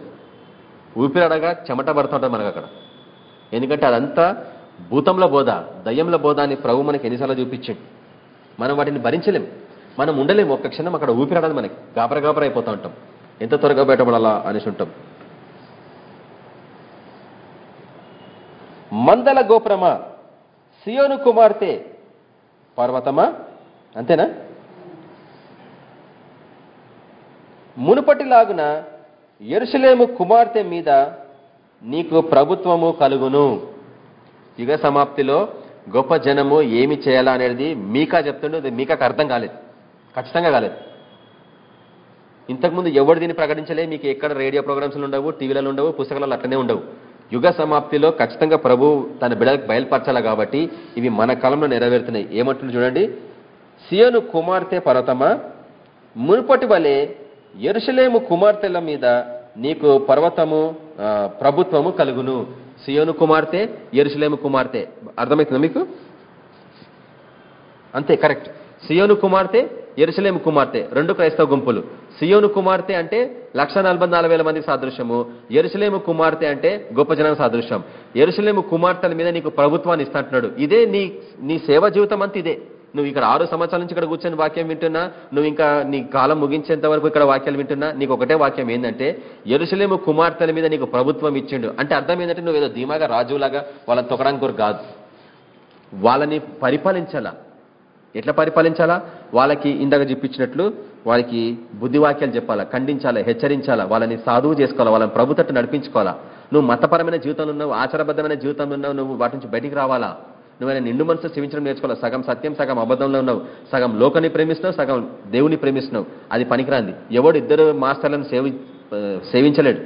ఊపిరాడగా చెమట పడుతుంటుంది మనకు అక్కడ ఎందుకంటే అదంతా భూతంలో బోధ దయ్యంలో బోధ అని ప్రభు మనకి ఎన్నిసార్లు చూపించండి. మనం వాటిని భరించలేం. మనం ఉండలేము ఒక్క క్షణం అక్కడ ఊపిరాడదు మనకి. గాబర గాబర అయిపోతూ ఉంటాం. ఎంత త్వరగా బయటపడాలా అనేసి ఉంటాం. మందల గోపురమా? సియోను కుమార్తె పర్వతమా? అంతేనా? మునుపటిలాగున ఎరుసలేము కుమార్తె మీద నీకు ప్రభుత్వము కలుగును. యుగ సమాప్తిలో గొప్ప జనము ఏమి చేయాలా అనేది మీకా చెప్తుండే అది మీకాకు అర్థం కాలేదు. ఖచ్చితంగా కాలేదు. ఇంతకుముందు ఎవరు దీన్ని ప్రకటించలే మీకు ఎక్కడ రేడియో ప్రోగ్రామ్స్లు ఉండవు టీవీలలో ఉండవు పుస్తకాలలో అట్లనే ఉండవు. యుగ సమాప్తిలో ఖచ్చితంగా ప్రభు తన బిడలకు బయలుపరచాలి కాబట్టి ఇవి మన కాలంలో నెరవేరుతున్నాయి. ఏమంటుంది చూడండి సియోను కుమార్తె పర్వతమా మునుపటి వలె ఎరుసలేము కుమార్తెల మీద నీకు పర్వతము ప్రభుత్వము కలుగును. సియోను కుమార్తె ఎరుసలేము కుమార్తె. అర్థమవుతుందా మీకు? అంతే కరెక్ట్. సియోను కుమార్తె ఎరుసలేము కుమార్తె రెండు క్రైస్తవ గుంపులు. సియోను కుమార్తె అంటే లక్ష మంది సాదృశ్యము. ఎరుసలేము కుమార్తె అంటే గొప్ప జనం సాదృశ్యం. ఎరుసలేము కుమార్తెల మీద నీకు ప్రభుత్వాన్ని ఇస్తాంటున్నాడు ఇదే నీ నీ సేవ జీవితం అంతా ఇదే. నువ్వు ఇక్కడ ఆరు సంవత్సరాల నుంచి ఇక్కడ కూర్చొని వాక్యం వింటున్నా నువ్వు ఇంకా నీ కాలం ముగించేంత వరకు ఇక్కడ వాక్యాలు వింటున్నా నీకు ఒకటే వాక్యం ఏంటంటే ఎరుసలేము కుమార్తెల మీద నీకు ప్రభుత్వం ఇచ్చిండు. అంటే అర్థం ఏంటంటే నువ్వు ఏదో ధీమాగా రాజువులాగా వాళ్ళని తొక్కడానికి కొరకు కాదు. వాళ్ళని పరిపాలించాలా? ఎట్లా పరిపాలించాలా? వాళ్ళకి ఇందాక చెప్పించినట్లు వాళ్ళకి బుద్ధివాక్యాలు చెప్పాలా ఖండించాలా హెచ్చరించాలా వాళ్ళని సాధువు చేసుకోవాలా వాళ్ళని ప్రభుత్వం నడిపించుకోవాలా. నువ్వు మతపరమైన జీవితంలో ఉన్నావు ఆచారబద్ధమైన జీవితంలో ఉన్నావు నువ్వు వాటి నుంచి బయటికి రావాలా? నువ్వైనా నిండు మనసు సేవించడం నేర్చుకోవాలి? సగం సత్యం సగం అబద్ధంలో ఉన్నావు. సగం లోకాన్ని ప్రేమిస్తున్నావు సగం దేవుని ప్రేమిస్తున్నావు. అది పనికిరాంది. ఎవడు ఇద్దరు మాస్టర్లను సేవి సేవించలేడు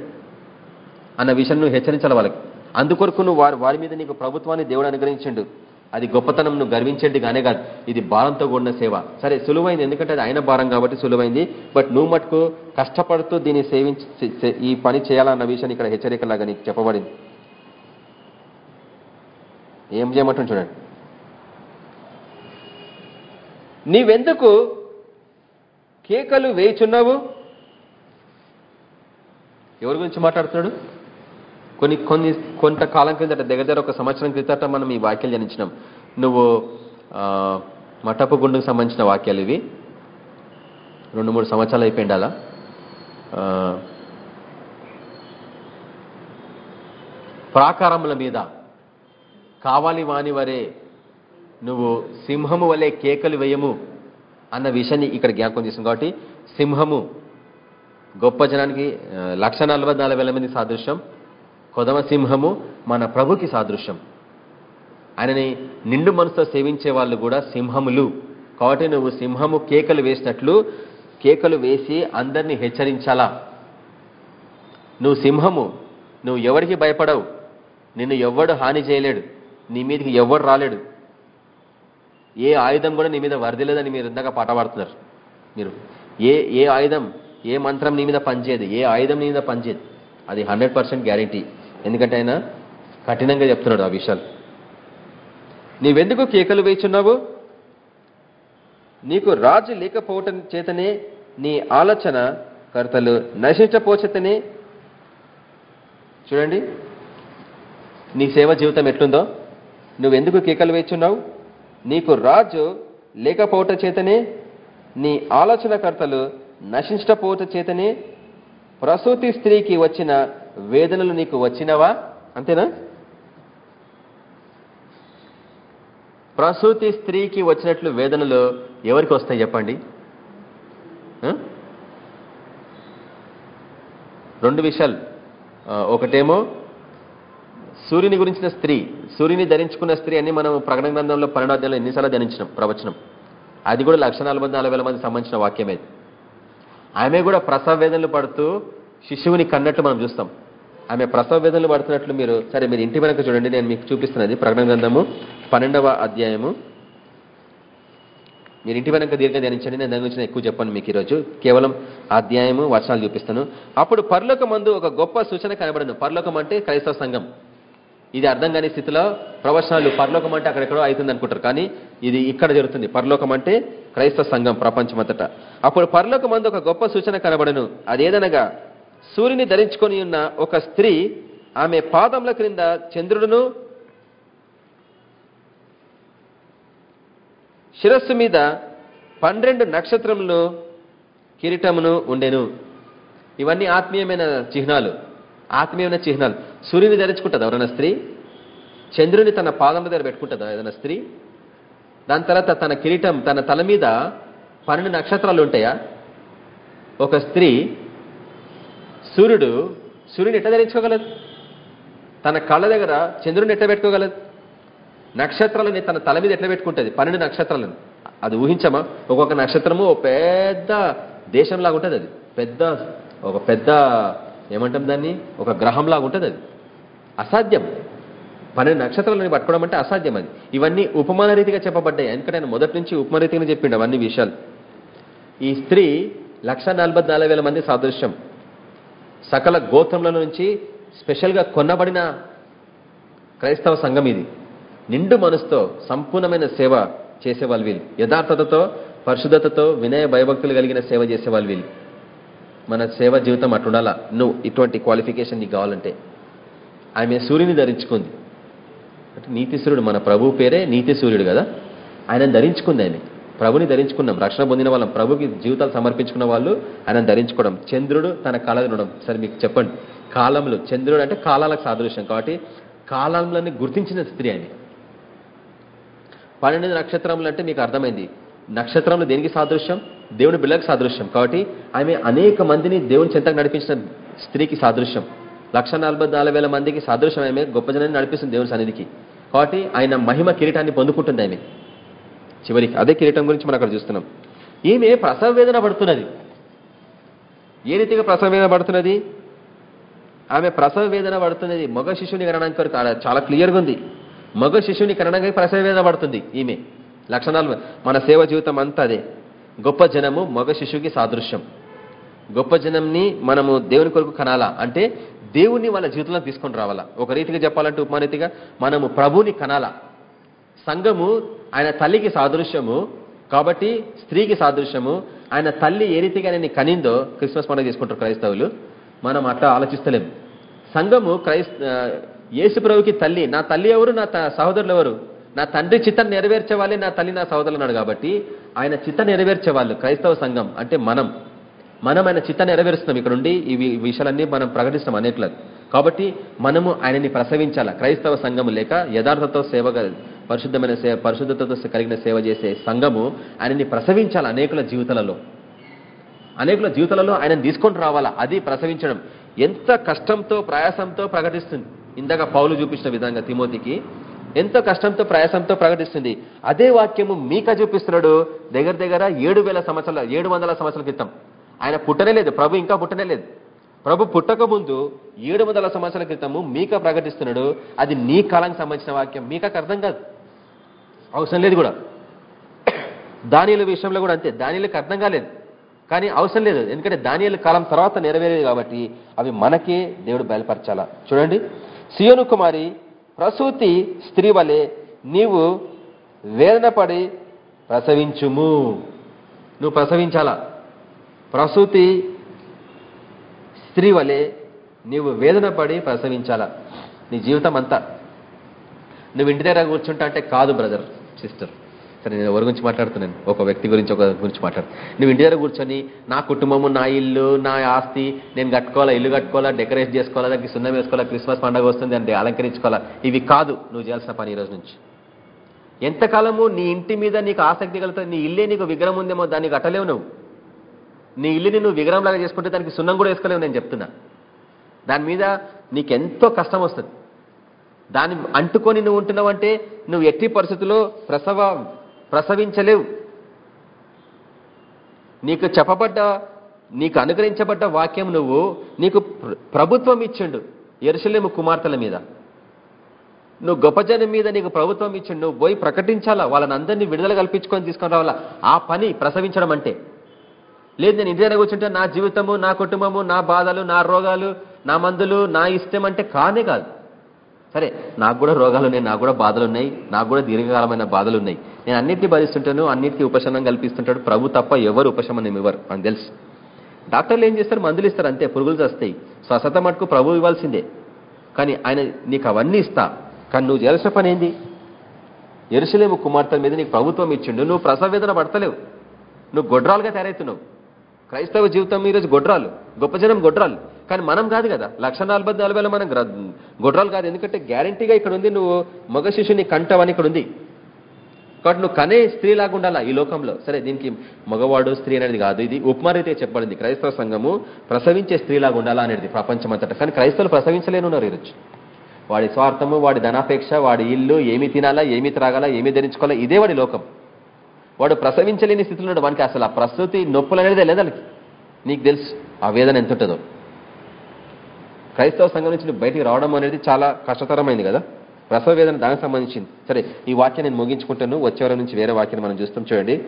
అన్న విషయం నువ్వు హెచ్చరించాలి వాళ్ళకి. అందుకొరకు నువ్వు వారి వారి మీద నీకు ప్రభుత్వాన్ని దేవుడు అనుగ్రహించిండు. అది గొప్పతనం నువ్వు గర్వించేది కానే కాదు. ఇది భారంతో కూడిన సేవ. సరే సులువైంది. ఎందుకంటే అది ఆయన భారం కాబట్టి సులువైంది. బట్ నువ్వు మటుకు కష్టపడుతూ దీన్ని సేవించి ఈ పని చేయాలన్న విషయాన్ని ఇక్కడ హెచ్చరికలాగా నీకు చెప్పబడింది. ఏం చేయమంటుంది చూడండి. నీవెందుకు కేకలు వేయుచున్నావు? ఎవరి గురించి మాట్లాడుతున్నాడు? కొన్ని కొన్ని కొంతకాలం క్రిందట దగ్గర దగ్గర ఒక సంవత్సరం క్రితట మనం ఈ వాక్యాలు జనించినాం. నువ్వు మటపు గుండుకు సంబంధించిన వాక్యాలు ఇవి. రెండు మూడు సంవత్సరాలు అయిపోయింది అలా. ప్రాకారముల మీద కావాలి వాని వరే నువ్వు సింహము వలె కేకలు వేయము అన్న విషయాన్ని ఇక్కడ జ్ఞాపకం చేసింది కాబట్టి సింహము గొప్ప జనానికి లక్ష నలభై నాలుగు మంది సాదృశ్యం. కొదమ సింహము మన ప్రభుకి సాదృశ్యం. ఆయనని నిండు మనసుతో సేవించే వాళ్ళు కూడా సింహములు. కాబట్టి నువ్వు సింహము కేకలు వేసినట్లు కేకలు వేసి అందరినీ హెచ్చరించాలా. నువ్వు సింహము నువ్వు ఎవరికి భయపడవు. నిన్ను ఎవ్వడు హాని చేయలేడు. నీ మీదకి ఎవరు రాలేడు. ఏ ఆయుధం కూడా నీ మీద వరదలేదని మీరు ఇందాక పాట పాడుతున్నారు. మీరు ఏ ఏ ఆయుధం ఏ మంత్రం నీ మీద పనిచేయదు. ఏ ఆయుధం నీ మీద పనిచేయదు. అది హండ్రెడ్ పర్సెంట్ గ్యారంటీ. ఎందుకంటే ఆయన కఠినంగా చెప్తున్నాడు ఆ విషయాలు. నీవెందుకు కేకలు వేయిచున్నావు? నీకు రాజు లేకపోవటం చేతనే నీ ఆలోచన కర్తలు నశించపోచేతనే చూడండి నీ సేవ జీవితం ఎట్లుందో? నువ్వెందుకు కేకలు వేచున్నావు? నీకు రాజు లేకపోవట చేతనే నీ ఆలోచనకర్తలు నశించకపోవట చేతనే ప్రసూతి స్త్రీకి వచ్చిన వేదనలు నీకు వచ్చినవా? అంతేనా? ప్రసూతి స్త్రీకి వచ్చినట్లు వేదనలు ఎవరికి వస్తాయి చెప్పండి? రెండు విషయాలు. ఒకటేమో సూర్యుని గురించిన స్త్రీ సూర్యుని ధరించుకున్న స్త్రీ అని మనం ప్రకటన గ్రంథంలో పన్నెండాధ్యాయంలో ఎన్నిసార్లు ధరించినాం ప్రవచనం. అది కూడా లక్ష నాలుగు వేల మంది సంబంధించిన వాక్యమే ఆమె కూడా ప్రసవ వేదనలు పడుతూ శిశువుని కన్నట్టు మనం చూస్తాం. ఆమె ప్రసవ వేదనలు పడుతున్నట్లు మీరు సరే మీరు ఇంటి వెనక చూడండి నేను మీకు చూపిస్తున్నది ప్రకటన గ్రంథము పన్నెండవ అధ్యాయము. మీరు ఇంటి వెనక దీర్ఘ ధ్యానించండి నేను దాని గురించి ఎక్కువ చెప్పాను మీకు ఈరోజు. కేవలం అధ్యాయము వచనాలు చూపిస్తాను. అప్పుడు పర్లోకం మందు ఒక గొప్ప సూచన కనబడను పర్లోకం అంటే క్రైస్తవ సంఘం. ఇది అర్థం కాని స్థితిలో ప్రవచనాలు పరలోకం అంటే అక్కడెక్కడో అవుతుంది అనుకుంటారు. కానీ ఇది ఇక్కడ జరుగుతుంది. పరలోకం అంటే క్రైస్తవ సంఘం ప్రపంచమంతట. అప్పుడు పరలోకం అందు ఒక గొప్ప సూచన కనబడను. అదేదనగా సూర్యుని ధరించుకొని ఉన్న ఒక స్త్రీ ఆమె పాదముల క్రింద చంద్రుడును శిరస్సు మీద పన్నెండు నక్షత్రములు కిరీటమును ఉండెను. ఇవన్నీ ఆత్మీయమైన చిహ్నాలు. ఆత్మీయమైన చిహ్నాలు. సూర్యుని ధరించుకుంటుందా ఎవరైనా స్త్రీ? చంద్రుని తన పాదముల దగ్గర పెట్టుకుంటుందా ఏదైనా స్త్రీ? దాని తర్వాత తన కిరీటం తన తల మీద పన్నెండు నక్షత్రాలు ఉంటాయా? ఒక స్త్రీ సూర్యుడు సూర్యుని ఎట్లా ధరించుకోగలదు? తన కళ్ళ దగ్గర చంద్రుని ఎట్లా పెట్టుకోగలదు? నక్షత్రాలని తన తల మీద ఎట్లా పెట్టుకుంటుంది? పన్నెండు నక్షత్రాలను. అది ఊహించమా? ఒక్కొక్క నక్షత్రము ఒక పెద్ద దేశంలాగా ఉంటుంది అది. పెద్ద ఒక పెద్ద ఏమంటాం దాన్ని? ఒక గ్రహంలాగా ఉంటుంది అది. అసాధ్యం. పన్నెండు నక్షత్రాలని పట్టుకోవడం అంటే అసాధ్యం అది. ఇవన్నీ ఉపమాన రీతిగా చెప్పబడ్డాయి. ఎందుకంటే ఆయన మొదటి నుంచి ఉపమాన రీతిగానే చెప్పిండు అవన్నీ విషయాలు. ఈ స్త్రీ లక్ష మంది సాదృశ్యం. సకల గోత్రముల నుంచి స్పెషల్గా కొన్నబడిన క్రైస్తవ సంఘం ఇది. నిండు మనసుతో సంపూర్ణమైన సేవ చేసేవాళ్ళు వీళ్ళు. యథార్థతతో పరిశుద్ధతతో వినయ భయభక్తులు కలిగిన సేవ చేసేవాళ్ళు వీళ్ళు. మన సేవ జీవితం అట్టుండాలా? నువ్వు ఇటువంటి క్వాలిఫికేషన్ నీకు కావాలంటే. ఆమె సూర్యుని ధరించుకుంది. అంటే నీతిశ్వరుడు మన ప్రభు పేరే నీతి సూర్యుడు కదా? ఆయన ధరించుకుంది ఆమె. ప్రభుని ధరించుకున్నాం. రక్షణ పొందిన వాళ్ళం. ప్రభుకి జీవితాలు సమర్పించుకున్న వాళ్ళు ఆయన ధరించుకోవడం. చంద్రుడు తన కళ తినడం సరే మీకు చెప్పండి. కాలంలో చంద్రుడు అంటే కాలాలకు సాదృశ్యం కాబట్టి కాలంలోని గుర్తించిన స్త్రీ ఆమె. పన్నెండు నక్షత్రములు అంటే మీకు అర్థమైంది. నక్షత్రములు దేనికి సాదృశ్యం? దేవుని బిడ్డలకు సాదృశ్యం. కాబట్టి ఆమె అనేక మందిని దేవుని చెంతకు నడిపించిన స్త్రీకి సాదృశ్యం. లక్ష వేల మందికి సాదృశ్యం ఆమె గొప్ప జనాన్ని నడిపిస్తుంది దేవుని సన్నిధికి. కాబట్టి ఆయన మహిమ కిరీటాన్ని పొందుకుంటుంది ఆమె. చివరికి అదే కిరీటం గురించి మనం అక్కడ చూస్తున్నాం. ఈమె ప్రసవ వేదన పడుతున్నది. ఏ రీతిగా ప్రసవ వేదన పడుతున్నది? ఆమె ప్రసవ వేదన పడుతున్నది. మగ శిశువుని కనడానికి కొరకు చాలా క్లియర్గా ఉంది. మగ శిశువుని కనడానికి ప్రసవ వేదన పడుతుంది ఈమె. లక్షణాలు మన సేవ జీవితం అంతా అదే. గొప్ప జనము మగ శిశువుకి సాదృశ్యం. గొప్ప జనంని మనము దేవుని కొరకు కనాలా? అంటే దేవుణ్ణి వాళ్ళ జీవితంలో తీసుకొని రావాలా? ఒక రీతిగా చెప్పాలంటే ఉపమానీతిగా మనము ప్రభుని కనాలా? సంఘము ఆయన తల్లికి సాదృశ్యము కాబట్టి స్త్రీకి సాదృశ్యము. ఆయన తల్లి ఏ రీతిగా నేను కనిందో క్రిస్మస్ పండుగ చేసుకుంటారు క్రైస్తవులు మనం అట్లా ఆలోచిస్తలేం. సంఘము క్రైస్త యేసు ప్రభుకి తల్లి. నా తల్లి ఎవరు? నా త- సహోదరులు ఎవరు? నా తండ్రి చిత్తం నెరవేర్చేవాళ్ళే నా తల్లి నా సహోదరులు కాబట్టి ఆయన చిత్త నెరవేర్చే వాళ్ళు క్రైస్తవ సంఘం అంటే మనం. మనం ఆయన చిత్త నెరవేరుస్తున్నాం ఇక్కడ నుండి ఈ విషయాలన్నీ మనం ప్రకటిస్తాం అనేకులకు కాబట్టి మనము ఆయనని ప్రసవించాల? క్రైస్తవ సంఘము లేక యథార్థతో సేవ పరిశుద్ధమైన సేవ పరిశుద్ధతతో కలిగిన సేవ చేసే సంఘము ఆయనని ప్రసవించాలి అనేకుల జీవితాలలో? అనేకుల జీవితాలలో ఆయనను తీసుకొని రావాలా? అది ప్రసవించడం. ఎంత కష్టంతో ప్రయాసంతో ప్రకటిస్తుంది. ఇందాక పౌలు చూపించిన విధంగా తిమోతికి ఎంతో కష్టంతో ప్రయాసంతో ప్రకటిస్తుంది. అదే వాక్యము మీక చూపిస్తున్నాడు. దగ్గర దగ్గర ఏడు వేల సంవత్సరాల ఏడు వందల సంవత్సరాల క్రితం. ఆయన పుట్టనే లేదు. ప్రభు ఇంకా పుట్టనే లేదు. ప్రభు పుట్టక ముందు ఏడు వందల సంవత్సరాల క్రితము మీక ప్రకటిస్తున్నాడు. అది నీ కాలానికి సంబంధించిన వాక్యం. మీకకు అర్థం కాదు. అవసరం లేదు కూడా. దానిల విషయంలో కూడా అంతే. దానిలకు అర్థం కాలేదు. కానీ అవసరం లేదు. ఎందుకంటే దానియాల కాలం తర్వాత నెరవేరేది కాబట్టి అవి మనకే దేవుడు బయలుపరచాలా. చూడండి. సియోను కుమారి ప్రసూతి స్త్రీ వలె నీవు వేదన పడి ప్రసవించుము. నువ్వు ప్రసవించాలా? ప్రసూతి స్త్రీ వలె నీవు వేదన పడి ప్రసవించాలా? నీ జీవితం అంతా నువ్వు ఇంటి దగ్గర కూర్చుంటా అంటే కాదు బ్రదర్ సిస్టర్. సరే నేను ఎవరి గురించి మాట్లాడుతున్నాను? ఒక వ్యక్తి గురించి ఒక గురించి మాట్లాడు. నువ్వు ఇంటి దగ్గర కూర్చొని నా కుటుంబము నా ఇల్లు నా ఆస్తి నేను కట్టుకోవాలా ఇల్లు కట్టుకోవాలా డెకరేట్ చేసుకోవాలా దానికి సున్నం వేసుకోవాలా క్రిస్మస్ పండుగ వస్తుంది అంటే అలంకరించుకోవాలా? ఇవి కాదు నువ్వు చేయాల్సిన పని ఈ రోజు నుంచి. ఎంతకాలము నీ ఇంటి మీద నీకు ఆసక్తి కలుగుతుంది నీ ఇల్లే నీకు విగ్రహం ఉందేమో దాన్ని కట్టలేవు నువ్వు. నీ ఇల్లుని నువ్వు విగ్రహంలాగా చేసుకుంటే దానికి సున్నం కూడా వేసుకోలేవు నేను చెప్తున్నా. దాని మీద నీకెంతో కష్టం వస్తుంది. దాన్ని అంటుకొని నువ్వు ఉంటున్నావు అంటే నువ్వు ఎట్టి పరిస్థితుల్లో ప్రసవ ప్రసవించలేవు. నీకు చెప్పబడ్డ నీకు అనుగ్రహించబడ్డ వాక్యం నువ్వు నీకు ప్రభుత్వం ఇచ్చిండు ఎరుసలేము కుమార్తెల మీద. నువ్వు గొప్ప జనం మీద నీకు ప్రభుత్వం ఇచ్చిండు నువ్వు పోయి ప్రకటించాలా? వాళ్ళని అందరినీ విడుదల కల్పించుకొని తీసుకొని రావాలా? ఆ పని ప్రసవించడం అంటే. లేదు నేను ఇంటి కూర్చుంటే నా జీవితము నా కుటుంబము నా బాధలు నా రోగాలు నా మందులు నా ఇష్టం అంటే కానే కాదు. సరే నాకు కూడా రోగాలు ఉన్నాయి నాకు కూడా బాధలు ఉన్నాయి నాకు కూడా దీర్ఘకాలమైన బాధలు ఉన్నాయి నేను అన్నింటినీ భరిస్తుంటాను అన్నింటికీ ఉపశమనం కల్పిస్తుంటాడు. ప్రభు తప్ప ఎవరు ఉపశమనం ఇవ్వరు అని తెలుసు. డాక్టర్లు ఏం చేస్తారు? మందులు ఇస్తారు అంతే పురుగులు వస్తాయి స్వస్థత మటుకు ప్రభు ఇవ్వాల్సిందే. కానీ ఆయన నీకు అవన్నీ ఇస్తా. కానీ నువ్వు చేయాల్సిన పని ఏంది? ఎరుసలేము కుమార్తె మీద నీకు ప్రభుత్వం ఇచ్చిండు. నువ్వు ప్రసవేదన పడతలేవు. నువ్వు గొడ్రాలుగా తయారవుతున్నావు. క్రైస్తవ జీవితం ఈరోజు గొడ్రాలు గొప్ప జనం గొడ్రాలు. కానీ మనం కాదు కదా. లక్ష నలభై నలభైలో మనం గ్ర- గొడ్రాలు కాదు. ఎందుకంటే గ్యారంటీగా ఇక్కడ ఉంది నువ్వు మగ శిష్యుని కంటవని ఇక్కడ ఉంది. కాబట్టి నువ్వు కనే స్త్రీలాగా ఉండాలా ఈ లోకంలో? సరే దీనికి మగవాడు స్త్రీ అనేది కాదు. ఇది ఉపమారైతే చెప్పబడింది. క్రైస్తవ సంఘము ప్రసవించే స్త్రీలాగా ఉండాలా అనేది ప్రపంచమంతటా. కానీ క్రైస్తవులు ప్రసవించలేను ఉన్నారు ఈరోజు. వాడి స్వార్థము వాడి ధనాపేక్ష వాడి ఇల్లు ఏమి తినాలా ఏమి త్రాగాలా ఏమి ధరించుకోవాలా ఇదే వాడి లోకం. వాడు ప్రసవించలేని స్థితిలో ఉన్నాడు. వానికి అసలు ఆ ప్రసూతి నొప్పులు అనేది లేదు నీకు తెలుసు ఆ వేదన ఎంత ఉంటుందో క్రైస్తవ సంఘం నుంచి నువ్వు బయటికి రావడం అనేది చాలా కష్టతరమైంది కదా? ప్రసవ వేదన దానికి సంబంధించింది. సరే ఈ వాక్యం నేను ముగించుకుంటాను. వచ్చేవారం నుంచి వేరే వాక్యం మనం చూస్తాం. చూడండి.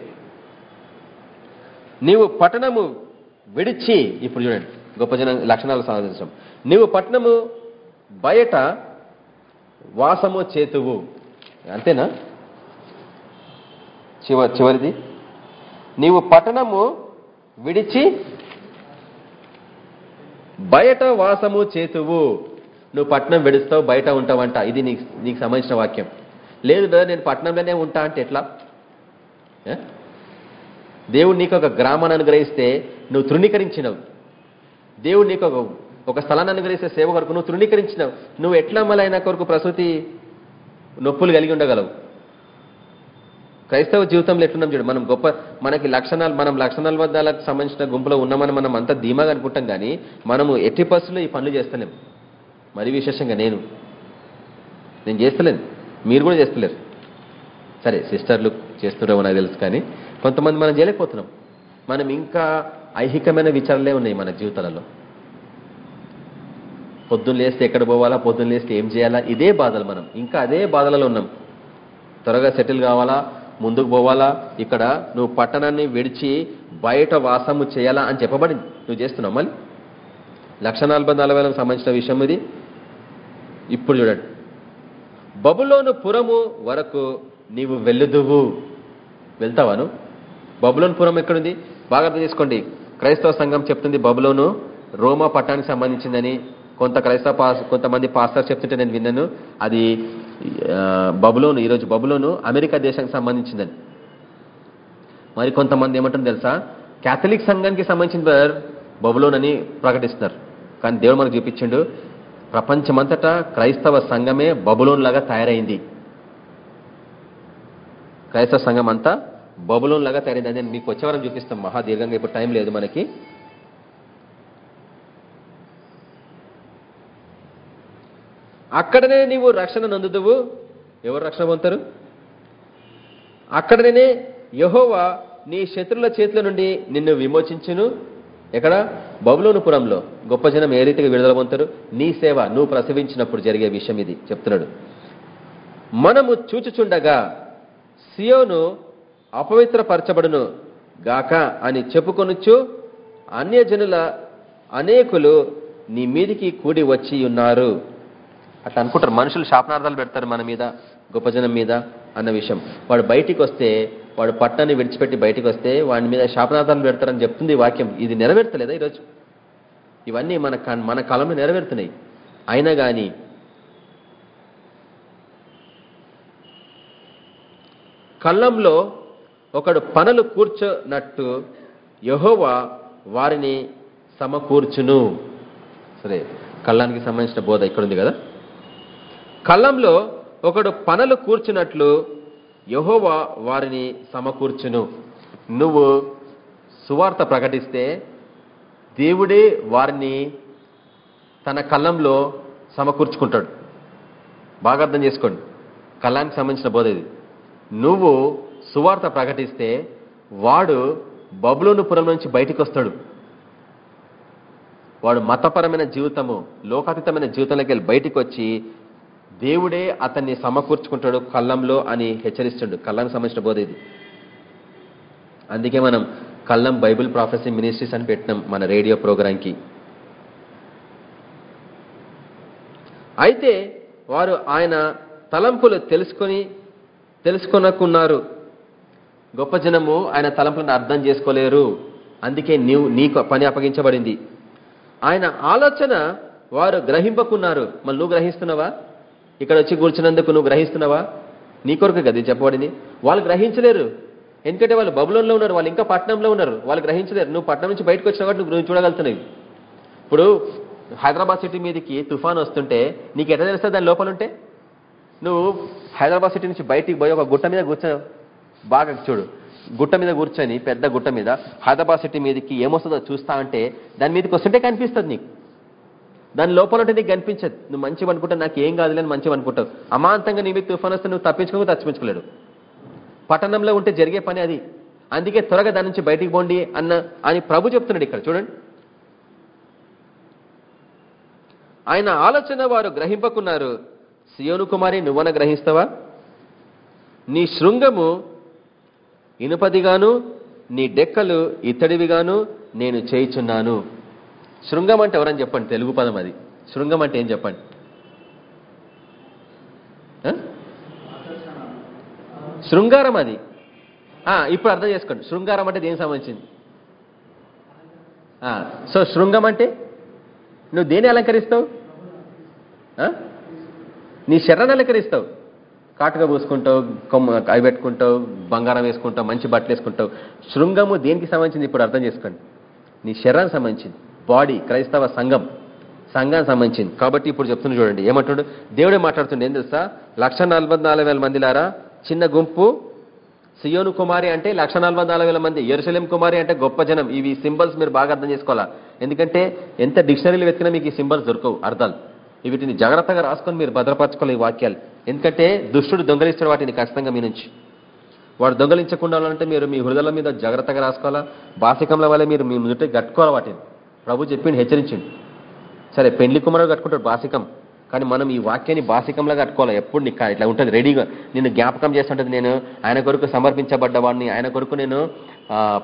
నీవు పట్టణము విడిచి ఇప్పుడు చూడండి గొప్ప జన లక్షణాలు సాధించడం. నీవు పట్టణము బయట వాసము చేతువు. అంతేనా? చివ చివరిది. నీవు పట్టణము విడిచి బయట వాసము చేతువు. నువ్వు పట్నం విడుస్తావు బయట ఉంటావంట. ఇది నీకు నీకు సంబంధించిన వాక్యం. లేదు బ్రదర్ నేను పట్నంలోనే ఉంటా అంటే ఎట్లా? దేవుడు నీకు ఒక గ్రామాన్ని అనుగ్రహిస్తే నువ్వు తృణీకరించినవు. దేవుడు నీకు ఒక ఒక స్థలాన్ని అనుగ్రహిస్తే సేవ కొరకు నువ్వు తృణీకరించినావు. నువ్వు ఎట్లా మళ్ళీ ఆయన కొరకు ప్రసూతి నొప్పులు కలిగి ఉండగలవు? క్రైస్తవ జీవితంలో ఎట్లున్నాం చూడు మనం గొప్ప మనకి లక్షణాలు మనం లక్షణాల నలభద్దాలకు సంబంధించిన గుంపులో ఉన్నామని మనం అంతా ధీమాగా అనుకుంటాం కానీ మనము ఎట్టి పరిస్థితుల్లో ఈ పనులు చేస్తలేం. మరి విశేషంగా నేను. నేను చేస్తలేను. మీరు కూడా చేస్తలేరు. సరే సిస్టర్లు చేస్తున్నారో నాకు తెలుసు కానీ కొంతమంది మనం చేయలేకపోతున్నాం. మనం ఇంకా ఐహికమైన విచారాలే ఉన్నాయి మన జీవితాలలో. పొద్దున్న లేస్తే ఎక్కడ పోవాలా పొద్దున్న లేస్తే ఏం చేయాలా ఇదే బాధలు మనం. ఇంకా అదే బాధలలో ఉన్నాం. త్వరగా సెటిల్ కావాలా ముందుకు పోవాలా? ఇక్కడ నువ్వు పట్టణాన్ని విడిచి బయట వాసము చేయాలా అని చెప్పబడింది. నువ్వు చేస్తున్నావు మళ్ళీ? లక్ష సంబంధించిన విషయం ఇది. ఇప్పుడు చూడండి. బబులోను పురము వరకు నీవు వెళ్ళుదువు. వెళ్తావాను బబులోను పురం ఎక్కడుంది? బాగా అర్థం చేసుకోండి. క్రైస్తవ సంఘం చెప్తుంది బబులోను రోమా పట్టణానికి సంబంధించిందని. కొంత క్రైస్తవ పాస్ కొంతమంది పాస్టర్ చెప్తుంటే నేను విన్నాను. అది బబులోను ఈరోజు బబులోను అమెరికా దేశానికి సంబంధించిందని. మరి కొంతమంది ఏమంటారు తెలుసా? క్యాథలిక్ సంఘానికి సంబంధించిన బ్రదర్ బబులోన్ అని ప్రకటిస్తున్నారు. కానీ దేవుడు మనకు చూపించిండు ప్రపంచమంతటా క్రైస్తవ సంఘమే బబులోన్ లాగా తయారైంది. క్రైస్తవ సంఘం అంతా బబులోన్ లాగా తయారైంది. అని నేను మీకు వచ్చేవారం చూపిస్తాం. మహా దీర్ఘంగా ఇప్పుడు టైం లేదు మనకి. అక్కడనే నీవు రక్షణ నందుదువు. ఎవరు రక్షణ పొందుతారు? అక్కడనే యహోవా నీ శత్రుల చేతుల నుండి నిన్ను విమోచించును. ఎక్కడ? బబులోనుపురంలో గొప్ప జనం ఏ రీతిగా విడుదల పొందుతారు? నీ సేవ నువ్వు ప్రసవించినప్పుడు జరిగే విషయం ఇది. చెప్తున్నాడు. మనము చూచుచుండగా సియోను అపవిత్రపరచబడును గాక అని చెప్పుకొనుచు అన్యజనుల అనేకులు నీ మీదికి కూడి వచ్చి ఉన్నారు. అట్లా అనుకుంటారు. మనుషులు శాపనార్థాలు పెడతారు మన మీద గొప్ప జనం మీద అన్న విషయం. వాడు బయటికి వస్తే వాడు పట్టణాన్ని విడిచిపెట్టి బయటికి వస్తే వాడి మీద శాపనార్థాలు పెడతారని చెప్తుంది వాక్యం. ఇది నెరవేర్తలేదా ఈరోజు? ఇవన్నీ మన క- మన కాలంలో నెరవేరుతున్నాయి. అయినా కానీ కళ్ళంలో ఒకడు పనులు కూర్చున్నట్టు యహోవా వారిని సమకూర్చును. సరే కళ్ళానికి సంబంధించిన బోధ ఇక్కడ ఉంది కదా? కళ్ళంలో ఒకడు పనులు కూర్చున్నట్లు యహోవా వారిని సమకూర్చును. నువ్వు సువార్త ప్రకటిస్తే దేవుడే వారిని తన కళ్ళంలో సమకూర్చుకుంటాడు. బాగా అర్థం చేసుకోండి. కళ్ళానికి సంబంధించిన బోధ ఇది. నువ్వు సువార్త ప్రకటిస్తే వాడు బబులోనుపురం నుంచి బయటికి వస్తాడు వాడు మతపరమైన జీవితము లోకాతీతమైన జీవితంలోకి వెళ్ళి బయటికి వచ్చి దేవుడే అతన్ని సమకూర్చుకుంటాడు కళ్ళంలో అని హెచ్చరిస్తుండు. కళ్ళానికి సంబంధించిన బోధ ఇది. అందుకే మనం కళ్ళం బైబిల్ ప్రాఫెసీ మినిస్ట్రీస్ అని పెట్టినాం మన రేడియో ప్రోగ్రాంకి. అయితే వారు ఆయన తలంపులు తెలుసుకొని తెలుసుకొనకున్నారు. గొప్ప జనము ఆయన తలంపులను అర్థం చేసుకోలేరు. అందుకే నీవు నీకు పని అప్పగించబడింది. ఆయన ఆలోచన వారు గ్రహింపకున్నారు. మళ్ళీ నువ్వు గ్రహిస్తున్నావా? ఇక్కడ వచ్చి కూర్చున్నందుకు నువ్వు గ్రహిస్తున్నావా? నీ కొరకు కదా చెప్పబడింది. వాళ్ళు గ్రహించలేరు. ఎందుకంటే వాళ్ళు బబులంలో ఉన్నారు వాళ్ళు ఇంకా పట్టణంలో ఉన్నారు. వాళ్ళు గ్రహించలేరు. నువ్వు పట్టణం నుంచి బయటకు వచ్చిన కాబట్టి నువ్వు చూడగలుగుతున్నావు. ఇప్పుడు హైదరాబాద్ సిటీ మీదకి తుఫాన్ వస్తుంటే నీకు ఎట్లా తెలుస్తుంది దాని లోపల ఉంటే? నువ్వు హైదరాబాద్ సిటీ నుంచి బయటికి పోయి ఒక గుట్ట మీద కూర్చో బాగా చూడు. గుట్ట మీద కూర్చొని పెద్ద గుట్ట మీద హైదరాబాద్ సిటీ మీదకి ఏమొస్తుందో చూస్తా అంటే దాని మీదకి వస్తుంటే కనిపిస్తుంది నీకు. దాని లోపల ఉంటే నీకు కనిపించదు. నువ్వు మంచివి అనుకుంటా నాకు ఏం కాదులే అని మంచిగా అనుకుంటావు. అమాంతంగా నీ మీద తుఫాన్ వస్తే నువ్వు తప్పించుకోక తప్పించుకోలేడు. పట్టణంలో ఉంటే జరిగే పని అది. అందుకే త్వరగా దాని నుంచి బయటికి పోండి అన్న అని ప్రభు చెప్తున్నాడు ఇక్కడ. చూడండి. ఆయన ఆలోచన వారు గ్రహింపకున్నారు. సియోను కుమారి నువ్వన గ్రహిస్తావా? నీ శృంగము ఇనుపదిగాను నీ డెక్కలు ఇత్తడివిగాను నేను చేయుచున్నాను. శృంగం అంటే ఎవరని చెప్పండి తెలుగు పదం అది. శృంగం అంటే ఏం చెప్పండి? శృంగారం అది. ఇప్పుడు అర్థం చేసుకోండి. శృంగారం అంటే దేనికి సంబంధించింది? సో శృంగం అంటే నువ్వు దేని అలంకరిస్తావు? నీ శరణాన్ని అలంకరిస్తావు. కాటుగా పూసుకుంటావు కొమ్మ అవి పెట్టుకుంటావు బంగారం వేసుకుంటావు మంచి బట్టలు వేసుకుంటావు. శృంగము దేనికి సంబంధించింది? ఇప్పుడు అర్థం చేసుకోండి. నీ శరీరానికి సంబంధించింది. బాడీ క్రైస్తవ సంఘం సంఘానికి సంబంధించింది. కాబట్టి ఇప్పుడు చెప్తున్నా చూడండి. ఏమంటున్నాడు దేవుడే మాట్లాడుతుండే. ఏం తెలుసా? లక్ష నాలుగు వేల మందిలారా చిన్న గుంపు. సియోను కుమారి అంటే లక్ష మంది. ఎరుసలేం కుమారి అంటే గొప్ప జనం. ఇవి సింబల్స్ మీరు బాగా అర్థం చేసుకోవాలా? ఎందుకంటే ఎంత డిక్షనరీలు వెతికినా మీకు ఈ సింబల్స్ దొరకవు. అర్థాలు. వీటిని జాగ్రత్తగా రాసుకొని మీరు భద్రపరచుకోవాలి ఈ వాక్యాలు. ఎందుకంటే దుష్టుడు దొంగలిస్తాడు వాటిని ఖచ్చితంగా మీ నుంచి. వాడు దొంగలించకుండా ఉండాలంటే మీరు మీ హృదయాల మీద జాగ్రత్తగా రాసుకోవాలా? బాసికంల వల్ల మీరు మీ ముందు కట్టుకోవాలి వాటిని? ప్రభు చెప్పిండు హెచ్చరించండి. సరే పెండ్లి కుమారుడు కట్టుకుంటాడు బాసికం కానీ మనం ఈ వాక్యాన్ని బాసికంలా కట్టుకోవాలి? ఎప్పుడు నీకు ఇట్లా ఉంటుంది రెడీగా నేను జ్ఞాపకం చేస్తుంటుంది నేను ఆయన కొరకు సమర్పించబడ్డవాడిని ఆయన కొరకు నేను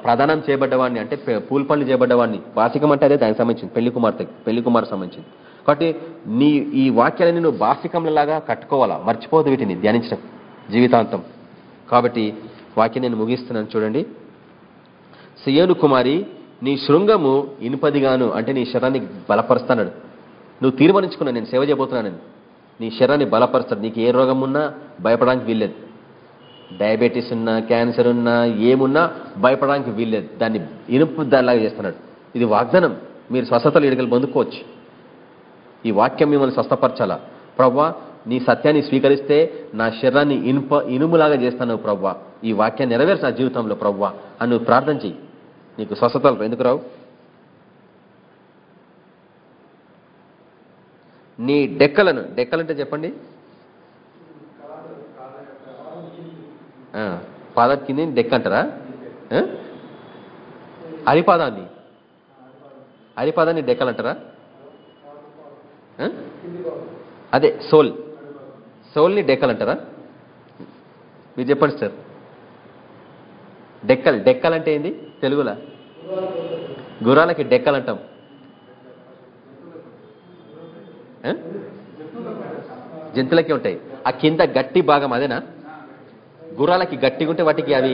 ప్రధానం ప్రదానం చేయబడ్డవాడిని అంటే పూల పనులు చేయబడ్డవాడిని బాసికం అంటే అదే దానికి సంబంధించింది పెళ్ళి కుమార్తె పెళ్ళి కుమార్ సంబంధించింది. కాబట్టి నీ ఈ వాక్యాలని నువ్వు బాసికంలాగా కట్టుకోవాలా? మర్చిపోదు వీటిని ధ్యానించడం జీవితాంతం. కాబట్టి వాక్యం నేను ముగిస్తున్నాను చూడండి. సియోను కుమారి నీ శృంగము ఇనుపదిగాను అంటే నీ శరీరాన్ని బలపరుస్తాడు నువ్వు తీర్మానించుకున్నా నేను సేవ చేయబోతున్నానని నీ శరీరాన్ని బలపరుస్తాడు. నీకు ఏ రోగం ఉన్నా భయపడడానికి వీల్లేదు. డయాబెటీస్ ఉన్నా క్యాన్సర్ ఉన్నా ఏమున్నా భయపడడానికి వీల్లేదు. దాన్ని ఇనుపు దానిలాగా చేస్తున్నాడు. ఇది వాగ్దానం. మీరు స్వస్థతలు ఇడగలు పొందుకోవచ్చు. ఈ వాక్యం మిమ్మల్ని స్వస్థపరచాలా? ప్రవ్వా నీ సత్యాన్ని స్వీకరిస్తే నా శరీరాన్ని ఇనుప ఇనుములాగా చేస్తాను ప్రవ్వా. ఈ వాక్యాన్ని నెరవేర్చు నా జీవితంలో ప్రవ్వా అని నువ్వు ప్రార్థన చెయ్యి. నీకు స్వస్థతలు ఎందుకు రావు? నీ డెక్కలను డెక్కలంటే చెప్పండి. పాదం కింద డెక్క అంటారా? అరిపాదాన్ని అరిపాదాన్ని డెక్కలంటారా అదే సోల్. సోల్ని డెక్కలంటారా మీరు చెప్పండి సార్. డెక్కల్ డెక్కల్ అంటే ఏంది? తెలుగులో గుర్రాలకి డెక్కలు అంటాం ఆ? జంతువులకి ఉంటాయి. ఆ కింద గట్టి భాగం అదేనా? గుర్రాలకి గట్టిగా ఉంటే వాటికి అవి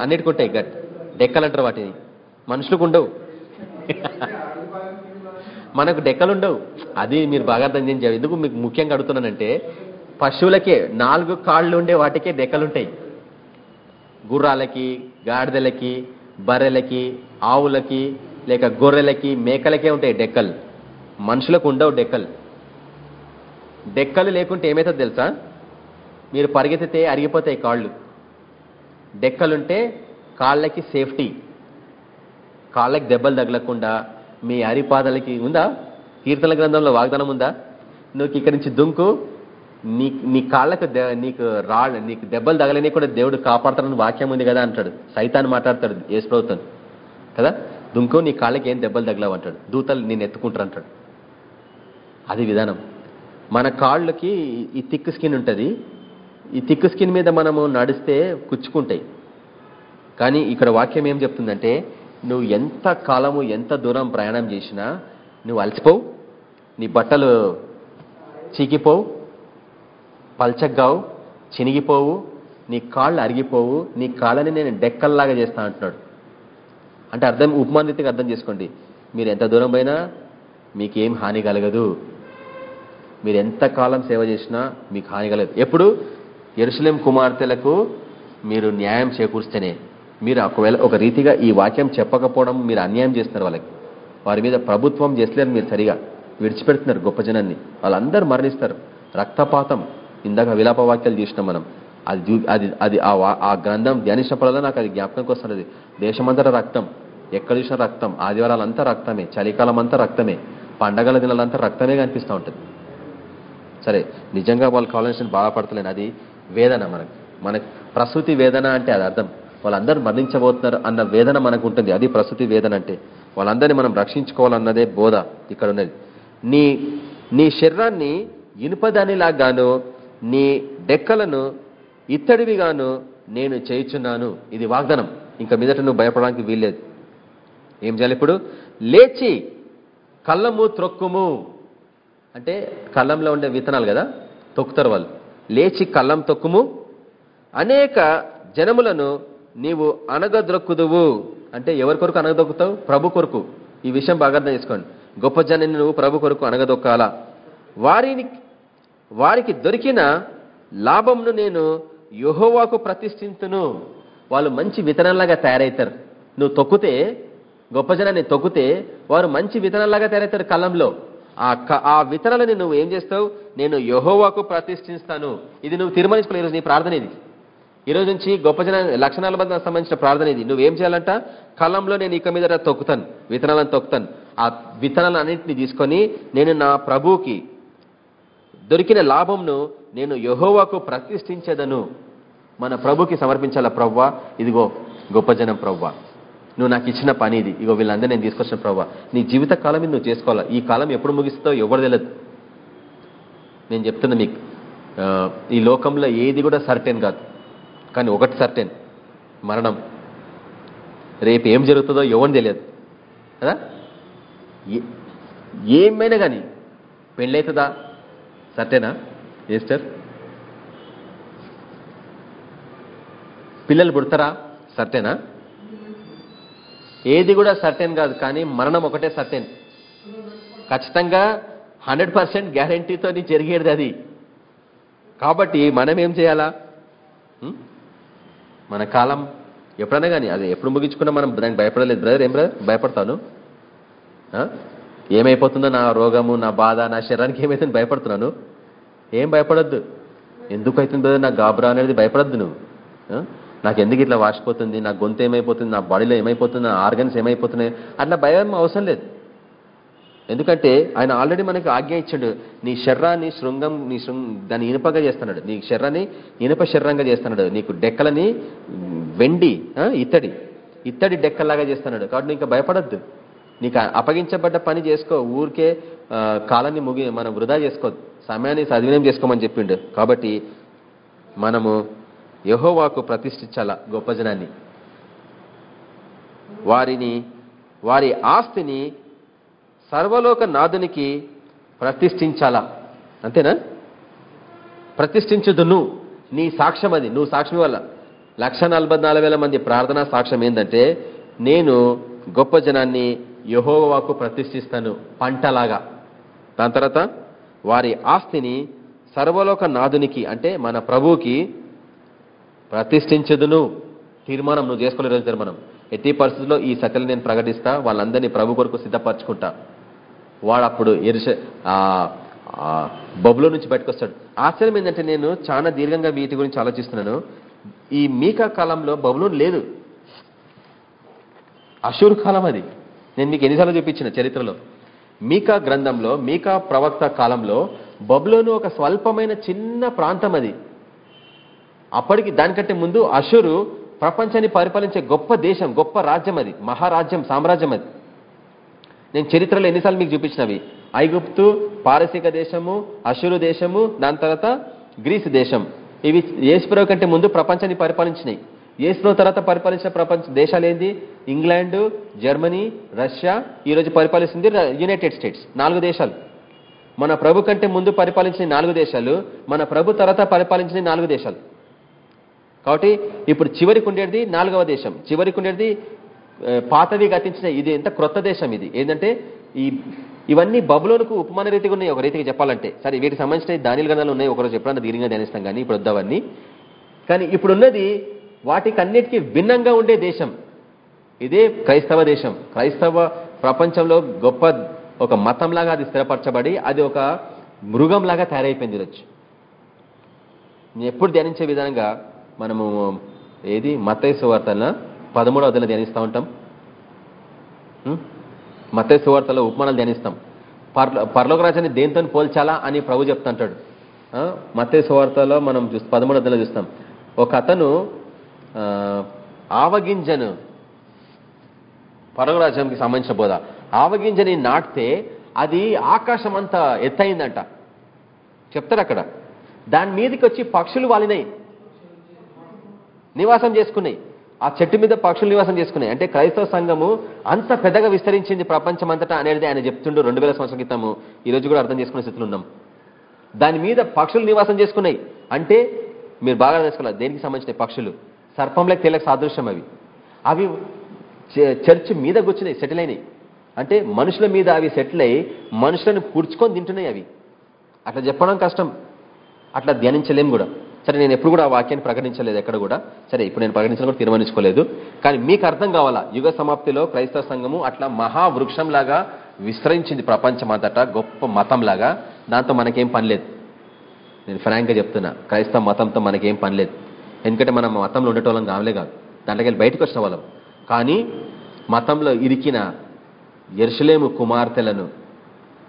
అన్నిటికి ఉంటాయి గట్టి డెక్కలు అంటారు వాటిని. మనుషులకు ఉండవు. మనకు డెక్కలు ఉండవు. అది మీరు బాగా అర్థం చేయాలి ఎందుకు మీకు ముఖ్యంగా అడుగుతున్నానంటే పశువులకే నాలుగు కాళ్ళు ఉండే వాటికే డెక్కలు ఉంటాయి. గుర్రాలకి గాడిదలకి బర్రెలకి ఆవులకి లేక గొర్రెలకి మేకలకే ఉంటాయి డెక్కలు. మనుషులకు ఉండవు డెక్కలు. డెక్కలు లేకుంటే ఏమవుతుంది తెలుసా? మీరు పరిగెత్తితే అరిగిపోతాయి కాళ్ళు. డెక్కలుంటే కాళ్ళకి సేఫ్టీ. కాళ్ళకి దెబ్బలు తగలకుండా మీ అరిపాదలకి ఉందా? కీర్తన గ్రంథంలో వాగ్దానం ఉందా? నువ్వు ఇక్కడి నుంచి దుంకు నీ నీ కాళ్ళకు దె- నీకు రాళ్ళు నీకు దెబ్బలు తగలని కూడా దేవుడు కాపాడతాడని వాక్యం ఉంది కదా అంటాడు. సైతాన్ని మాట్లాడతాడు యేసు ప్రభుత్వం కదా? దుంకో నీ కాళ్ళకి ఏం దెబ్బలు తగలవు అంటాడు. దూతలు నేను ఎత్తుకుంటారు అంటాడు. అది విధానం. మన కాళ్ళకి ఈ తిక్కు స్కిన్ ఉంటుంది. ఈ తిక్కు స్కిన్ మీద మనము నడిస్తే కుచ్చుకుంటాయి. కానీ ఇక్కడ వాక్యం ఏం చెప్తుందంటే నువ్వు ఎంత కాలము ఎంత దూరం ప్రయాణం చేసినా నువ్వు అలసిపోవు నీ బట్టలు చీకిపోవు పల్చగ్గావు చినిగిపోవు నీ కాళ్ళు అరిగిపోవు నీ కాళ్ళని నేను డెక్కల్లాగా చేస్తా అంటున్నాడు. అంటే అర్థం ఉపమానితిగా అర్థం చేసుకోండి. మీరు ఎంత దూరం పోయినా మీకేం హాని కలగదు. మీరు ఎంత కాలం సేవ చేసినా మీకు హాని కలగదు. ఎప్పుడు? ఎరుసలేం కుమార్తెలకు మీరు న్యాయం చేకూర్స్తేనే మీరు ఒకవేళ ఒక రీతిగా ఈ వాక్యం చెప్పకపోవడం మీరు అన్యాయం చేస్తున్నారు వాళ్ళకి. వారి మీద ప్రభుత్వం చేస్తలేరు మీరు సరిగా. విడిచిపెడుతున్నారు గొప్ప జనాన్ని. వాళ్ళందరూ మరణిస్తారు. రక్తపాతం. ఇందాక విలాప వాక్యాలు చూసినాం మనం. అది అది అది ఆ వా- ఆ గ్రంథం ధ్యానించినప్పుడల్లా నాకు అది జ్ఞాపకంకి వస్తున్నది. దేశమంతటా రక్తం ఎక్కడ చూసినా రక్తం ఆదివారాలంతా రక్తమే చలికాలం అంతా రక్తమే పండగల దినాలంతా రక్తమే కనిపిస్తూ ఉంటుంది. సరే నిజంగా వాళ్ళు కావాల్సిన బాధపడతలేను అది వేదన మనకు. మనకు ప్రసూతి వేదన అంటే అది అర్థం. వాళ్ళందరూ మరణించబోతున్నారు అన్న వేదన మనకు ఉంటుంది. అది ప్రసూతి వేదన అంటే. వాళ్ళందరినీ మనం రక్షించుకోవాలన్నదే బోధ ఇక్కడ ఉన్నది. నీ నీ శరీరాన్ని ఇనుపదానిలాగాను నీ డెక్కలను ఇత్తడివిగాను నేను చేయుచున్నాను. ఇది వాగ్దానం. ఇంకా మీదట నువ్వు భయపడడానికి వీల్లేదు. ఏం చేయాలి ఇప్పుడు? లేచి కళ్ళము త్రొక్కుము. అంటే కళ్ళంలో ఉండే విత్తనాలు కదా? తొక్కుతారు వాళ్ళు. లేచి కళ్ళం తొక్కుము. అనేక జనములను నీవు అనగద్రొక్కుదువు అంటే ఎవరి కొరకు అనగదొక్కుతావు ప్రభు కొరకు. ఈ విషయం బాగా అర్థం చేసుకోండి. గొప్ప జనాన్ని నువ్వు ప్రభు కొరకు అనగదొక్కాలా వారిని వారికి దొరికిన లాభంను నేను యెహోవాకు ప్రతిష్ఠించును. వాళ్ళు మంచి విత్తనంలాగా తయారవుతారు నువ్వు తొక్కితే గొప్ప జనాన్ని తొక్కితే వారు మంచి విత్తనంలాగా తయారవుతారు కళ్ళంలో. ఆ క- ఆ విత్తనాలని నువ్వు ఏం చేస్తావు? నేను యహోవాకు ప్రతిష్ఠిస్తాను. ఇది నువ్వు తీర్మానించుకోలేదు నీ ప్రార్థన ఇది. ఈరోజు నుంచి గొప్ప జన లక్ష సంబంధించిన ప్రార్థన ఇది. నువ్వేం చేయాలంట? కలంలో నేను ఇక మీద తొక్కుతాను. విత్తనాలను తొక్కుతాను. ఆ విత్తనాలన్నింటినీ తీసుకొని నేను నా ప్రభువుకి దొరికిన లాభంను నేను యహోవాకు ప్రతిష్ఠించదను. మన ప్రభుకి సమర్పించాల ప్రవ్వా? ఇదిగో గొప్ప జనం ప్రవ్వా. నువ్వు నాకు ఇచ్చిన పని ఇది. ఇగో వీళ్ళందరూ నేను తీసుకొచ్చిన ప్రవ్వా. నీ జీవిత కాలం నువ్వు చేసుకోవాలా? ఈ కాలం ఎప్పుడు ముగిస్తావు ఎవరు తెలియదు నేను చెప్తున్నా మీకు. ఈ లోకంలో ఏది కూడా సర్టెన్ కాదు. కానీ ఒకటి సర్టెన్. మరణం. రేపు ఏం జరుగుతుందో ఎవరిని తెలియదు. కదా? ఏ- ఏమైనా కానీ పెళ్ళవుతుందా సర్టేనా? ఏస్టర్ పిల్లలు పుడతారా? సర్టేనా? ఏది కూడా సర్టెన్ కాదు కానీ మరణం ఒకటే సర్టెన్. ఖచ్చితంగా హండ్రెడ్ పర్సెంట్ గ్యారంటీతో జరిగేది అది. కాబట్టి మనం ఏం చేయాలా? మన కాలం ఎప్పుడైనా కానీ అది ఎప్పుడు ముగించుకున్నా మనం దానికి భయపడలేదు. బ్రదర్ ఏం బ్రదర్ భయపడతాను? ఏమైపోతుందో నా రోగము నా బాధ నా శరీరానికి ఏమైతుంది భయపడుతున్నాను. ఏం భయపడద్దు. ఎందుకు అవుతుంది నాకు గాబరా అనేది భయపడద్దు నువ్వు. నాకు ఎందుకు ఇట్లా వాసిపోతుంది? నా గొంతు ఏమైపోతుంది? నా బాడీలో ఏమైపోతుంది? నా ఆర్గన్స్ ఏమైపోతున్నాయి? అట్లా భయం అవసరం లేదు. ఎందుకంటే ఆయన ఆల్రెడీ మనకి ఆజ్ఞ ఇచ్చాడు. నీ శర్రాన్ని శృంగం నీ శృంగ దాన్ని ఇనుపగా చేస్తున్నాడు. నీ శర్రాన్ని ఇనుప శర్రంగా చేస్తున్నాడు. నీకు డెక్కలని వెండి ఇత్తడి ఇత్తడి డెక్కలాగా చేస్తున్నాడు. కాబట్టి ఇంకా భయపడద్దు. నీకు అప్పగించబడ్డ పని చేసుకో ఊరికే కాలాన్ని ముగి మనం వృధా చేసుకోవద్దు సమయాన్ని సద్వినియం చేసుకోమని చెప్పిండు. కాబట్టి మనము యహోవాకు ప్రతిష్ఠించాల గొప్ప జనాన్ని. వారిని వారి ఆస్తిని సర్వలోక నాథునికి ప్రతిష్ఠించాలా. అంతేనా? ప్రతిష్ఠించుదును. నీ సాక్ష్యం అది. నువ్వు సాక్ష్యం వల్ల లక్ష మంది ప్రార్థనా సాక్ష్యం ఏంటంటే నేను గొప్ప జనాన్ని యహోవాకు ప్రతిష్ఠిస్తాను పంటలాగా. దాని తర్వాత వారి ఆస్తిని సర్వలోక నాథునికి అంటే మన ప్రభువుకి ప్రతిష్ఠించదును. తీర్మానం నువ్వు చేసుకోలే రోజు తీర్మానం ఎట్టి పరిస్థితుల్లో ఈ సకలు నేను ప్రకటిస్తా వాళ్ళందరినీ ప్రభు కొరకు సిద్ధపరచుకుంటా. వాడు అప్పుడు ఎరుస బొబ్బులో నుంచి బయటకొస్తాడు. ఆశ్చర్యం ఏంటంటే నేను చాలా దీర్ఘంగా వీటి గురించి ఆలోచిస్తున్నాను. ఈ మీకా కాలంలో బబులోన్ లేదు. అశూర్ కాలం అది. నేను మీకు ఎన్నిసార్లు చూపించిన చరిత్రలో. మీకా గ్రంథంలో మీకా ప్రవక్త కాలంలో బబులోను ఒక స్వల్పమైన చిన్న ప్రాంతం అది. అప్పటికి దానికంటే ముందు అషురు ప్రపంచాన్ని పరిపాలించే గొప్ప దేశం గొప్ప రాజ్యం అది మహారాజ్యం సామ్రాజ్యం అది. నేను చరిత్రలో ఎన్నిసార్లు మీకు చూపించినవి. ఐగుప్తు పారసీక దేశము అషురు దేశము దాని తర్వాత గ్రీసు దేశం. ఇవి ఏసుప్రభు కంటే ముందు ప్రపంచాన్ని పరిపాలించినాయి ఏసులో తర్వాత పరిపాలించిన ప్రపంచ దేశాలు ఏంది? ఇంగ్లాండ్ జర్మనీ రష్యా ఈరోజు పరిపాలిస్తుంది యునైటెడ్ స్టేట్స్ నాలుగు దేశాలు. మన ప్రభు కంటే ముందు పరిపాలించిన నాలుగు దేశాలు మన ప్రభు తర్వాత పరిపాలించిన నాలుగు దేశాలు. కాబట్టి ఇప్పుడు చివరికి ఉండేది నాలుగవ దేశం. చివరికి ఉండేది పాతవి గతించిన ఇది ఎంత క్రొత్త దేశం ఇది. ఏంటంటే ఈ ఇవన్నీ బబులోనుకు ఉపమాన రీతిగా ఉన్నాయి ఒక రీతిగా చెప్పాలంటే. సరే వీటికి సంబంధించిన దానిల గణాలు ఉన్నాయి ఒకరోజు ఎప్పుడన్నా దీనిగా ధ్యానిస్తాం కానీ ఇప్పుడు వద్దవన్నీ కానీ ఇప్పుడున్నది వాటికన్నిటికీ భిన్నంగా ఉండే దేశం. ఇదే క్రైస్తవ దేశం. క్రైస్తవ ప్రపంచంలో గొప్ప ఒక మతంలాగా అది స్థిరపరచబడి అది ఒక మృగంలాగా తయారైపోయింది ఈరోజు. నేను ఎప్పుడు ధ్యానించే విధంగా మనము ఏది? మత్తయ్య సువార్తన పదమూడవ అదన ధ్యానిస్తూ ఉంటాం. ఉం? సువార్తలో ఉపమానాలు ధ్యానిస్తాం. పర్ల పర్లోక రాజ్యాన్ని దేంతో పోల్చాలా అని ప్రభు చెప్తుంటాడు. ఆ, సువార్తలో మనం చూసి పదమూడవ అదనలో చూస్తాం. ఒక అతను ఆవగింజను పర్లోక సంబంధించిన బోధ. ఆవగింజని నాటితే అది ఆకాశం అంతా ఎత్తయిందంట. చెప్తారు అక్కడ. దాని మీదకి వచ్చి పక్షులు వాలినాయి. నివాసం చేసుకున్నాయి. ఆ చెట్టు మీద పక్షులు నివాసం చేసుకున్నాయి. అంటే క్రైస్తవ సంఘము అంత పెద్దగా విస్తరించింది ప్రపంచం అంతటా అనేది ఆయన చెప్తుండు రెండు వేల సంవత్సరం క్రితము ఈరోజు కూడా అర్థం చేసుకునే స్థితిలో ఉన్నాం. దాని మీద పక్షులు నివాసం చేసుకున్నాయి. అంటే మీరు బాగా తెలుసుకోవాలి దేనికి సంబంధించిన పక్షులు. సర్పంలకు తేలకు సాదృశ్యం అవి. అవి చ- చర్చ్ మీద కూర్చున్నాయి సెటిల్ అయినాయి. అంటే మనుషుల మీద అవి సెటిల్ అయ్యి మనుషులను కూర్చుకొని తింటున్నాయి అవి. అట్లా చెప్పడం కష్టం. అట్లా ధ్యానించలేం కూడా. సరే నేను ఎప్పుడు కూడా ఆ వాక్యాన్ని ప్రకటించలేదు ఎక్కడ కూడా. సరే ఇప్పుడు నేను ప్రకటించడం కూడా తీర్మానించుకోలేదు. కానీ మీకు అర్థం కావాలా? యుగ సమాప్తిలో క్రైస్తవ సంఘము అట్లా మహావృక్షంలాగా విస్తరించింది ప్రపంచం అంతటా గొప్ప మతంలాగా. దాంతో మనకేం పని లేదు. నేను ఫ్రాంక్గా చెప్తున్నా క్రైస్తవ మతంతో మనకేం పని లేదు. ఎందుకంటే మనం మతంలో ఉండేటోళ్ళం కావలే కాదు. దాంట్లోకి వెళ్ళి బయటకు వచ్చిన వాళ్ళం. కానీ మతంలో ఇరికిన ఎరుసలేము కుమార్తెలను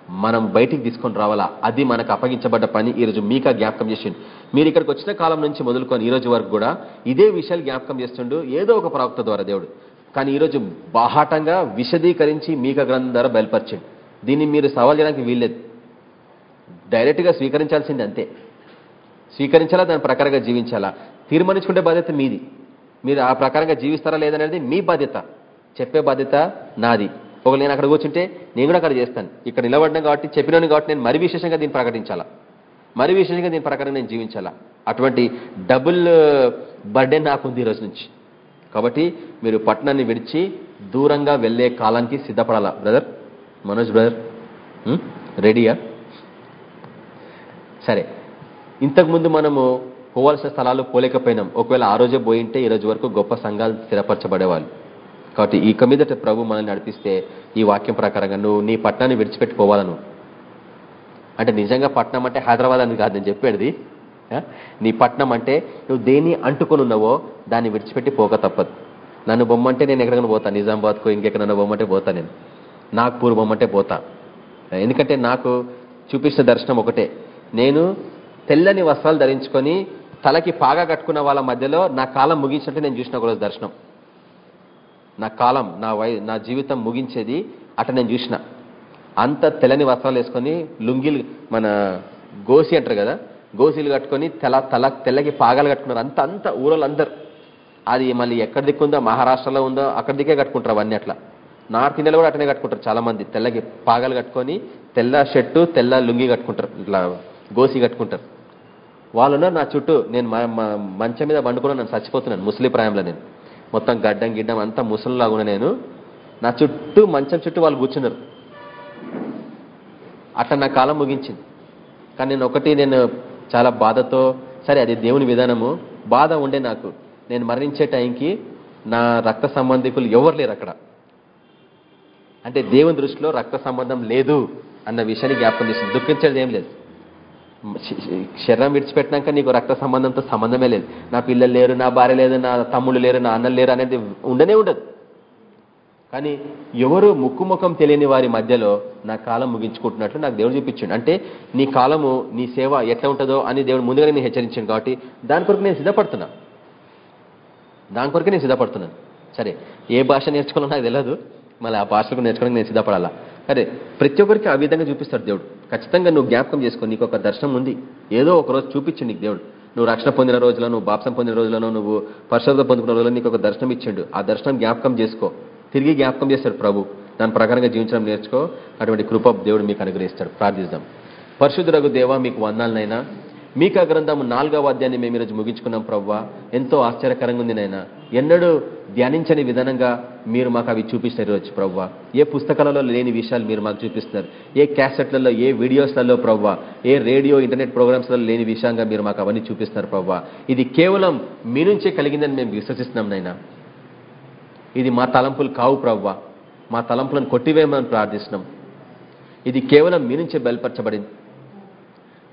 మనం బయటికి తీసుకొని రావాలా? అది మనకు అప్పగించబడ్డ పని. ఈరోజు మీకా జ్ఞాపకం చేసిండు. మీరు ఇక్కడికి వచ్చిన కాలం నుంచి మొదలుకొని ఈరోజు వరకు కూడా ఇదే విషయాలు జ్ఞాపకం చేస్తుండు. ఏదో ఒక ప్రవక్త ద్వారా దేవుడు. కానీ ఈరోజు బాహాటంగా విశదీకరించి మీక గ్రంథం ద్వారా బయలుపరిచిండు. దీన్ని మీరు సవాల్ చేయడానికి వీల్లేదు. డైరెక్ట్గా స్వీకరించాల్సింది అంతే. స్వీకరించాలా? దాని ప్రకారంగా జీవించాలా? తీర్మానించుకుంటే బాధ్యత మీది. మీరు ఆ ప్రకారంగా జీవిస్తారా లేదనేది మీ బాధ్యత. చెప్పే బాధ్యత నాది. ఒకవేళ నేను అక్కడ కూర్చుంటే నేను కూడా అక్కడ చేస్తాను. ఇక్కడ నిలబడినా కాబట్టి చెప్పినాను కాబట్టి నేను మరి విశేషంగా దీన్ని ప్రకటించాలా? మరి విశేషంగా దీని ప్రకారం నేను జీవించాలా? అటువంటి డబుల్ బర్డెన్ నాకుంది ఈ రోజు నుంచి. కాబట్టి మీరు పట్టణాన్ని విడిచి దూరంగా వెళ్ళే కాలానికి సిద్ధపడాలా బ్రదర్? మనోజ్ బ్రదర్? రెడీయా? సరే. ఇంతకుముందు మనము పోవాల్సిన స్థలాలు పోలేకపోయినాం. ఒకవేళ ఆ రోజే పోయింటే ఈ రోజు వరకు గొప్ప సంఘాలు స్థిరపరచబడేవాళ్ళు. కాబట్టి ఇక మీదట ప్రభు మనల్ని నడిపిస్తే ఈ వాక్యం ప్రకారంగా నువ్వు నీ పట్టణాన్ని విడిచిపెట్టి పోవాలను. అంటే నిజంగా పట్నం అంటే హైదరాబాద్ అని కాదు నేను చెప్పేది. నీ పట్నం అంటే నువ్వు దేన్ని అంటుకొని ఉన్నావో దాన్ని విడిచిపెట్టి పోక తప్పదు. నన్ను బొమ్మంటే నేను ఎక్కడికైనా పోతా. నిజామాబాద్కు ఇంకెక్కడన్నా బొమ్మంటే పోతా నేను. నాగ్పూర్ బొమ్మంటే పోతా. ఎందుకంటే నాకు చూపించిన దర్శనం ఒకటే. నేను తెల్లని వస్త్రాలు ధరించుకొని తలకి పాగా కట్టుకున్న వాళ్ళ మధ్యలో నా కాలం ముగించినట్టు నేను చూసిన ఒకరోజు దర్శనం. నా కాలం నా వై నా జీవితం ముగించేది అట నేను చూసిన. అంత తెల్లని వస్త్రాలు వేసుకొని లుంగిలు మన గోసి అంటారు కదా గోసీలు కట్టుకొని తెల తల తెల్లకి పాగాలు కట్టుకున్నారు. అంత అంత ఊరోళ్ళు అందరు అది మళ్ళీ ఎక్కడ దిక్కుందో మహారాష్ట్రలో ఉందో అక్కడ దిక్కే కట్టుకుంటారు అవన్నీ అట్లా. నార్త్ ఇండియాలో కూడా అట్లనే కట్టుకుంటారు చాలామంది. తెల్లకి పాగాలు కట్టుకొని తెల్ల షర్టు తెల్ల లుంగి కట్టుకుంటారు. ఇట్లా గోసి కట్టుకుంటారు. వాళ్ళు నా చుట్టూ నేను మంచం మీద పండుకున్నా నేను చచ్చిపోతున్నాను ముసలి ప్రాయంలో నేను. మొత్తం గడ్డం గిడ్డం అంతా ముసలిలాగున్నా నేను. నా చుట్టూ మంచం చుట్టూ వాళ్ళు కూర్చున్నారు. అట్లా నా కాలం ముగించింది. కానీ నేను ఒకటి నేను చాలా బాధతో సరే అది దేవుని విధానము బాధ ఉండే నాకు. నేను మరణించే టైంకి నా రక్త సంబంధికులు ఎవరు లేరు అక్కడ. అంటే దేవుని దృష్టిలో రక్త సంబంధం లేదు అన్న విషయాన్ని జ్ఞాపకం చేసింది. దుఃఖించేది ఏం లేదు. శరీరం విడిచిపెట్టినాక నీకు రక్త సంబంధంతో సంబంధమే లేదు. నా పిల్లలు లేరు నా భార్య లేదు నా తమ్ముళ్ళు లేరు నా అన్నలు లేరు అనేది ఉండనే ఉండదు. కానీ ఎవరు ముక్కుముఖం తెలియని వారి మధ్యలో నా కాలం ముగించుకుంటున్నట్లు నాకు దేవుడు చూపించండి. అంటే నీ కాలము నీ సేవ ఎట్లా ఉంటుందో అని దేవుడు ముందుగానే నేను హెచ్చరించాను కాబట్టి దాని కొరకు నేను సిద్ధపడుతున్నా. దాని కొరకే నేను సిద్ధపడుతున్నాను. సరే ఏ భాష నేర్చుకోవాలో నాకు తెలియదు మళ్ళీ ఆ భాషకు నేర్చుకోవడానికి నేను సిద్ధపడాలా? సరే ప్రతి ఒక్కరికి ఆ విధంగా చూపిస్తాడు దేవుడు. ఖచ్చితంగా నువ్వు జ్ఞాపకం చేసుకో నీకు ఒక దర్శనం ఉంది. ఏదో ఒక రోజు చూపించు నీకు దేవుడు. నువ్వు రక్షణ పొందిన రోజులో నువ్వు బాప్సం పొందిన రోజులలో నువ్వు పరిశుభ్రత పొందుకున్న రోజుల్లో నీకు ఒక దర్శనం ఇచ్చిండు. ఆ దర్శనం జ్ఞాపకం చేసుకో. తిరిగి జ్ఞాపకం చేస్తాడు ప్రభు. దాని ప్రకారంగా జీవించడం నేర్చుకో. అటువంటి కృప దేవుడు మీకు అనుగ్రహిస్తాడు. ప్రార్థిస్తాం పరిశుద్ధురగు దేవ మీకు వందాలనైనా మీకా గ్రంథము నాలుగవ అధ్యాయాన్ని మేము ఈరోజు ముగించుకున్నాం ప్రవ్వా. ఎంతో ఆశ్చర్యకరంగా ఉంది నాయన. ఎన్నడూ ధ్యానించని విధానంగా మీరు మాకు అవి చూపిస్తారు ఈరోజు ప్రవ్వా. ఏ పుస్తకాలలో లేని విషయాలు మీరు మాకు చూపిస్తున్నారు. ఏ క్యాసెట్లలో ఏ వీడియోస్లలో ప్రవ్వా. ఏ రేడియో ఇంటర్నెట్ ప్రోగ్రామ్స్లలో లేని విషయంగా మీరు మాకు అవన్నీ చూపిస్తున్నారు ప్రవ్వా. ఇది కేవలం మీ నుంచే కలిగిందని మేము విశ్వసిస్తున్నాం నైనా ఇది మా తలంపులు కావు ప్రవ్వా. మా తలంపులను కొట్టివేయమని ప్రార్థిస్తున్నాం. ఇది కేవలం మీ నుంచే బయలుపరచబడింది.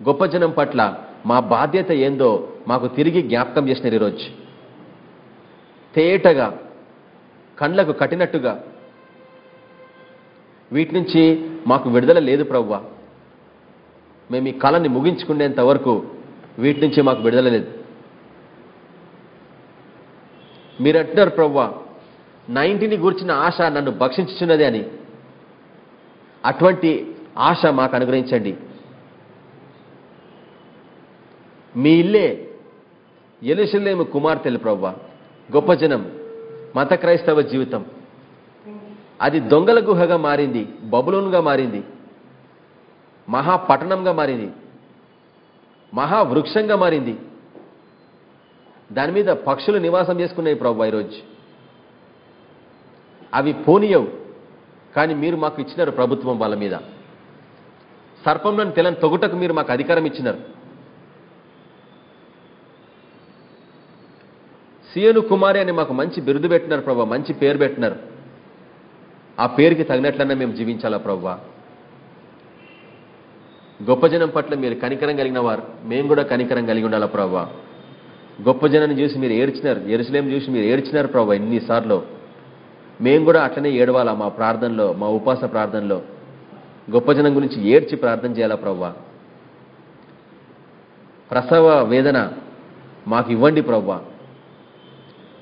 గొప్ప జనం పట్ల మా బాధ్యత ఏందో మాకు తిరిగి జ్ఞాపకం చేసినారు ఈరోజు తేటగా కండ్లకు కట్టినట్టుగా. వీటి నుంచి మాకు విడుదల లేదు ప్రవ్వ. మేము ఈ కళని ముగించుకునేంత వరకు వీటి నుంచి మాకు విడుదల లేదు. మీరు అంటున్నారు ప్రవ్వ నైన్టీని గురించిన ఆశ నన్ను భక్షించుచున్నది అని. అటువంటి ఆశ మాకు అనుగ్రహించండి. మీ ఇల్లే. ఎలుసలేము కుమార్తెలు ప్రవ్వ. గొప్ప జనం. మత క్రైస్తవ జీవితం. అది దొంగల గుహగా మారింది బబులోన్గా మారింది. మహా పట్టణంగా మారింది. మహా వృక్షంగా మారింది. దాని మీద పక్షులు నివాసం చేసుకున్నాయి ప్రభు ఈరోజు. అవి పోనీయవు. కానీ మీరు మాకు ఇచ్చినారు ప్రభుత్వం వాళ్ళ మీద. సర్పంలోని తెలని తొగుటకు మీరు మాకు అధికారం ఇచ్చినారు. సియను కుమారి అని మాకు మంచి బిరుదు పెట్టినారు ప్రభా మంచి పేరు పెట్టినారు. ఆ పేరుకి తగినట్లన్నా మేము జీవించాలా ప్రభా? గొప్ప జనం పట్ల మీరు కనికరం కలిగిన వారు మేము కూడా కనికరం కలిగి ఉండాలా ప్రభా? గొప్ప జనాన్ని చూసి మీరు ఏడ్చినారు ఎరుసలేం చూసి మీరు ఏడ్చినారు ప్రభా ఎన్నిసార్లు మేము కూడా అట్లనే ఏడవాలా మా ప్రార్థనలో మా ఉపాస ప్రార్థనలో. గొప్ప జనం గురించి ఏడ్చి ప్రార్థన చేయాలా ప్రవ్వా ప్రసవ వేదన మాకు ఇవ్వండి ప్రవ్వా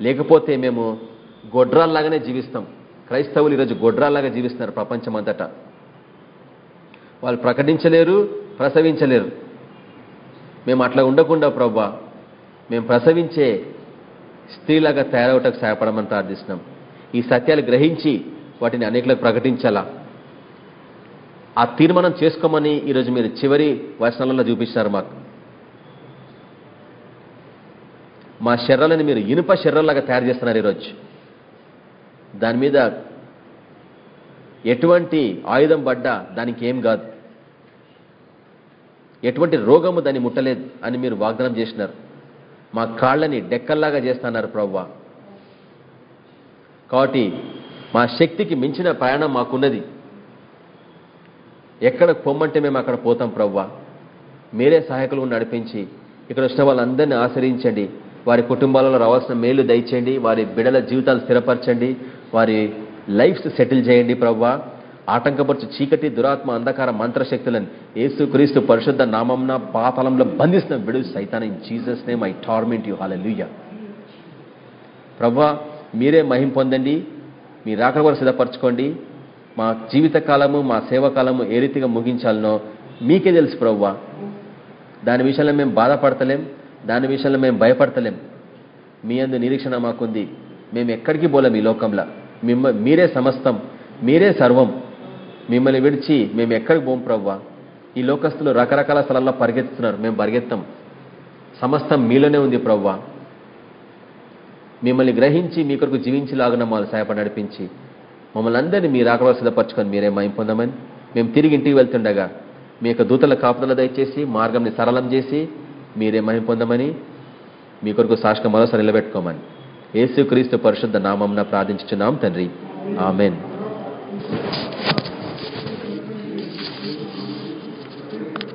లేకపోతే మేము గొడ్రాల్లాగానే జీవిస్తాం. క్రైస్తవులు ఈరోజు గొడ్రాల్లాగా జీవిస్తున్నారు ప్రపంచమంతటా. వాళ్ళు ప్రకటించలేరు ప్రసవించలేరు. మేము అట్లా ఉండకుండా ప్రభా మేము ప్రసవించే స్త్రీలాగా తయారవటకు సహాయపడమని ప్రార్థిస్తున్నాం. ఈ సత్యాలు గ్రహించి వాటిని అనేకులకు ప్రకటించాలా? ఆ తీర్మానం చేసుకోమని ఈరోజు మీరు చివరి వచనాలలో చూపిస్తున్నారు మాకు. మా శర్రలను మీరు ఇనుప శర్రలాగా తయారు చేస్తున్నారు ఈరోజు. దాని మీద ఎటువంటి ఆయుధం పడ్డా దానికి ఏం కాదు. ఎటువంటి రోగము దాన్ని ముట్టలేదు అని మీరు వాగ్దానం చేసినారు. మా కాళ్ళని డెక్కల్లాగా చేస్తున్నారు ప్రవ్వా. కాబట్టి మా శక్తికి మించిన ప్రయాణం మాకున్నది. ఎక్కడ పొమ్మంటే మేము అక్కడ పోతాం ప్రవ్వా. మీరే సహాయకులు నడిపించి ఇక్కడ వచ్చిన వాళ్ళందరినీ ఆశ్రయించండి. వారి కుటుంబాలలో రావాల్సిన మేలు దయచేయండి వారి బిడల జీవితాలు స్థిరపరచండి వారి లైఫ్స్ సెటిల్ చేయండి ప్రవ్వా. ఆటంకపరచు చీకటి దురాత్మ అంధకార మంత్రశక్తులను ఏసు క్రీస్తు పరిశుద్ధ నామంన పాతాళంలో బంధిస్తున్న విడు సైతాన్. In Jesus name I torment you హాలూయ ప్రవ్వా మీరే మహిం పొందండి మీ రాక కూడా సిద్ధపరచుకోండి. మా జీవితకాలము మా సేవకాలము ఏ రీతిగా ముగించాలనో మీకే తెలుసు ప్రవ్వా. దాని విషయంలో మేము బాధపడతలేం. దాని విషయంలో మేము భయపడతలేం. మీ అందు నిరీక్షణ మాకుంది. మేము ఎక్కడికి పోలేం ఈ లోకంలో. మిమ్మ మీరే సమస్తం. మీరే సర్వం. మిమ్మల్ని విడిచి మేము ఎక్కడికి పోం ప్రవ్వా? ఈ లోకస్తులు రకరకాల స్థలాల్లో పరిగెత్తుతున్నారు. మేము పరిగెత్తాం. సమస్తం మీలోనే ఉంది ప్రవ్వా. మిమ్మల్ని గ్రహించి మీ కొరకు జీవించేలాగా మమ్మల్ని సహాయపడి నడిపించి మమ్మల్ని అందరినీ మీరు ఆకలి సిద్ధపరచుకొని మీరే మయం పొందమని మేము తిరిగి ఇంటికి వెళ్తుండగా మీ యొక్క దూతల కాపుదల దయచేసి మార్గంని సరళం చేసి మీరే మహిమ పొందమని? మీ కొరకు సాక్షిక మరోసారి నిలబెట్టుకోమని. యేసు క్రీస్తు పరిశుద్ధ నామంన ప్రార్థించుచున్నాం తండ్రి. ఆమెన్.